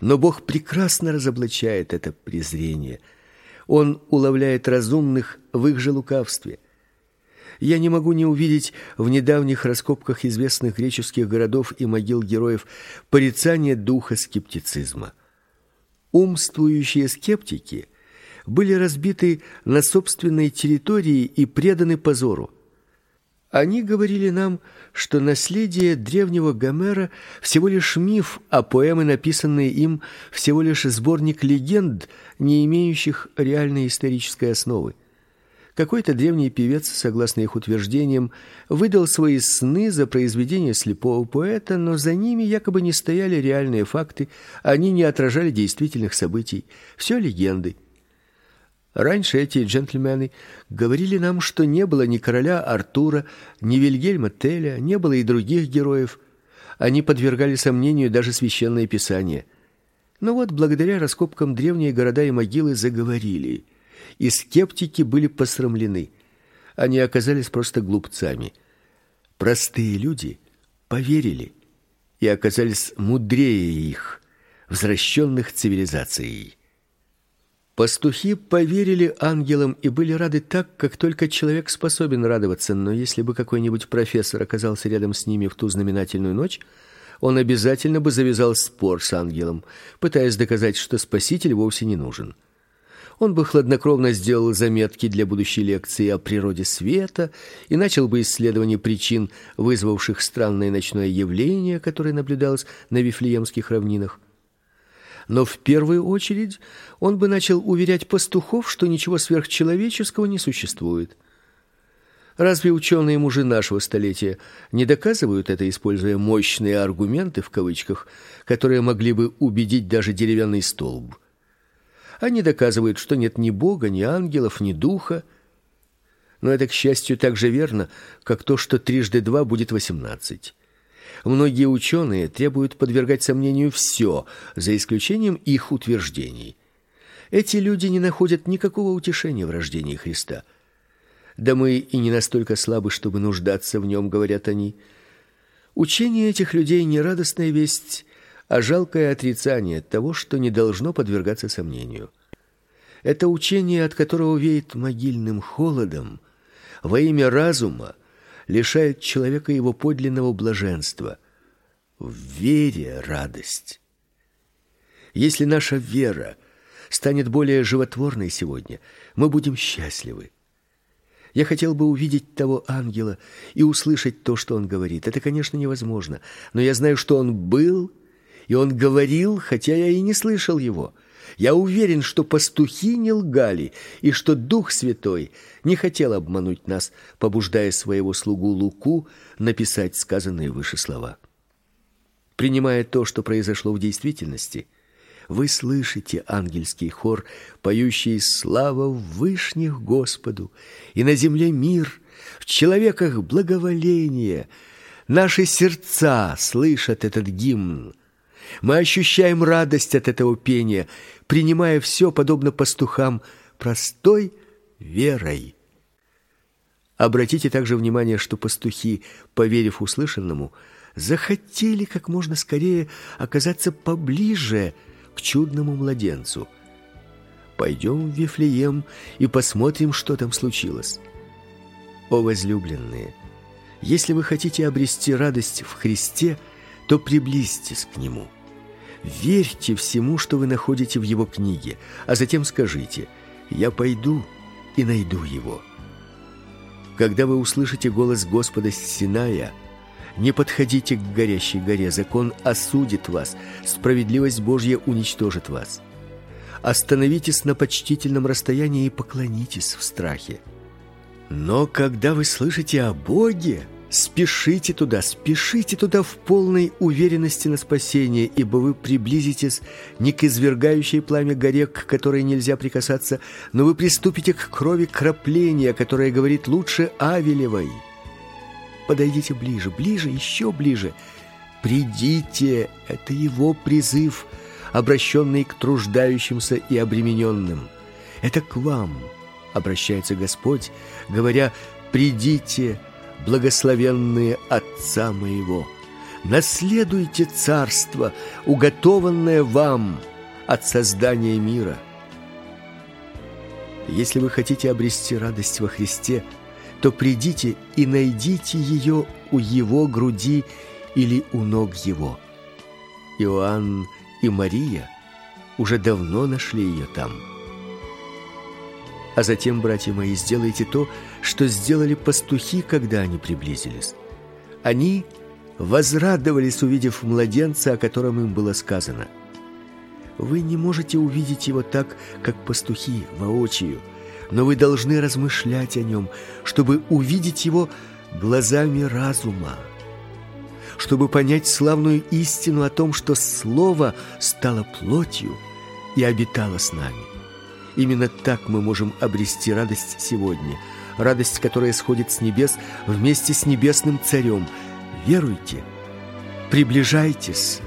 но Бог прекрасно разоблачает это презрение. Он уловляет разумных в их же лукавстве. Я не могу не увидеть в недавних раскопках известных греческих городов и могил героев порицание духа скептицизма. Умствующие скептики были разбиты на собственной территории и преданы позору. Они говорили нам, что наследие древнего Гомера всего лишь миф, а поэмы, написанные им, всего лишь сборник легенд, не имеющих реальной исторической основы. Какой-то древний певец, согласно их утверждениям, выдал свои сны за произведение слепого поэта, но за ними якобы не стояли реальные факты, они не отражали действительных событий. Все легенды. Раньше эти джентльмены говорили нам, что не было ни короля Артура, ни Вильгельма Теля, не было и других героев. Они подвергали сомнению даже священное писание. Но вот благодаря раскопкам древние города и могилы заговорили, и скептики были посрамлены. Они оказались просто глупцами. Простые люди поверили и оказались мудрее их, возвращенных цивилизацией. Пастухи поверили ангелам и были рады так, как только человек способен радоваться, но если бы какой-нибудь профессор оказался рядом с ними в ту знаменательную ночь, он обязательно бы завязал спор с ангелом, пытаясь доказать, что спаситель вовсе не нужен. Он бы хладнокровно сделал заметки для будущей лекции о природе света и начал бы исследование причин, вызвавших странное ночное явление, которое наблюдалось на Вифлеемских равнинах но в первую очередь он бы начал уверять пастухов, что ничего сверхчеловеческого не существует. Разве ученые мужи нашего столетия не доказывают это, используя мощные аргументы в кавычках, которые могли бы убедить даже деревянный столб? Они доказывают, что нет ни бога, ни ангелов, ни духа. Но это, к счастью, так же верно, как то, что трижды два будет восемнадцать. Многие ученые требуют подвергать сомнению все, за исключением их утверждений. Эти люди не находят никакого утешения в рождении Христа. Да мы и не настолько слабы, чтобы нуждаться в нем, говорят они. Учение этих людей не радостная весть, а жалкое отрицание того, что не должно подвергаться сомнению. Это учение, от которого веет могильным холодом, во имя разума лишает человека его подлинного блаженства. В вере радость. Если наша вера станет более животворной сегодня, мы будем счастливы. Я хотел бы увидеть того ангела и услышать то, что он говорит. Это, конечно, невозможно, но я знаю, что он был, и он говорил, хотя я и не слышал его. Я уверен, что пастухи не лгали, и что Дух Святой не хотел обмануть нас, побуждая своего слугу Луку написать сказанные выше слова. принимая то, что произошло в действительности, вы слышите ангельский хор, поющий слава вышних Господу, и на земле мир, в человеках благоволение. Наши сердца слышат этот гимн. Мы ощущаем радость от этого пения, принимая все подобно пастухам простой верой. Обратите также внимание, что пастухи, поверив услышанному, захотели как можно скорее оказаться поближе к чудному младенцу. Пойдем в Вифлеем и посмотрим, что там случилось. О возлюбленные, если вы хотите обрести радость в Христе, то приблизьтесь к нему. Верьте всему, что вы находите в его книге, а затем скажите: "Я пойду и найду его". Когда вы услышите голос Господа с Синая, не подходите к горящей горе, закон осудит вас, справедливость Божья уничтожит вас. Остановитесь на почтительном расстоянии и поклонитесь в страхе. Но когда вы слышите о Боге, Спешите туда, спешите туда в полной уверенности на спасение, ибо вы приблизитесь не к извергающей пламя горе, к которой нельзя прикасаться, но вы приступите к крови крапления, которая говорит лучше Авелевой. Подойдите ближе, ближе, еще ближе. Придите, это его призыв, обращенный к труждающимся и обремененным. Это к вам обращается Господь, говоря: "Придите, благословенные Отца моего, наследуйте царство, уготованное вам от создания мира. Если вы хотите обрести радость во Христе, то придите и найдите ее у его груди или у ног его. Иоанн и Мария уже давно нашли ее там. А затем, братья мои, сделайте то, что сделали пастухи, когда они приблизились. Они возрадовались, увидев младенца, о котором им было сказано. Вы не можете увидеть его так, как пастухи, воочию, но вы должны размышлять о нем, чтобы увидеть его глазами разума, чтобы понять славную истину о том, что Слово стало плотью и обитало с нами. Именно так мы можем обрести радость сегодня, радость, которая сходит с небес вместе с небесным царем. Веруйте, приближайтесь,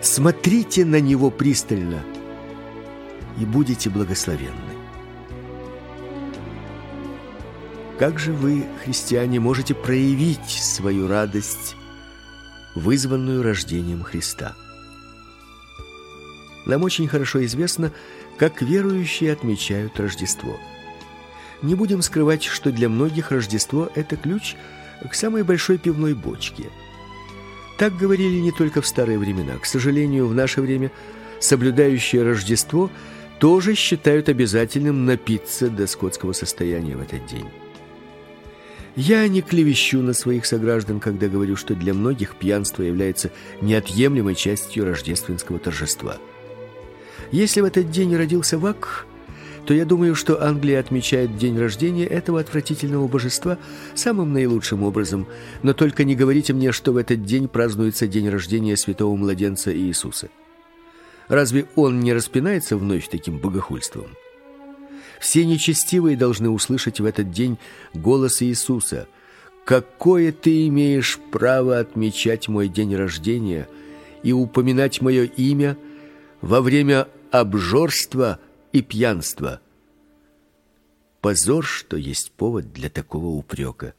смотрите на него пристально и будете благословенны. Как же вы, христиане, можете проявить свою радость, вызванную рождением Христа? Нам очень хорошо известно, как верующие отмечают Рождество. Не будем скрывать, что для многих Рождество это ключ к самой большой пивной бочке. Так говорили не только в старые времена. К сожалению, в наше время соблюдающие Рождество тоже считают обязательным напиться до скотского состояния в этот день. Я не клевещу на своих сограждан, когда говорю, что для многих пьянство является неотъемлемой частью рождественского торжества. Если в этот день родился Вак, то я думаю, что Англия отмечает день рождения этого отвратительного божества самым наилучшим образом, но только не говорите мне, что в этот день празднуется день рождения святого младенца Иисуса. Разве он не распинается вновь таким богохульством? Все нечестивые должны услышать в этот день голос Иисуса. Какое ты имеешь право отмечать мой день рождения и упоминать мое имя во время обжорство и пьянство. Позор, что есть повод для такого упрека.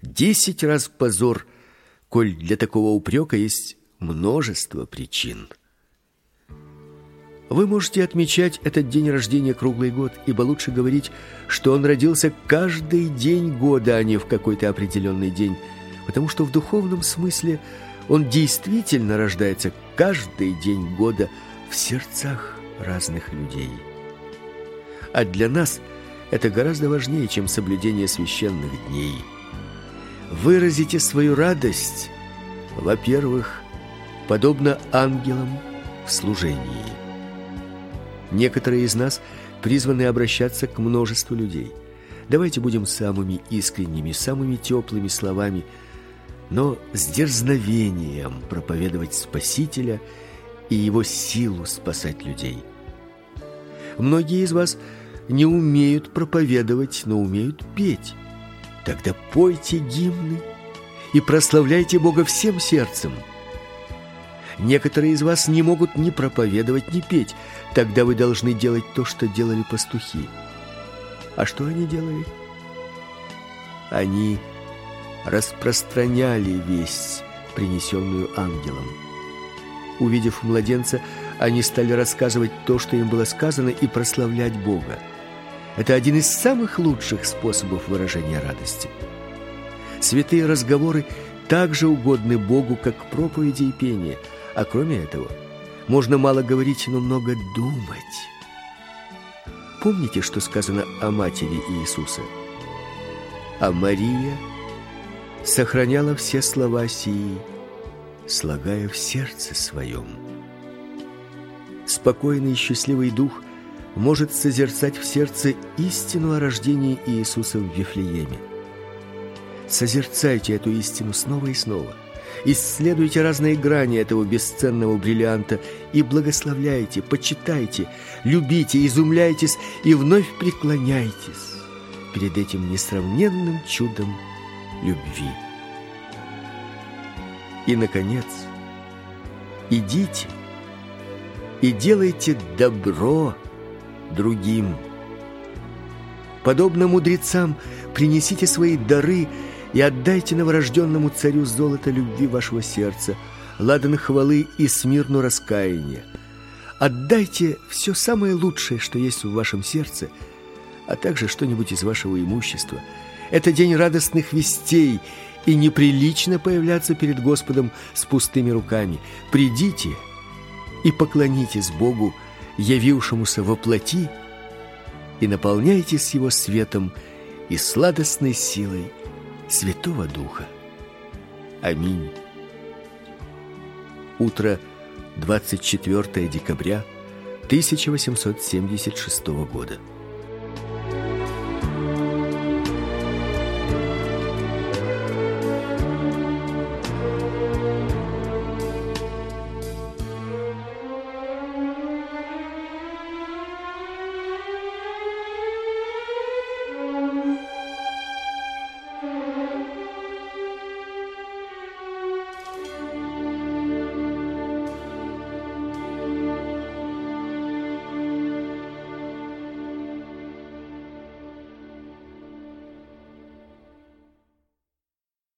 Десять раз позор, коль для такого упрека есть множество причин. Вы можете отмечать этот день рождения круглый год, ибо лучше говорить, что он родился каждый день года, а не в какой-то определенный день, потому что в духовном смысле он действительно рождается каждый день года – в сердцах разных людей. А для нас это гораздо важнее, чем соблюдение священных дней. Выразите свою радость, во-первых, подобно ангелам в служении. Некоторые из нас призваны обращаться к множеству людей. Давайте будем самыми искренними, самыми теплыми словами но с дерзновением проповедовать Спасителя и его силу спасать людей. Многие из вас не умеют проповедовать, но умеют петь. Тогда пойте гимны и прославляйте Бога всем сердцем. Некоторые из вас не могут ни проповедовать, ни петь. Тогда вы должны делать то, что делали пастухи. А что они делали? Они распространяли весть, принесенную ангелом. Увидев младенца, они стали рассказывать то, что им было сказано, и прославлять Бога. Это один из самых лучших способов выражения радости. Святые разговоры также угодны Богу, как проповеди и пение. А кроме этого, можно мало говорить, но много думать. Помните, что сказано о матери Иисуса? А Мария сохраняла все слова сии, слагая в сердце своем. Спокойный и счастливый дух может созерцать в сердце истину о рождении Иисуса в Вифлееме. Созерцайте эту истину снова и снова. Исследуйте разные грани этого бесценного бриллианта и благословляйте, почитайте, любите, изумляйтесь и вновь преклоняйтесь перед этим несравненным чудом любви. И, наконец, идите и делайте добро другим. Подобно мудрецам, принесите свои дары и отдайте новорожденному царю золото любви вашего сердца, ладан хвалы и смирну раскаяния. Отдайте все самое лучшее, что есть в вашем сердце, а также что-нибудь из вашего имущества – это день радостных вестей, и неприлично появляться перед Господом с пустыми руками. Придите и поклонитесь Богу, явившемуся во плоти, и наполняйтесь Его светом и сладостной силой Святого Духа. Аминь. Утро 24 декабря 1876 года.